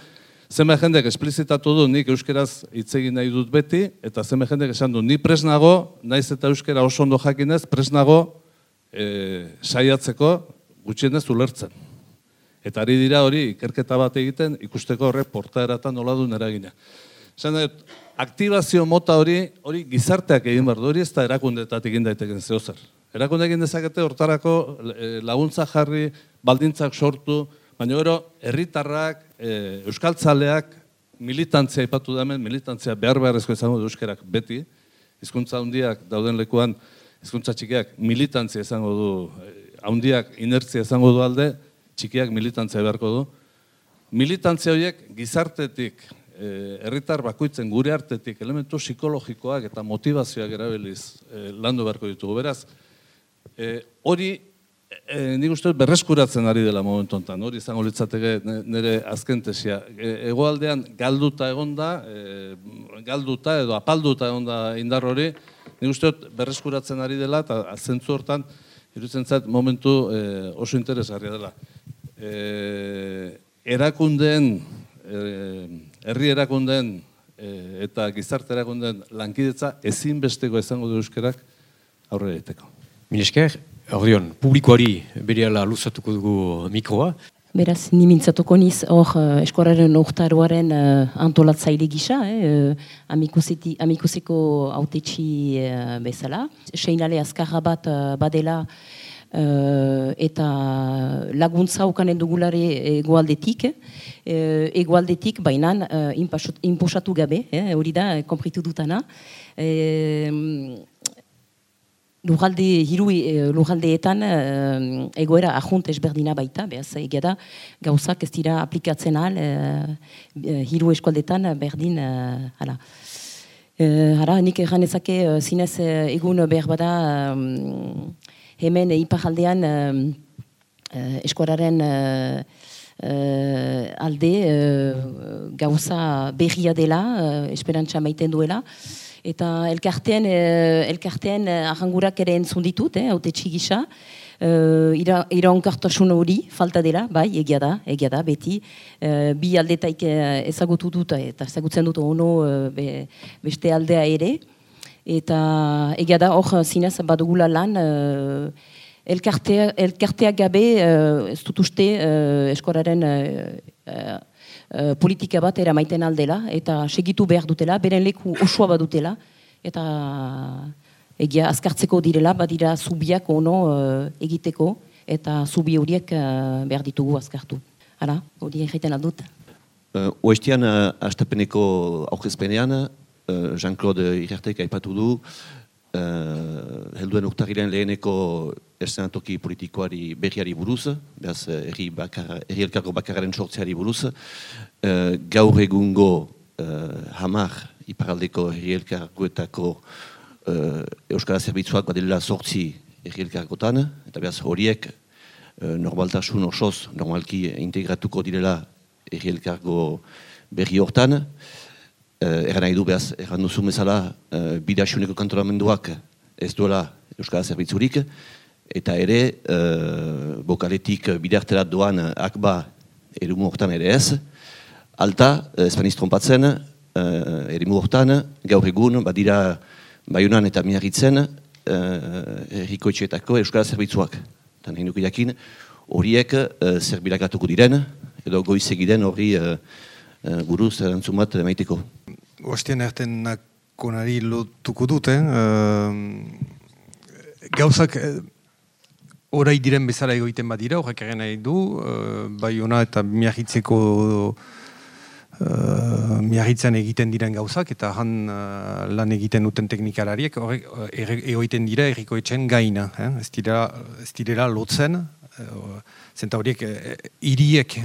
Zeme jendek esplizitatu du nik euskeraz hitz egin nahi dut beti, eta zeme jendek esan du, ni presnago, naiz eta euskera oso ondo jakinez, presnago e, saiatzeko gutxienez ulertzen. Eta ari dira hori ikerketa bat egiten ikusteko horrek portaeratan nola duen eragina. Zan dut, aktibazio mota hori, hori gizarteak egin behar du, hori ez da erakundetatik egin daiteken zehozer. Erakunde egin dezakete hortarako e, laguntza jarri, baldintzak sortu, baina gero herritarrak, e, euskaltzaleak militantzia ipatu da hemen, militantzia behar beharrezko izango du euskerak beti, hizkuntza handiak dauden lekuan, hizkuntza txikiak militantzia izango du, eh, handiak inertzia izango du alde, txikiak militantzia beharko du. Militantzia horiek gizartetik, eh, herritar bakoitzen gure artetik, elementu psikologikoak eta motivazioak erabiliz eh, landu beharko ditugu. Beraz, hori E, nik uste berreskuratzen ari dela momentu honetan, hori izango litzateke nire azken tesia. E, egoaldean galduta egonda, e, galduta edo apalduta egonda indar hori, nik uste berreskuratzen ari dela eta zentzu hortan, irutzen zait, momentu e, oso interesgarria dela. E, erakundeen, e, herri erakundeen e, eta gizarte erakundeen lankidetza ezinbesteko izango du euskerak aurre egiteko. Minesker, Ordeon, publikoari bereala luzatuko dugu mikroa. Beraz, ni mintzatuko niz hor uh, eskoraren urtaroaren uh, antolatzaile gisa, eh, uh, amikuseko autetxi uh, bezala. Seinale azkarra bat uh, badela uh, eta laguntza ukanen dugulare egualdetik. Uh, egualdetik, bainan, uh, inposatu gabe, hori da, kompritu dutana. Uh, Lugalde, hiru e, lugaldeetan e, egoera ahunt ezberdina baita, behaz egia da gauzak ez dira aplikatzen al e, hiru eskualdetan berdin hala. E, hala, nik erran ezake zinez egun behar bada hemen iparaldean e, eskuararen alde gauza berria dela, esperantza maiten duela, eta elkartean, eh, elkartean eh, ahangurak ere entzun ditut, eh, haute txigisa, Uh, ira, hori falta dela, bai, egia da, egia da, beti. Uh, bi aldetaik ezagutu dut, eta ezagutzen dut ono be, beste aldea ere. Eta egia da, hor zinez badugula lan, uh, elkartea, elkartea gabe, uh, ez dut uste, uh, eskoraren Eh, politika bat eramaiten aldela eta segitu behar dutela, beren leku osoa bat dutela eta egia azkartzeko direla, badira zubiak ono uh, egiteko eta zubi horiek uh, behar ditugu azkartu. Hala, hori egiten aldut. Uh, Oestian, uh, astapeneko aurkezpenean, uh, Jean-Claude Irartek aipatu du, helduen urtariren leheneko esenatoki politikoari berriari buruz, behaz erri, bakar, erri elkargo bakararen sortzeari buruz, uh, gaur egungo uh, hamar iparaldeko erri elkargoetako uh, Euskara Zerbitzuak badela sortzi erri elkargotan, eta behaz horiek uh, normaltasun osoz normalki integratuko direla erri elkargo berri hortan, Uh, Eran nahi du behaz, erran duzu bezala, uh, bidasuneko kantoramenduak ez duela Euskara Zerbitzurik, eta ere, uh, bokaletik bidarterat doan akba erimu hortan ere ez. Alta, espaniz trompatzen, uh, erimu hortan, gaur egun, badira baiunan eta miarritzen, uh, errikoetxeetako Euskara Zerbitzuak. Eta nahi nuke jakin, horiek uh, zerbilakatuko diren, edo goizegiden hori uh, uh, buruz erantzun bat maiteko. Ostean erten nakonari lotuko dut, eh? gauzak eh, orai diren bezala egoiten badira, horrek egen nahi du, uh, bai ona eta miagitzeko uh, miagitzen egiten diren gauzak, eta han uh, lan egiten duten teknikalariek, horrek egoiten dira errikoetxen gaina, eh? ez, dira, ez direla lotzen, zenta horiek hiriek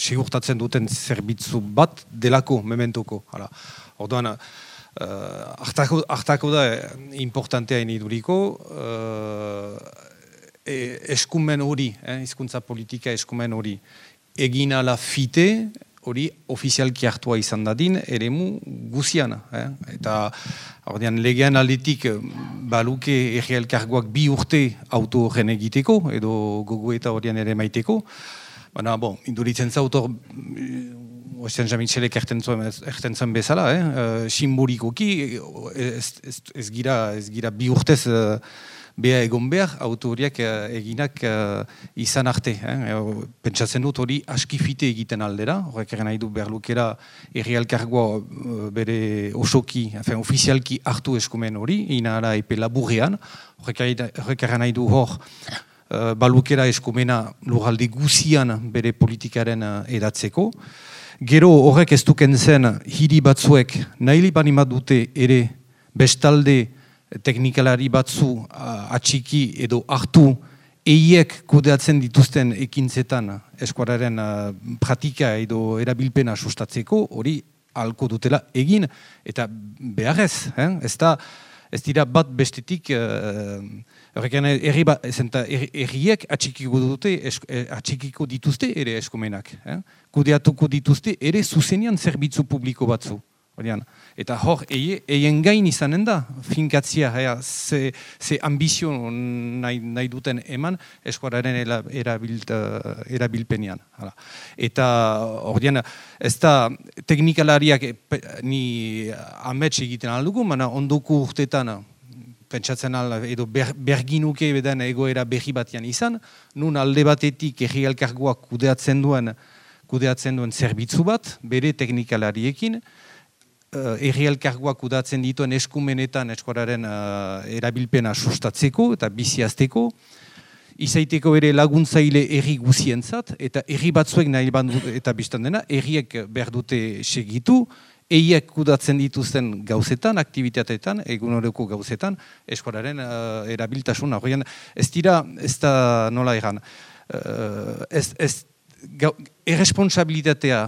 segurtatzen duten zerbitzu bat delako mementuko. Hala. Orduan, uh, hartako, da importantea iniduriko, uh, eskumen hori, eh, izkuntza politika eskumen hori, egin ala fite, hori ofizialki hartua izan dadin, ere mu guziana. Eh? Eta ordean, legean aldetik baluke erri elkargoak bi urte auto horren egiteko, edo gogo eta horian ere maiteko. Baina, bon, induritzen zautor, oesten jamitzelek erten zuen bezala, eh? Uh, simbolikoki, ez, ez, ez, gira, ez gira bi urtez uh, beha egon behar, autoriak uh, eginak uh, izan arte. Eh? Pentsatzen dut hori askifite egiten aldera, horrek eren nahi du behar lukera errealkargoa uh, bere osoki, afen, ofizialki hartu eskumen hori, inara epe laburrean, horrek eren nahi du hor, Uh, balukera eskumena lurralde guzian bere politikaren uh, edatzeko. Gero horrek ez duken zen hiri batzuek nahi bani dute ere bestalde teknikalari batzu atxiki edo hartu eiek kudeatzen dituzten ekintzetan eskuararen pratika edo erabilpena sustatzeko hori alko dutela egin eta beharrez, eh? ez da ez dira bat bestetik uh, erri ba, erriek atxikiko dute eh, atxikiko dituzte ere eskumenak eh? kudeatuko dituzte ere zuzenian zerbitzu publiko batzu Orian. Eta hor, eien gain izanen da, finkatzia, ea, ze, ze ambizio nahi, nahi duten eman eskuararen erabilt, erabilpenian. Hala. Eta hor ez da teknikalariak ni amets egiten aldugu, mana onduko urtetan pentsatzen al, edo ber, berginuke beden egoera berri batian izan, nun alde batetik erri kudeatzen duen, kudeatzen duen zerbitzu bat, bere teknikalariekin, uh, erri elkargoak kudatzen dituen eskumenetan eskoraren uh, erabilpena sustatzeko eta biziazteko, izaiteko ere laguntzaile erri guzientzat, eta erri batzuek nahi bandu eta biztan dena, erriek behar dute segitu, eiek kudatzen dituzten gauzetan, aktivitateetan, egun horreko gauzetan, eskoraren uh, erabiltasun, horrean, ez dira, ez da nola egan, uh, ez, ez, gau, erresponsabilitatea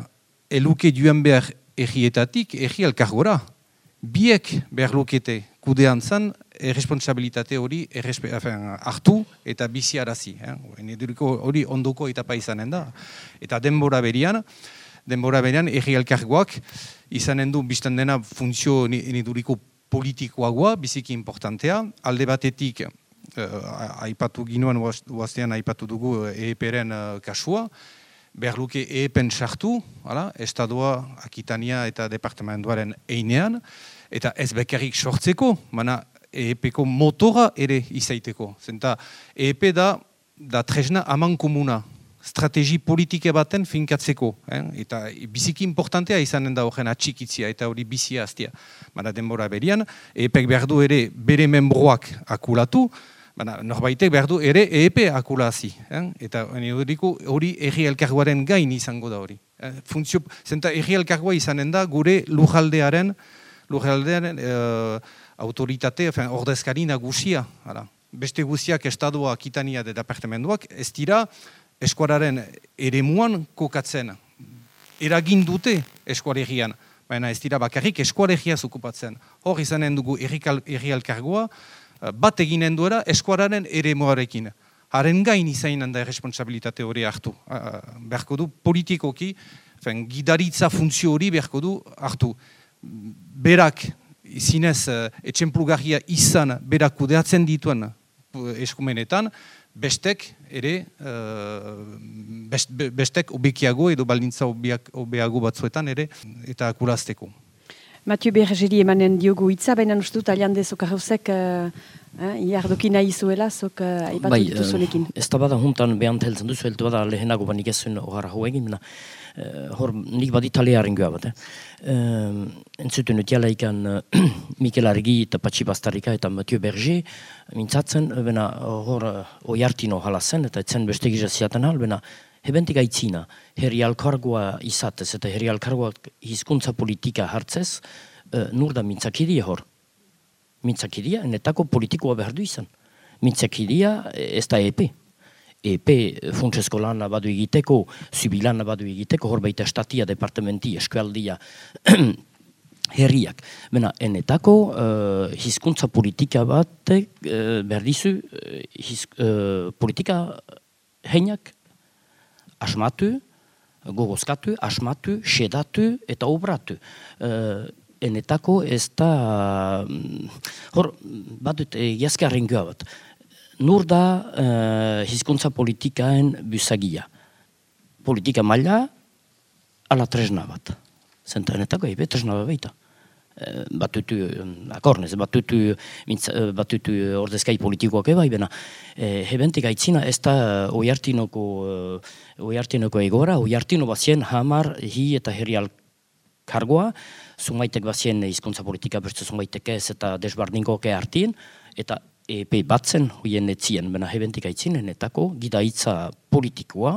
eluke duen behar errietatik erri elkargora. Biek behar lukete kudean zan, erresponsabilitate hori hartu eta bizi arazi. Eh? Hori ondoko eta paizanen da. Eta denbora berian, denbora berian erri elkargoak izanen du biztan dena funtzio niduriko politikoagoa, biziki importantea. Alde batetik, uh, aipatu ginoan, uaztean aipatu dugu EEP-ren uh, kasua, behar luke epen sartu, hala, estadua, akitania eta departamentuaren einean, eta ez bekarrik sortzeko, mana EEP-ko motora ere izaiteko. Zenta, EEP da, da tresna aman komuna, strategi politike baten finkatzeko. Eh? Eta biziki importantea izanen da horren atxikitzia eta hori bizia aztia. Mana denbora berian, EEP behar du ere bere membroak akulatu, Baina, norbaitek behar du ere EEP akulazi. Eh? Eta hori erri elkarguaren gain izango da hori. Eh? Funtzio, zenta erri elkargua izanen da gure lujaldearen, lujaldearen eh, autoritate, fin, ordezkari nagusia. Hala. Beste guziak estadua kitania de departamentuak, ez dira eskuararen ere muan kokatzen. Eragin dute eskuaregian. Baina ez dira bakarrik eskuaregia zukupatzen. Hor izanen dugu erri elkargua, bat eginen duera eskuararen ere moarekin. Haren gain izainan da responsabilitate hori hartu. Beharko du politikoki, fen, gidaritza funtzio hori beharko du hartu. Berak, zinez, etxemplugarria izan, berak kudeatzen dituen eskumenetan, bestek ere, bestek obekiago edo baldintza obeago batzuetan ere, eta akurazteko. Mathieu Bergeri emanen diogu itza, baina ustut alian dezok arrozek uh, uh, iardoki nahi zuela, zok uh, aipatu bai, dituzunekin. Uh, ez da bada juntan behant heltzen duzu, heltu bada lehenago banik ezun ohara hau egin, uh, hor nik badi talearen goa bat. Eh? Uh, entzuten dut ikan uh, Mikel Argi eta Patsi Bastarika eta Mathieu Berger mintzatzen, bena hor uh, oiartino halazen, eta etzen beste gizaziaten hal, bena Hebentik aitzina, herri alkargoa izatez eta herri alkargoa hizkuntza politika hartzez, uh, nur da mintzakiria hor. Mintzakiria, enetako politikoa behar du izan. Mintzakiria ez da EP. EP funtsesko lana badu egiteko, zubilana badu egiteko, hor baita estatia, departamenti, eskualdia, herriak. Bena, enetako uh, hizkuntza politika bat uh, behar dizu, uh, politika heinak asmatu, gogozkatu, asmatu, sedatu eta obratu. Uh, enetako ez da, mm, hor, bat dut, egiazkarren goa bat, nur da uh, hizkuntza politikaen busagia. Politika maila, ala tresna bat. Zenta enetako, ebe tresna bat baita batutu, akornez, batutu, mintza, batutu ordezkai politikoak eba, ibena, e, hebentik aitzina ez da oiartinoko, oiartinoko egora, oiartino bazien hamar hi eta herrial kargoa, zumaitek bazien hizkuntza politika bertzu zumaitek ez eta desbardinkoke hartien, eta epe batzen hoien etzien, bena hebentik aitzinen, etako gidaitza politikoa,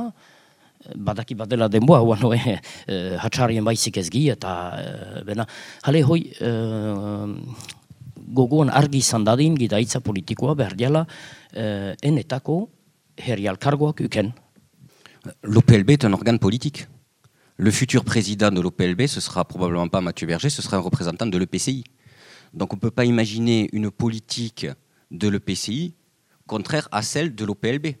enetako herrialkargoak uken. L'OPLB est un organe politique. Le futur président de l'OPLB, ce sera probablement pas Mathieu Berger, ce sera un représentant de l'EPCI. Donc on ne peut pas imaginer une politique de l'EPCI contraire à celle de l'OPLB.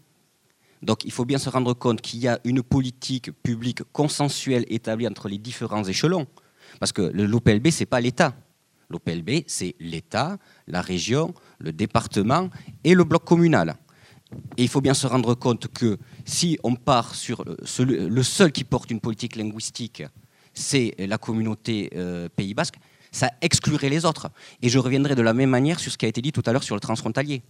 Donc il faut bien se rendre compte qu'il y a une politique publique consensuelle établie entre les différents échelons. Parce que l'OPLB, ce n'est pas l'État. L'OPLB, c'est l'État, la région, le département et le bloc communal. Et il faut bien se rendre compte que si on part sur le seul qui porte une politique linguistique, c'est la communauté euh, Pays Basque, ça exclurait les autres. Et je reviendrai de la même manière sur ce qui a été dit tout à l'heure sur le transfrontalier.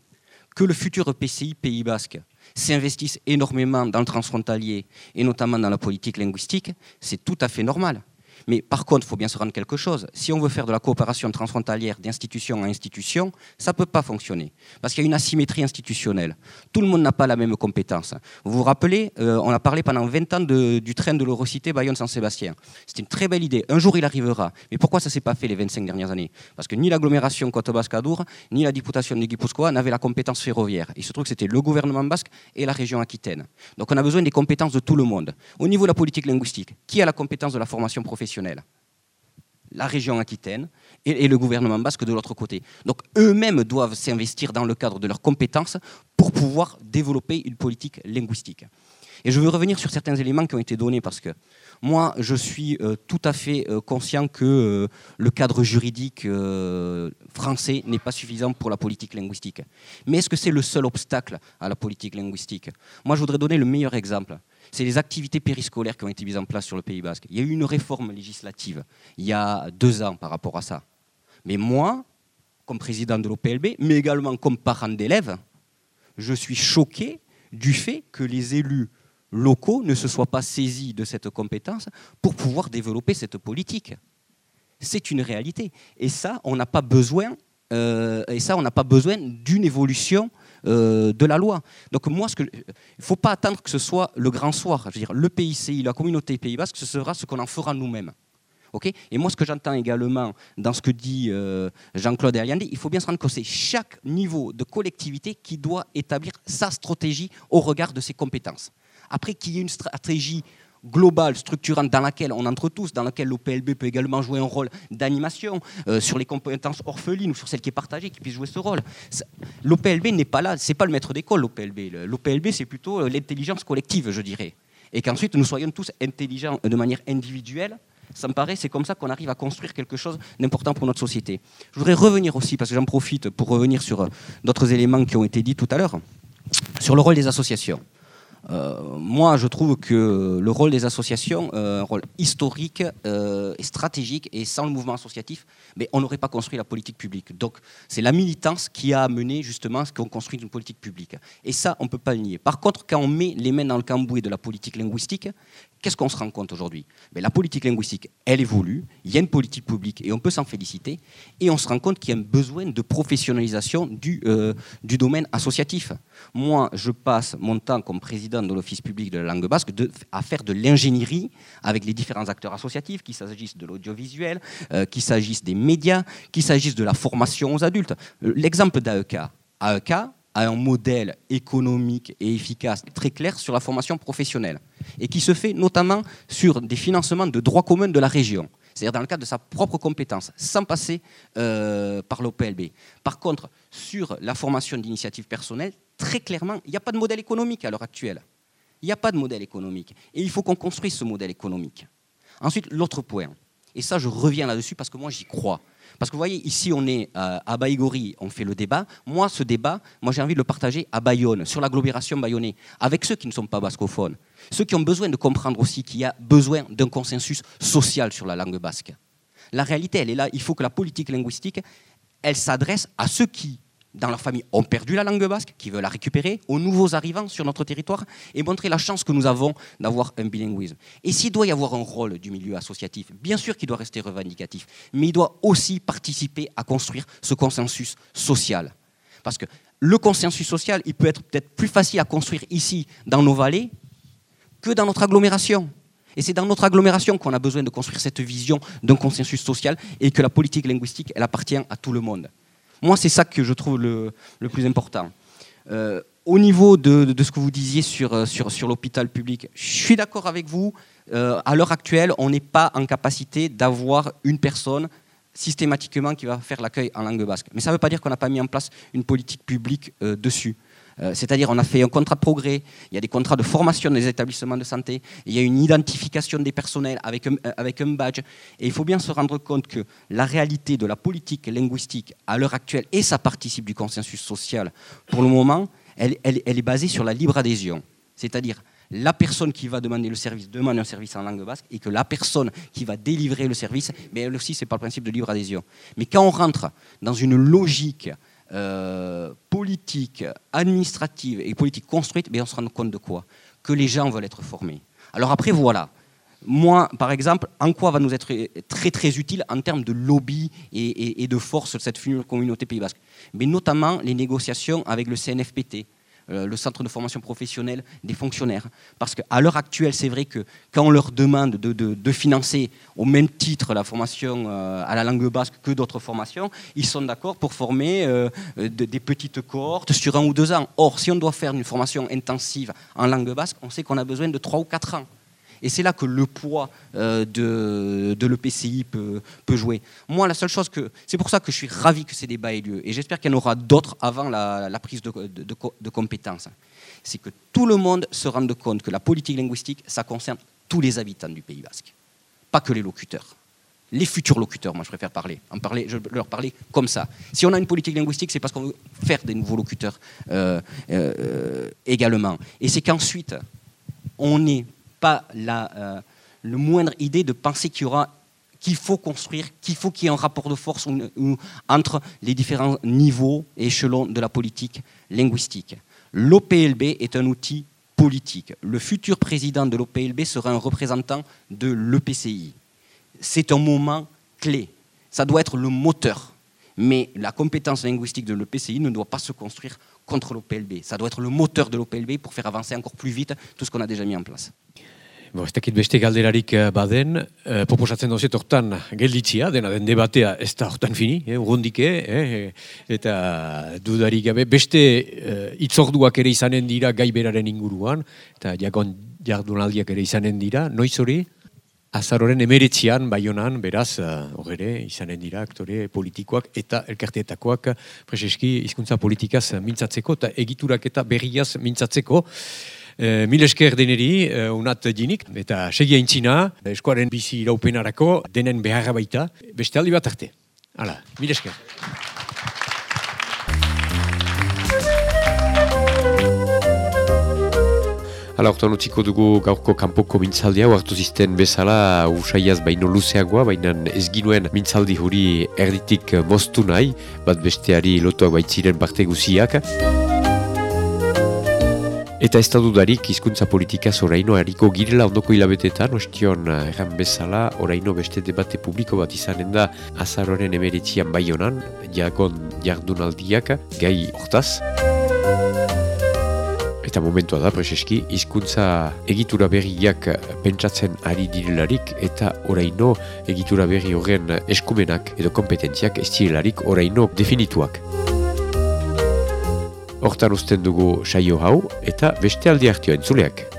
Que le futur PCI Pays Basque s'investisse énormément dans le transfrontalier et notamment dans la politique linguistique, c'est tout à fait normal. Mais par contre, il faut bien se rendre quelque chose. Si on veut faire de la coopération transfrontalière d'institution à institution, ça ne peut pas fonctionner. Parce qu'il y a une asymétrie institutionnelle. Tout le monde n'a pas la même compétence. Vous vous rappelez, euh, on a parlé pendant 20 ans du train de l'Eurocité Bayonne-Saint-Sébastien. C'était une très belle idée. Un jour, il arrivera. Mais pourquoi ça ne s'est pas fait les 25 dernières années? Parce que ni l'agglomération côte basque adour ni la députation de Guipuscoa n'avaient la compétence ferroviaire. Il se trouve que c'était le gouvernement basque et la région aquitaine. Donc on a besoin des compétences de tout le monde. Au niveau de la politique linguistique, qui a la compétence de la formation professionnelle? La région aquitaine et, le gouvernement basque de l'autre côté. Donc eux-mêmes doivent s'investir dans le cadre de leurs compétences pour pouvoir développer une politique linguistique. Et je veux revenir sur certains éléments qui ont été donnés parce que moi, je suis euh, tout à fait euh, conscient que euh, le cadre juridique français n'est pas suffisant pour la politique linguistique. Mais est-ce que c'est le seul obstacle à la politique linguistique? Moi, je voudrais donner le meilleur exemple c'est les activités périscolaires qui ont été mises en place sur le Pays Basque. Il y a eu une réforme législative il y a deux ans par rapport à ça. Mais moi, comme président de l'OPLB, mais également comme parent d'élèves, je suis choqué du fait que les élus locaux ne se soient pas saisis de cette compétence pour pouvoir développer cette politique. C'est une réalité. Et ça, on n'a pas besoin, euh, n'a pas besoin d'une évolution euh, de la loi. Donc moi, il ne faut pas attendre que ce soit le grand soir. Je veux dire, le PICI, la communauté Pays Basque, ce sera ce qu'on en fera nous-mêmes. et moi, ce que j'entends également dans ce que dit euh, Jean-Claude Ariandi, il faut bien se rendre compte que c'est chaque niveau de collectivité qui doit établir sa stratégie au regard de ses compétences. Après qu'il y ait une stratégie globale, structurante, dans laquelle on entre tous, dans laquelle l'OPLB peut également jouer un rôle d'animation euh, sur les compétences orphelines ou sur celles qui est partagée, qui puisse jouer ce rôle. L'OPLB n'est pas là, c'est pas le maître d'école, l'OPLB. L'OPLB, c'est plutôt euh, l'intelligence collective, je dirais. Et qu'ensuite, nous soyons tous intelligents de manière individuelle, ça me paraît, c'est comme ça qu'on arrive à construire quelque chose d'important pour notre société. Je voudrais revenir aussi, parce que j'en profite pour revenir sur euh, d'autres éléments qui ont été dits tout à l'heure, sur le rôle des associations. Euh, moi, je trouve que le rôle des associations, euh, un rôle historique euh, et stratégique, et sans le mouvement associatif, mais on n'aurait pas construit la politique publique. Donc, c'est la militance qui a amené justement ce qu'on construit une politique publique. Et ça, on ne peut pas le nier. Par contre, quand on met les mains dans le cambouis de la politique linguistique, qu'est-ce qu'on se rend compte aujourd'hui? Ben, La politique linguistique, elle évolue, il y a une politique publique et on peut s'en féliciter, et on se rend compte qu'il y a un besoin de professionnalisation du, du domaine associatif. Moi, je passe mon temps comme président de l'Office public de la langue basque à faire de l'ingénierie avec les différents acteurs associatifs, qu'il s'agisse de l'audiovisuel, euh, qu'il s'agisse des médias, qu'il s'agisse de la formation aux adultes. Euh, l'exemple d'AEK. AEK, a un modèle économique et efficace très clair sur la formation professionnelle et qui se fait notamment sur des financements de droit commun de la région, c'est-à-dire dans le cadre de sa propre compétence, sans passer euh, par l'OPLB. Par contre, sur la formation d'initiative personnelle, très clairement, il n'y a pas de modèle économique à l'heure actuelle. Il n'y a pas de modèle économique. Et il faut qu'on construise ce modèle économique. Ensuite, l'autre point, et ça je reviens là-dessus parce que moi j'y crois, parce que vous voyez, ici, on est euh, à Baïgori, on fait le débat. Moi, ce débat, moi, j'ai envie de le partager à Bayonne, sur l'agglomération bayonnais, avec ceux qui ne sont pas bascophones. Ceux qui ont besoin de comprendre aussi qu'il y a besoin d'un consensus social sur la langue basque. La réalité, elle est là. Il faut que la politique linguistique, elle s'adresse à ceux qui dans leur famille ont perdu la langue basque, qui veulent la récupérer, aux nouveaux arrivants sur notre territoire, et montrer la chance que nous avons d'avoir un bilinguisme. Et s'il doit y avoir un rôle du milieu associatif, bien sûr qu'il doit rester revendicatif, mais il doit aussi participer à construire ce consensus social. Parce que le consensus social, il peut être peut-être plus facile à construire ici, dans nos vallées, que dans notre agglomération. Et c'est dans notre agglomération qu'on a besoin de construire cette vision d'un consensus social et que la politique linguistique, elle appartient à tout le monde. Moi, c'est ça que je trouve le, plus important. Euh, au niveau de, ce que vous disiez sur, euh, sur l'hôpital public, je suis d'accord avec vous. Euh, à l'heure actuelle, on n'est pas en capacité d'avoir une personne systématiquement qui va faire l'accueil en langue basque. Mais ça ne veut pas dire qu'on n'a pas mis en place une politique publique dessus. Euh, c'est-à-dire on a fait un contrat de progrès, il y a des contrats de formation des établissements de santé, il y a une identification des personnels avec un, euh, avec un badge. Et il faut bien se rendre compte que la réalité de la politique linguistique à l'heure actuelle, et ça participe du consensus social, pour le moment, elle, est basée sur la libre adhésion. C'est-à-dire la personne qui va demander le service demande un service en langue basque et que la personne qui va délivrer le service, mais elle aussi, c'est pas le principe de libre adhésion. Mais quand on rentre dans une logique euh, politique, administrative et politique construite, mais on se rend compte de quoi? Que les gens veulent être formés. Alors après, voilà. Moi, par exemple, en quoi va nous être très très utile en termes de lobby et, de force cette communauté Pays Basque? Mais notamment les négociations avec le CNFPT, le centre de formation professionnelle des fonctionnaires. Parce qu'à l'heure actuelle, c'est vrai que quand on leur demande de, financer au même titre la formation euh, à la langue basque que d'autres formations, ils sont d'accord pour former euh, des petites cohortes sur un ou deux ans. Or, si on doit faire une formation intensive en langue basque, on sait qu'on a besoin de trois ou quatre ans. Et c'est là que le poids euh, de, l'EPCI peut, jouer. Moi, la seule chose que. C'est pour ça que je suis ravi que ces débats aient lieu. Et j'espère qu'il y en aura d'autres avant la, prise de, compétences. C'est que tout le monde se rende compte que la politique linguistique, ça concerne tous les habitants du Pays basque. Pas que les locuteurs les futurs locuteurs, moi je préfère parler, je leur parler comme ça. Si on a une politique linguistique, c'est parce qu'on veut faire des nouveaux locuteurs euh, euh, également. Et c'est qu'ensuite, on est pas la euh, moindre idée de penser qu'il faut construire, qu'il faut qu'il y ait un rapport de force entre les différents niveaux et échelons de la politique linguistique. L'OPLB est un outil politique. Le futur président de l'OPLB sera un représentant de l'EPCI. C'est un moment clé. Ça doit être le moteur. Mais la compétence linguistique de l'EPCI ne doit pas se construire contre l'OPLB. Ça doit être le moteur de l'OPLB pour faire avancer encore plus vite tout ce qu'on a déjà mis en place. Bo, ez dakit beste galderarik eh, baden, eh, proposatzen dozet hortan gelditzia, dena den debatea ez da hortan fini, eh, urrundike, eh, eta dudarik gabe, beste eh, itzorduak ere izanen dira gaiberaren inguruan, eta jakon jardunaldiak ere izanen dira, noiz hori? Azaroren emeretzian, baionan, beraz, horre, uh, izanen dira aktore politikoak eta elkarteetakoak preseski hizkuntza politikaz mintzatzeko eta egiturak eta berriaz mintzatzeko. E, mil esker deneri, e, unat dinik, eta segia intzina, eskuaren bizi iraupenarako, denen beharra baita, beste aldi bat arte. Hala, mil esker. Hala, orta utziko dugu gaurko kanpoko mintzaldi hau hartu zisten bezala usaiaz baino luzeagoa, baina ez ginuen mintzaldi huri erditik moztu nahi, bat besteari lotuak baitziren parte guziak. Eta ez da dudarik hizkuntza politika oraino hariko girela ondoko hilabetetan, ostion eh, erran bezala, oraino beste debate publiko bat izanen da azaroren emeritzian bai honan, jagon jardunaldiak, gai hortaz. Eta momentua da, preseski, hizkuntza egitura berriak pentsatzen ari direlarik, eta oraino egitura berri horren eskumenak edo kompetentziak ez direlarik oraino definituak. Hortan usten dugu saio hau eta beste aldi hartio entzuleak.